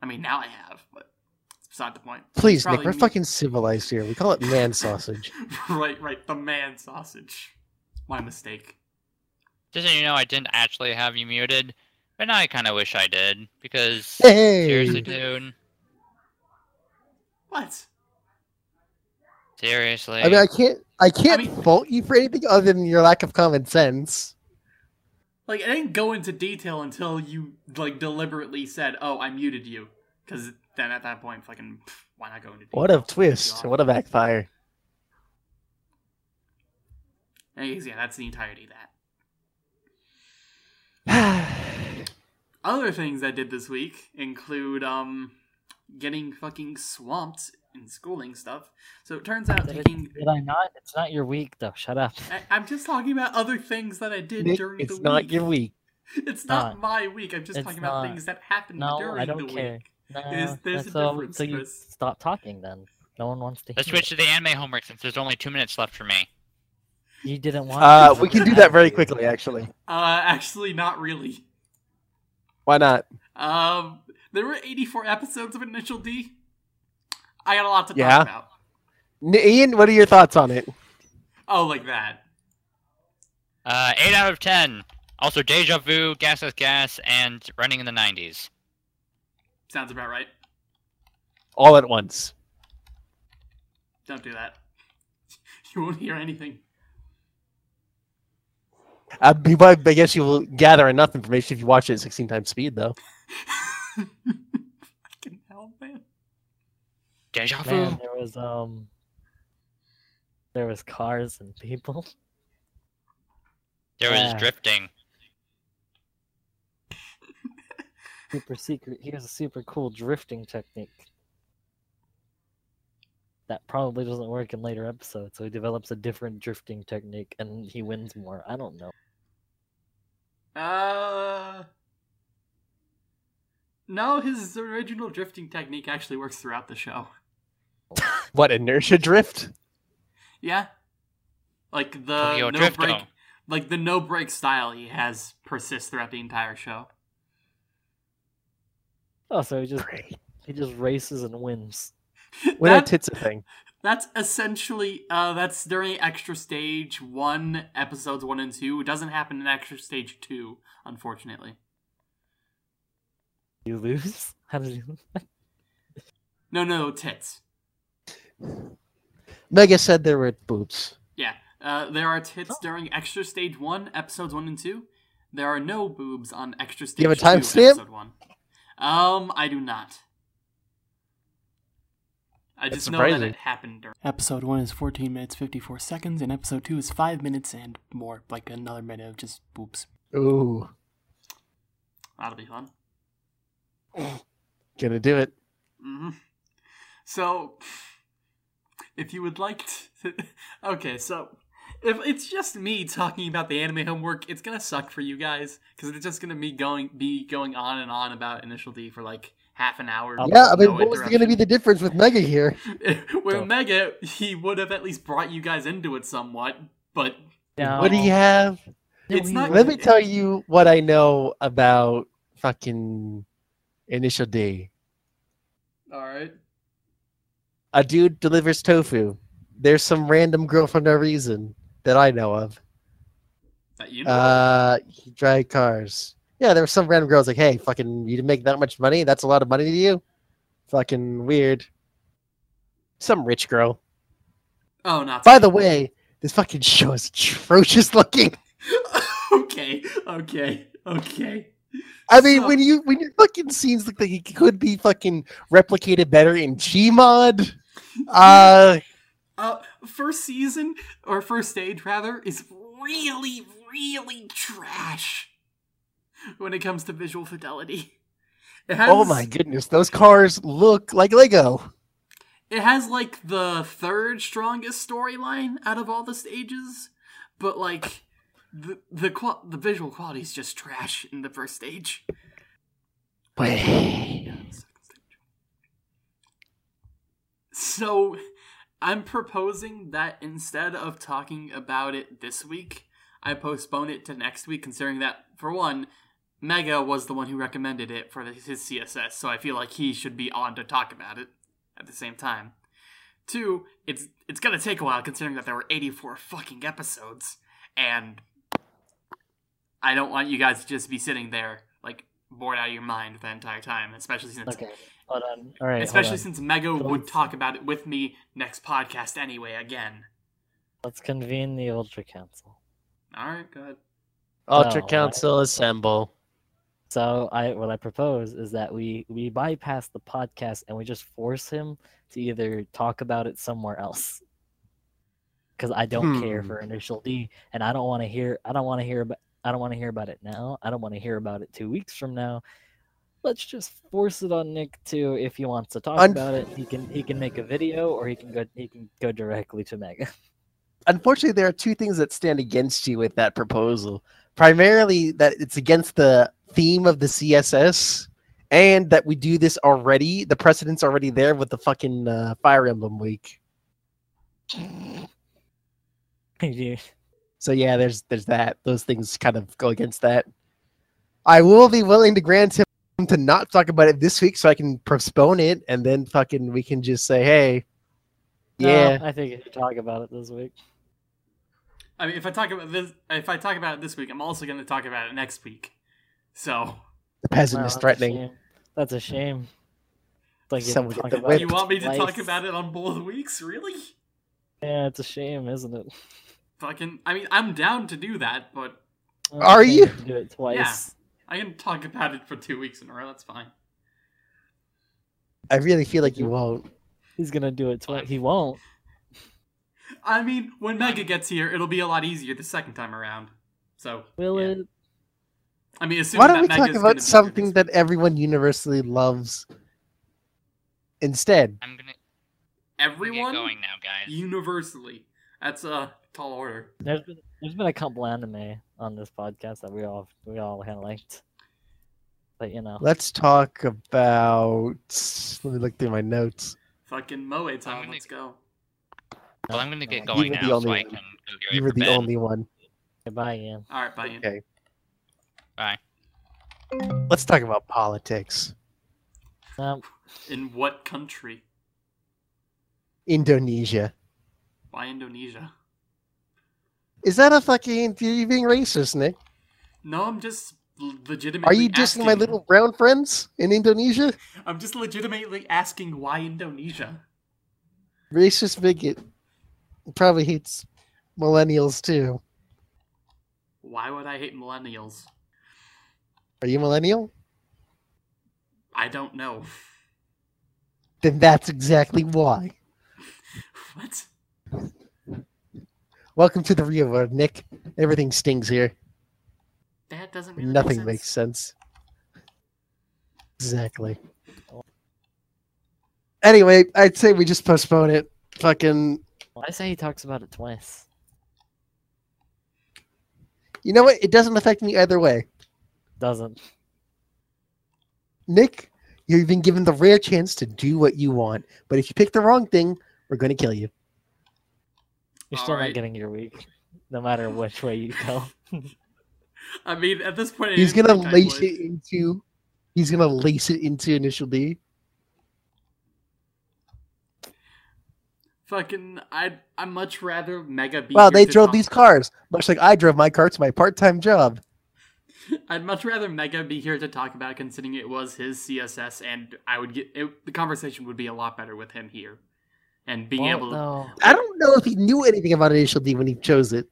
I mean, now I have, but it's beside the point. Please, Nick, we're me- fucking civilized here. We call it man sausage. (laughs) right, right. The man sausage. My mistake. Just so you know, I didn't actually have you muted, but now I kind of wish I did because Hey! seriously, dude, What? Seriously. I mean, I can't, I can't mean- fault you for anything other than your lack of common sense. Like, I didn't go into detail until you, like, deliberately said, oh, I muted you. Because then at that point, fucking, pff, why not go into detail? What a twist! What a backfire! Anyways, yeah, that's the entirety of that. (sighs) Other things I did this week include, um, getting fucking swamped in schooling stuff. So it turns out Did, it- did I not? It's not your week though. Shut up. I, I'm just talking about other things that I did Nick, during it's the not week. your week. (laughs) It's not not. my week. I'm just It's talking about things that happened No, during I don't the care. week. No, There's- there's a so, difference, so you Chris. stop talking then. No one wants to. Hear. Let's hear switch it. to the anime homework since there's only two minutes left for me. You didn't want. Uh, to. we can do that very quickly, actually. Uh, actually, not really. Why not? Um, there were 84 episodes of Initial D. I got a lot to Yeah. talk about. Ian, what are your thoughts on it? Oh, like that. Uh, 8 out of 10. Also, Deja Vu, Gas is Gas, and Running in the 90s. Sounds about right. All at once. Don't do that. (laughs) You won't hear anything. Uh, I guess you will gather enough information if you watch it at 16 times speed, though. (laughs) Fucking hell, man. Deja Vu. Man, there was um. There was cars and people. There was drifting. (laughs) Super secret. Here's a super cool drifting technique. That probably doesn't work in later episodes, so he develops a different drifting technique and he wins more. I don't know. Uh. No, his original drifting technique actually works throughout the show. (laughs) What, inertia drift? Yeah. Like the Tokyo no Drifto. break, like the no brake style he has persists throughout the entire show. Oh, so he just he just races and wins. When are That- tits a thing? That's essentially uh that's during extra stage one, episodes one and two. It doesn't happen in extra stage two, unfortunately. You lose. (laughs) How did you? No, no, tits. Mega said there were boobs. Yeah, uh, there are tits during extra stage one, episodes one and two. There are no boobs on extra stage. you have a two, timestamp? Episode one. Um, I do not. I That's just know that it happened during. Episode 1 is 14 minutes 54 seconds, and episode 2 is 5 minutes and more, like another minute of just boobs. Ooh, That'll be fun. gonna do it. hmm So, if you would like to, (laughs) okay, so if it's just me talking about the anime homework, it's gonna suck for you guys because it's just gonna be going be going on and on about Initial D for like half an hour. Yeah, I mean, no what was gonna be the difference with Mega here? (laughs) With Go. Mega, he would have at least brought you guys into it somewhat, but No. What do you have? it's not. Let me tell you what I know about fucking Initial D. All right. A dude delivers tofu. There's some random girl for no reason that I know of. That you know. Uh, he drive cars. Yeah, there was some random girls like, hey, fucking, you didn't make that much money? That's a lot of money to you? Fucking weird. Some rich girl. oh, not. By the way, this fucking show is atrocious looking. (laughs) (laughs) okay. Okay. Okay. I mean, So- when you when your fucking scenes look like it could be fucking replicated better in Gmod, uh, Uh, first season or first stage rather is really, really trash when it comes to visual fidelity. It has, oh my goodness, those cars look like Lego. It has like the third strongest storyline out of all the stages, but like the the the visual quality is just trash in the first stage. Wait, So, I'm proposing that instead of talking about it this week, I postpone it to next week, considering that, for one, Mega was the one who recommended it for his CSS, so I feel like he should be on to talk about it at the same time. Two, it's it's gonna take a while considering that there were 84 fucking episodes, and I don't want you guys to just be sitting there, like, bored out of your mind the entire time, especially since Okay, hold on. All right, Especially hold on. since Mega would talk about it with me next podcast anyway, again. let's convene the Ultra Council. Alright, good. Ultra No, I- Council assemble. So I what I propose is that we we bypass the podcast and we just force him to either talk about it somewhere else. Because I don't care Hmm. for Initial D, and I don't want to hear. I don't want to hear about. I don't want to hear about it now. I don't want to hear about it two weeks from now. Let's just force it on Nick too. If he wants to talk Un- about it, he can he can make a video or he can go he can go directly to Mega. (laughs) Unfortunately, there are two things that stand against you with that proposal. Primarily, that it's against the theme of the CSS, and that we do this already. The precedent's already there with the fucking uh, Fire Emblem week. So yeah, there's there's that. Those things kind of go against that. I will be willing to grant him to not talk about it this week, so I can postpone it, and then fucking we can just say, hey, No, yeah, I think you should talk about it this week. I mean, if I talk about this, if I talk about it this week, I'm also going to talk about it next week. So, the peasant Wow, is that's a threatening. shame. That's a shame. It's Like you Someone didn't get talk the about you want me to talk about it on both weeks? Really? Yeah, it's a shame, isn't it? Fucking. I mean, I'm down to do that, but Are you? do it twice? I can talk about it for two weeks in a row. That's fine. I really feel like you won't. He's gonna do it twice. He won't. I mean, when Mega gets here, it'll be a lot easier the second time around. So, Will yeah. it? I mean, assuming Why don't that we Mega's talk gonna about something that everyone universally loves instead? I'm gonna, I'm get everyone going now, guys. universally. That's a tall order. There's been there's been a couple anime on this podcast that we all we all kind of liked, but you know, Let's talk about. Let me look through my notes. Fucking Moe time. gonna- Let's go. Well, I'm gonna get no, going were the now, only so I one. can go You were the bed. only one. goodbye, Ian. All right, bye. Ian. Okay. Bye. Let's talk about politics. Um, In what country? Indonesia. Why Indonesia? Is that a fucking? You being racist, Nick? No, I'm just l- Are legitimately. you dissing my asking- little brown friends in Indonesia? I'm just legitimately asking why Indonesia. Racist bigot. Probably hates millennials too. Why would I hate millennials? Are you millennial? I don't know. Then that's exactly why. (laughs) what? Welcome to the real world, Nick. Everything stings here. That doesn't really Nothing make makes sense. sense. Exactly. Anyway, I'd say we just postpone it. Fucking, well, I say he talks about it twice. you know what? It doesn't affect me either way. Doesn't. Nick, you've been given the rare chance to do what you want. But if you pick the wrong thing, we're going to kill you. You're still Alright. not getting your week, no matter which way you go. (laughs) I mean, at this point, He's going to lace it into... He's going to lace it into Initial D. Fucking, I'd I much rather Mega be. Wow, they drove talk- these cars. Much like I drove my car to my part-time job. (laughs) I'd much rather Mega be here to talk about, it, considering it was his CSS, and I would get it, the conversation would be a lot better with him here, and being Well, able. to... no, I don't know if he knew anything about Initial D when he chose it.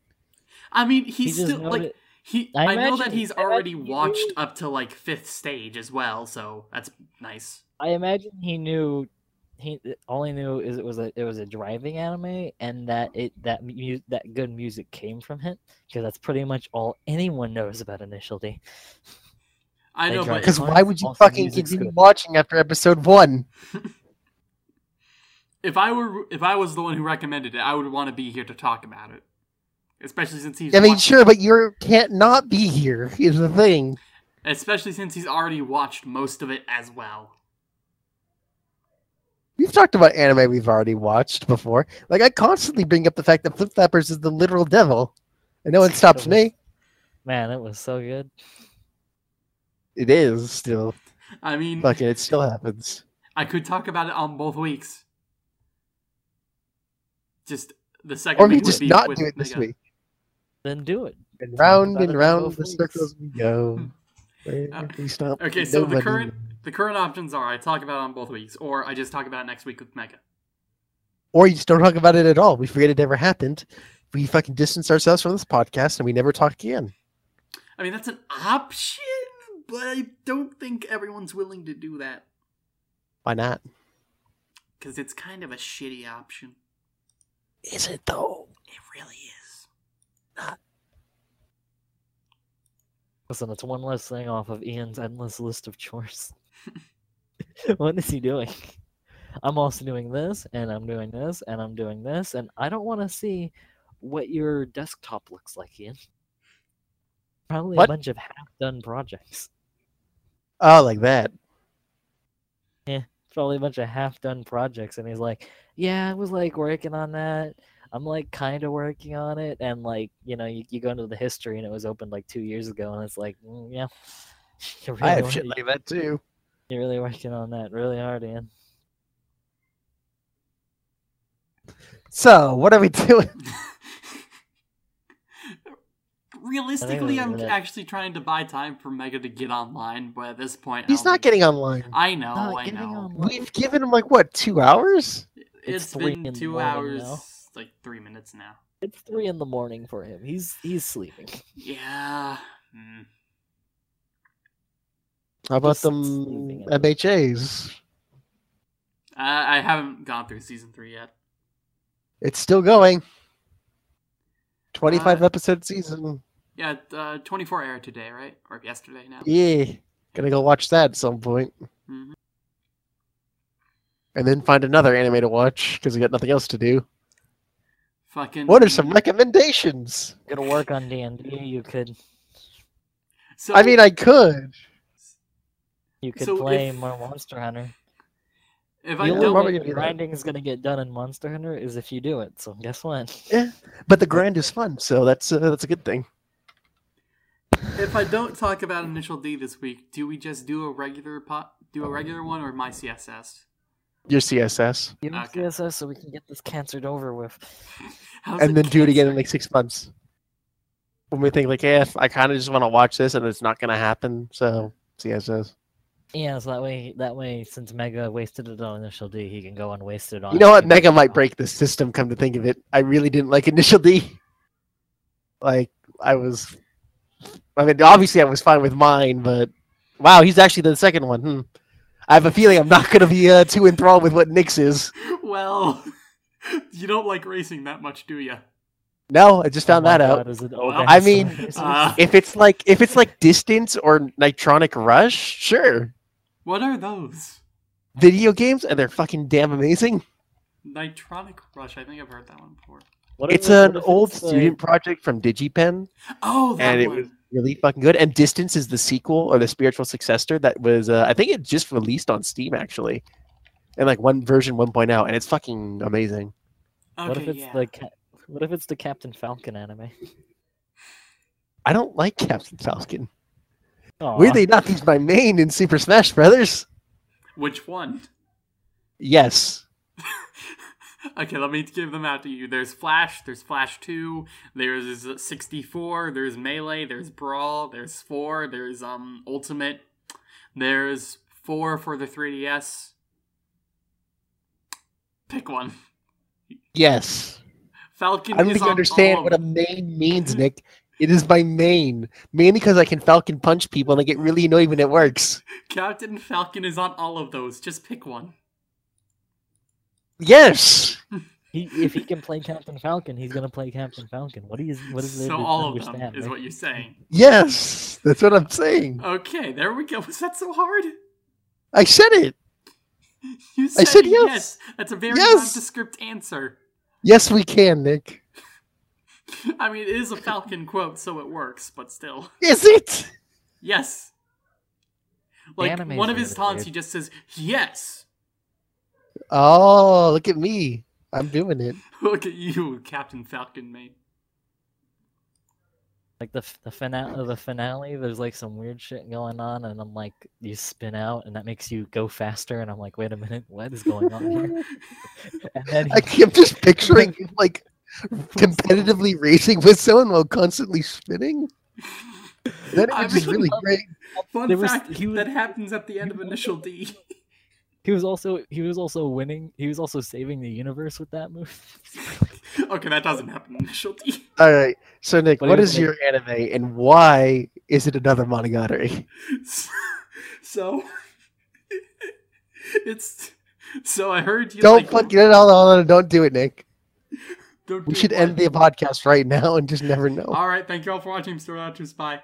I mean, he he's just still like noted- he. I I, know that he's already imagine he watched up to like fifth stage as well, so that's nice. I imagine he knew. He all he knew is it was a it was a driving anime, and that it that mu- that good music came from it because that's pretty much all anyone knows about Initial D. I They know, but Because why would you fucking music's continue watching after episode one? (laughs) if I were if I was the one who recommended it, I would want to be here to talk about it, especially since he's. I mean, watched- sure, but you can't not be here. Is the thing. especially since he's already watched most of it as well. We've talked about anime we've already watched before. Like I constantly bring up the fact that Flip Flappers is the literal devil, and no one (laughs) stops me. Man, it was so good. It is still I mean, fucking. It still happens. I could talk about it on both weeks. Just the second Or we week would just be not with do it this Mega. week. Then do it. And round and round the weeks. circles we go. Uh, we stop. Okay, so the current the current options are I talk about it on both weeks, or I just talk about it next week with Mega. Or you just don't talk about it at all. We forget it ever happened. We fucking distance ourselves from this podcast and we never talk again. I mean, that's an option, but I don't think everyone's willing to do that Why not? because it's kind of a shitty option. Is it though? It really is. Not. Listen, it's one less thing off of Ian's endless list of chores. (laughs) what is he doing? I'm also doing this, and I'm doing this, and I'm doing this, and I don't want to see what your desktop looks like, Ian. Probably What? a bunch of half-done projects. Oh, like that. Probably a bunch of half-done projects, and he's like, "Yeah, I was like working on that. I'm like kind of working on it, and like you know, you, you go into the history, and it was opened like two years ago, and it's like, mm, yeah, (laughs) you're I really, have shit like that too. you're really working on that really hard, Ian." So, what are we (laughs) doing? (laughs) Realistically, I'm that- actually trying to buy time for Mega to get online, but at this point, He's don't not think- getting online. I know, Not I know. online. We've given him like what two hours? It's it's three been two hours, now. like three minutes now. It's three in the morning for him. He's he's sleeping. (laughs) Yeah. Hmm. How about Just them the- MHAs? I, I haven't gone through season three yet. It's still going. Twenty-five Uh, episode season. Yeah, uh, 24 aired today, right? Or yesterday now. Yeah, gonna go watch that at some point, hmm and then find another anime to watch because we got nothing else to do. Fucking. What are some recommendations? Gonna work on D and D. You could So, I mean, I could. you could So play if- more Monster Hunter. if The I only only don't, probably way gonna grinding is gonna get done in Monster Hunter is if you do it. So guess what? Yeah, but the grind is fun, so that's uh, that's a good thing. If I don't talk about Initial D this week, do we just do a regular pot, do a regular one, or my CSS? Your CSS, Give me Okay. CSS so we can get this canceled over with. (laughs) How's and then do it again in like six months. When we think like, yeah, I kind of just want to watch this, and it's not gonna happen, so CSS. Yeah, so that way, that way, since Mega wasted it on Initial D, he can go and waste it on. You know what? Mega might break the system. Come to think of it, I really didn't like Initial D. Like I was, I mean, obviously I was fine with mine, but wow, he's actually the second one. Hmm. I have a feeling I'm not gonna be uh, too enthralled with what Nick's is. (laughs) Well, (laughs) you don't like racing that much, do you? No, I just Oh found my that out. God, is it Well, I mean, (laughs) Uh, If it's like if it's like Distance or Nitronic Rush, sure. what are those? Video games and they're fucking damn amazing. Nitronic Rush. I think I've heard that one before. What It's it- an what old it's, student project from DigiPen, Oh, that and it was really fucking good. And Distance is the sequel or the spiritual successor that was, uh, I think it just released on Steam actually, and like one version 1.0, and it's fucking amazing. Okay, what if it's yeah. the ca- what if it's the Captain Falcon anime? I don't like Captain Falcon. Aw. Weirdly enough, he's my main in Super Smash Brothers. Which one? Yes. (laughs) (laughs) okay, let me give them out to you. There's Flash, there's Flash 2, there's 64, there's Melee, there's Brawl, there's 4, there's um Ultimate, there's 4 for the 3DS. Pick one. Yes. Falcon I don't think you understand what a main means, Nick. It is my main. Mainly because I can Falcon punch people and I get really annoyed when it works. (laughs) Captain Falcon is on all of those. Just pick one. Yes. He, if he can play Captain Falcon, he's gonna play Captain Falcon. What do you what is there So to all of them is Nick? what you're saying. Yes. That's what I'm saying. Okay, there we go. Was that so hard? I said it. You I said yes. That's a very Yes. nondescript answer. Yes, we can, Nick. (laughs) I mean, it is a Falcon quote, so it works, but still. Is it? Yes. Like, anime's one of his taunts, weird. he just says, yes. Oh, look at me. I'm doing it. (laughs) Look at you, Captain Falcon, mate. Like the the finale, of the finale. There's like some weird shit going on, and I'm like, you spin out, and that makes you go faster, and I'm like, wait a minute, what is going on here? (laughs) and then I, he, I'm just (laughs) picturing him, like competitively racing with someone while constantly spinning. That I mean, really great. Fun There was- fact he was- that happens at the end of Initial D. he was also he was also winning. He was also saving the universe with that move. (laughs) okay, that doesn't happen in Initial (laughs) D. All right. So, Nick, What what do you is think? your anime and why is it another Monogatari? (laughs) so, it's. So I heard you Don't like. fuck it. Hold on, Don't do it, Nick. don't We do should what? end the podcast right now and just never know. All right, thank you all for watching. Mr. Rogers. Bye.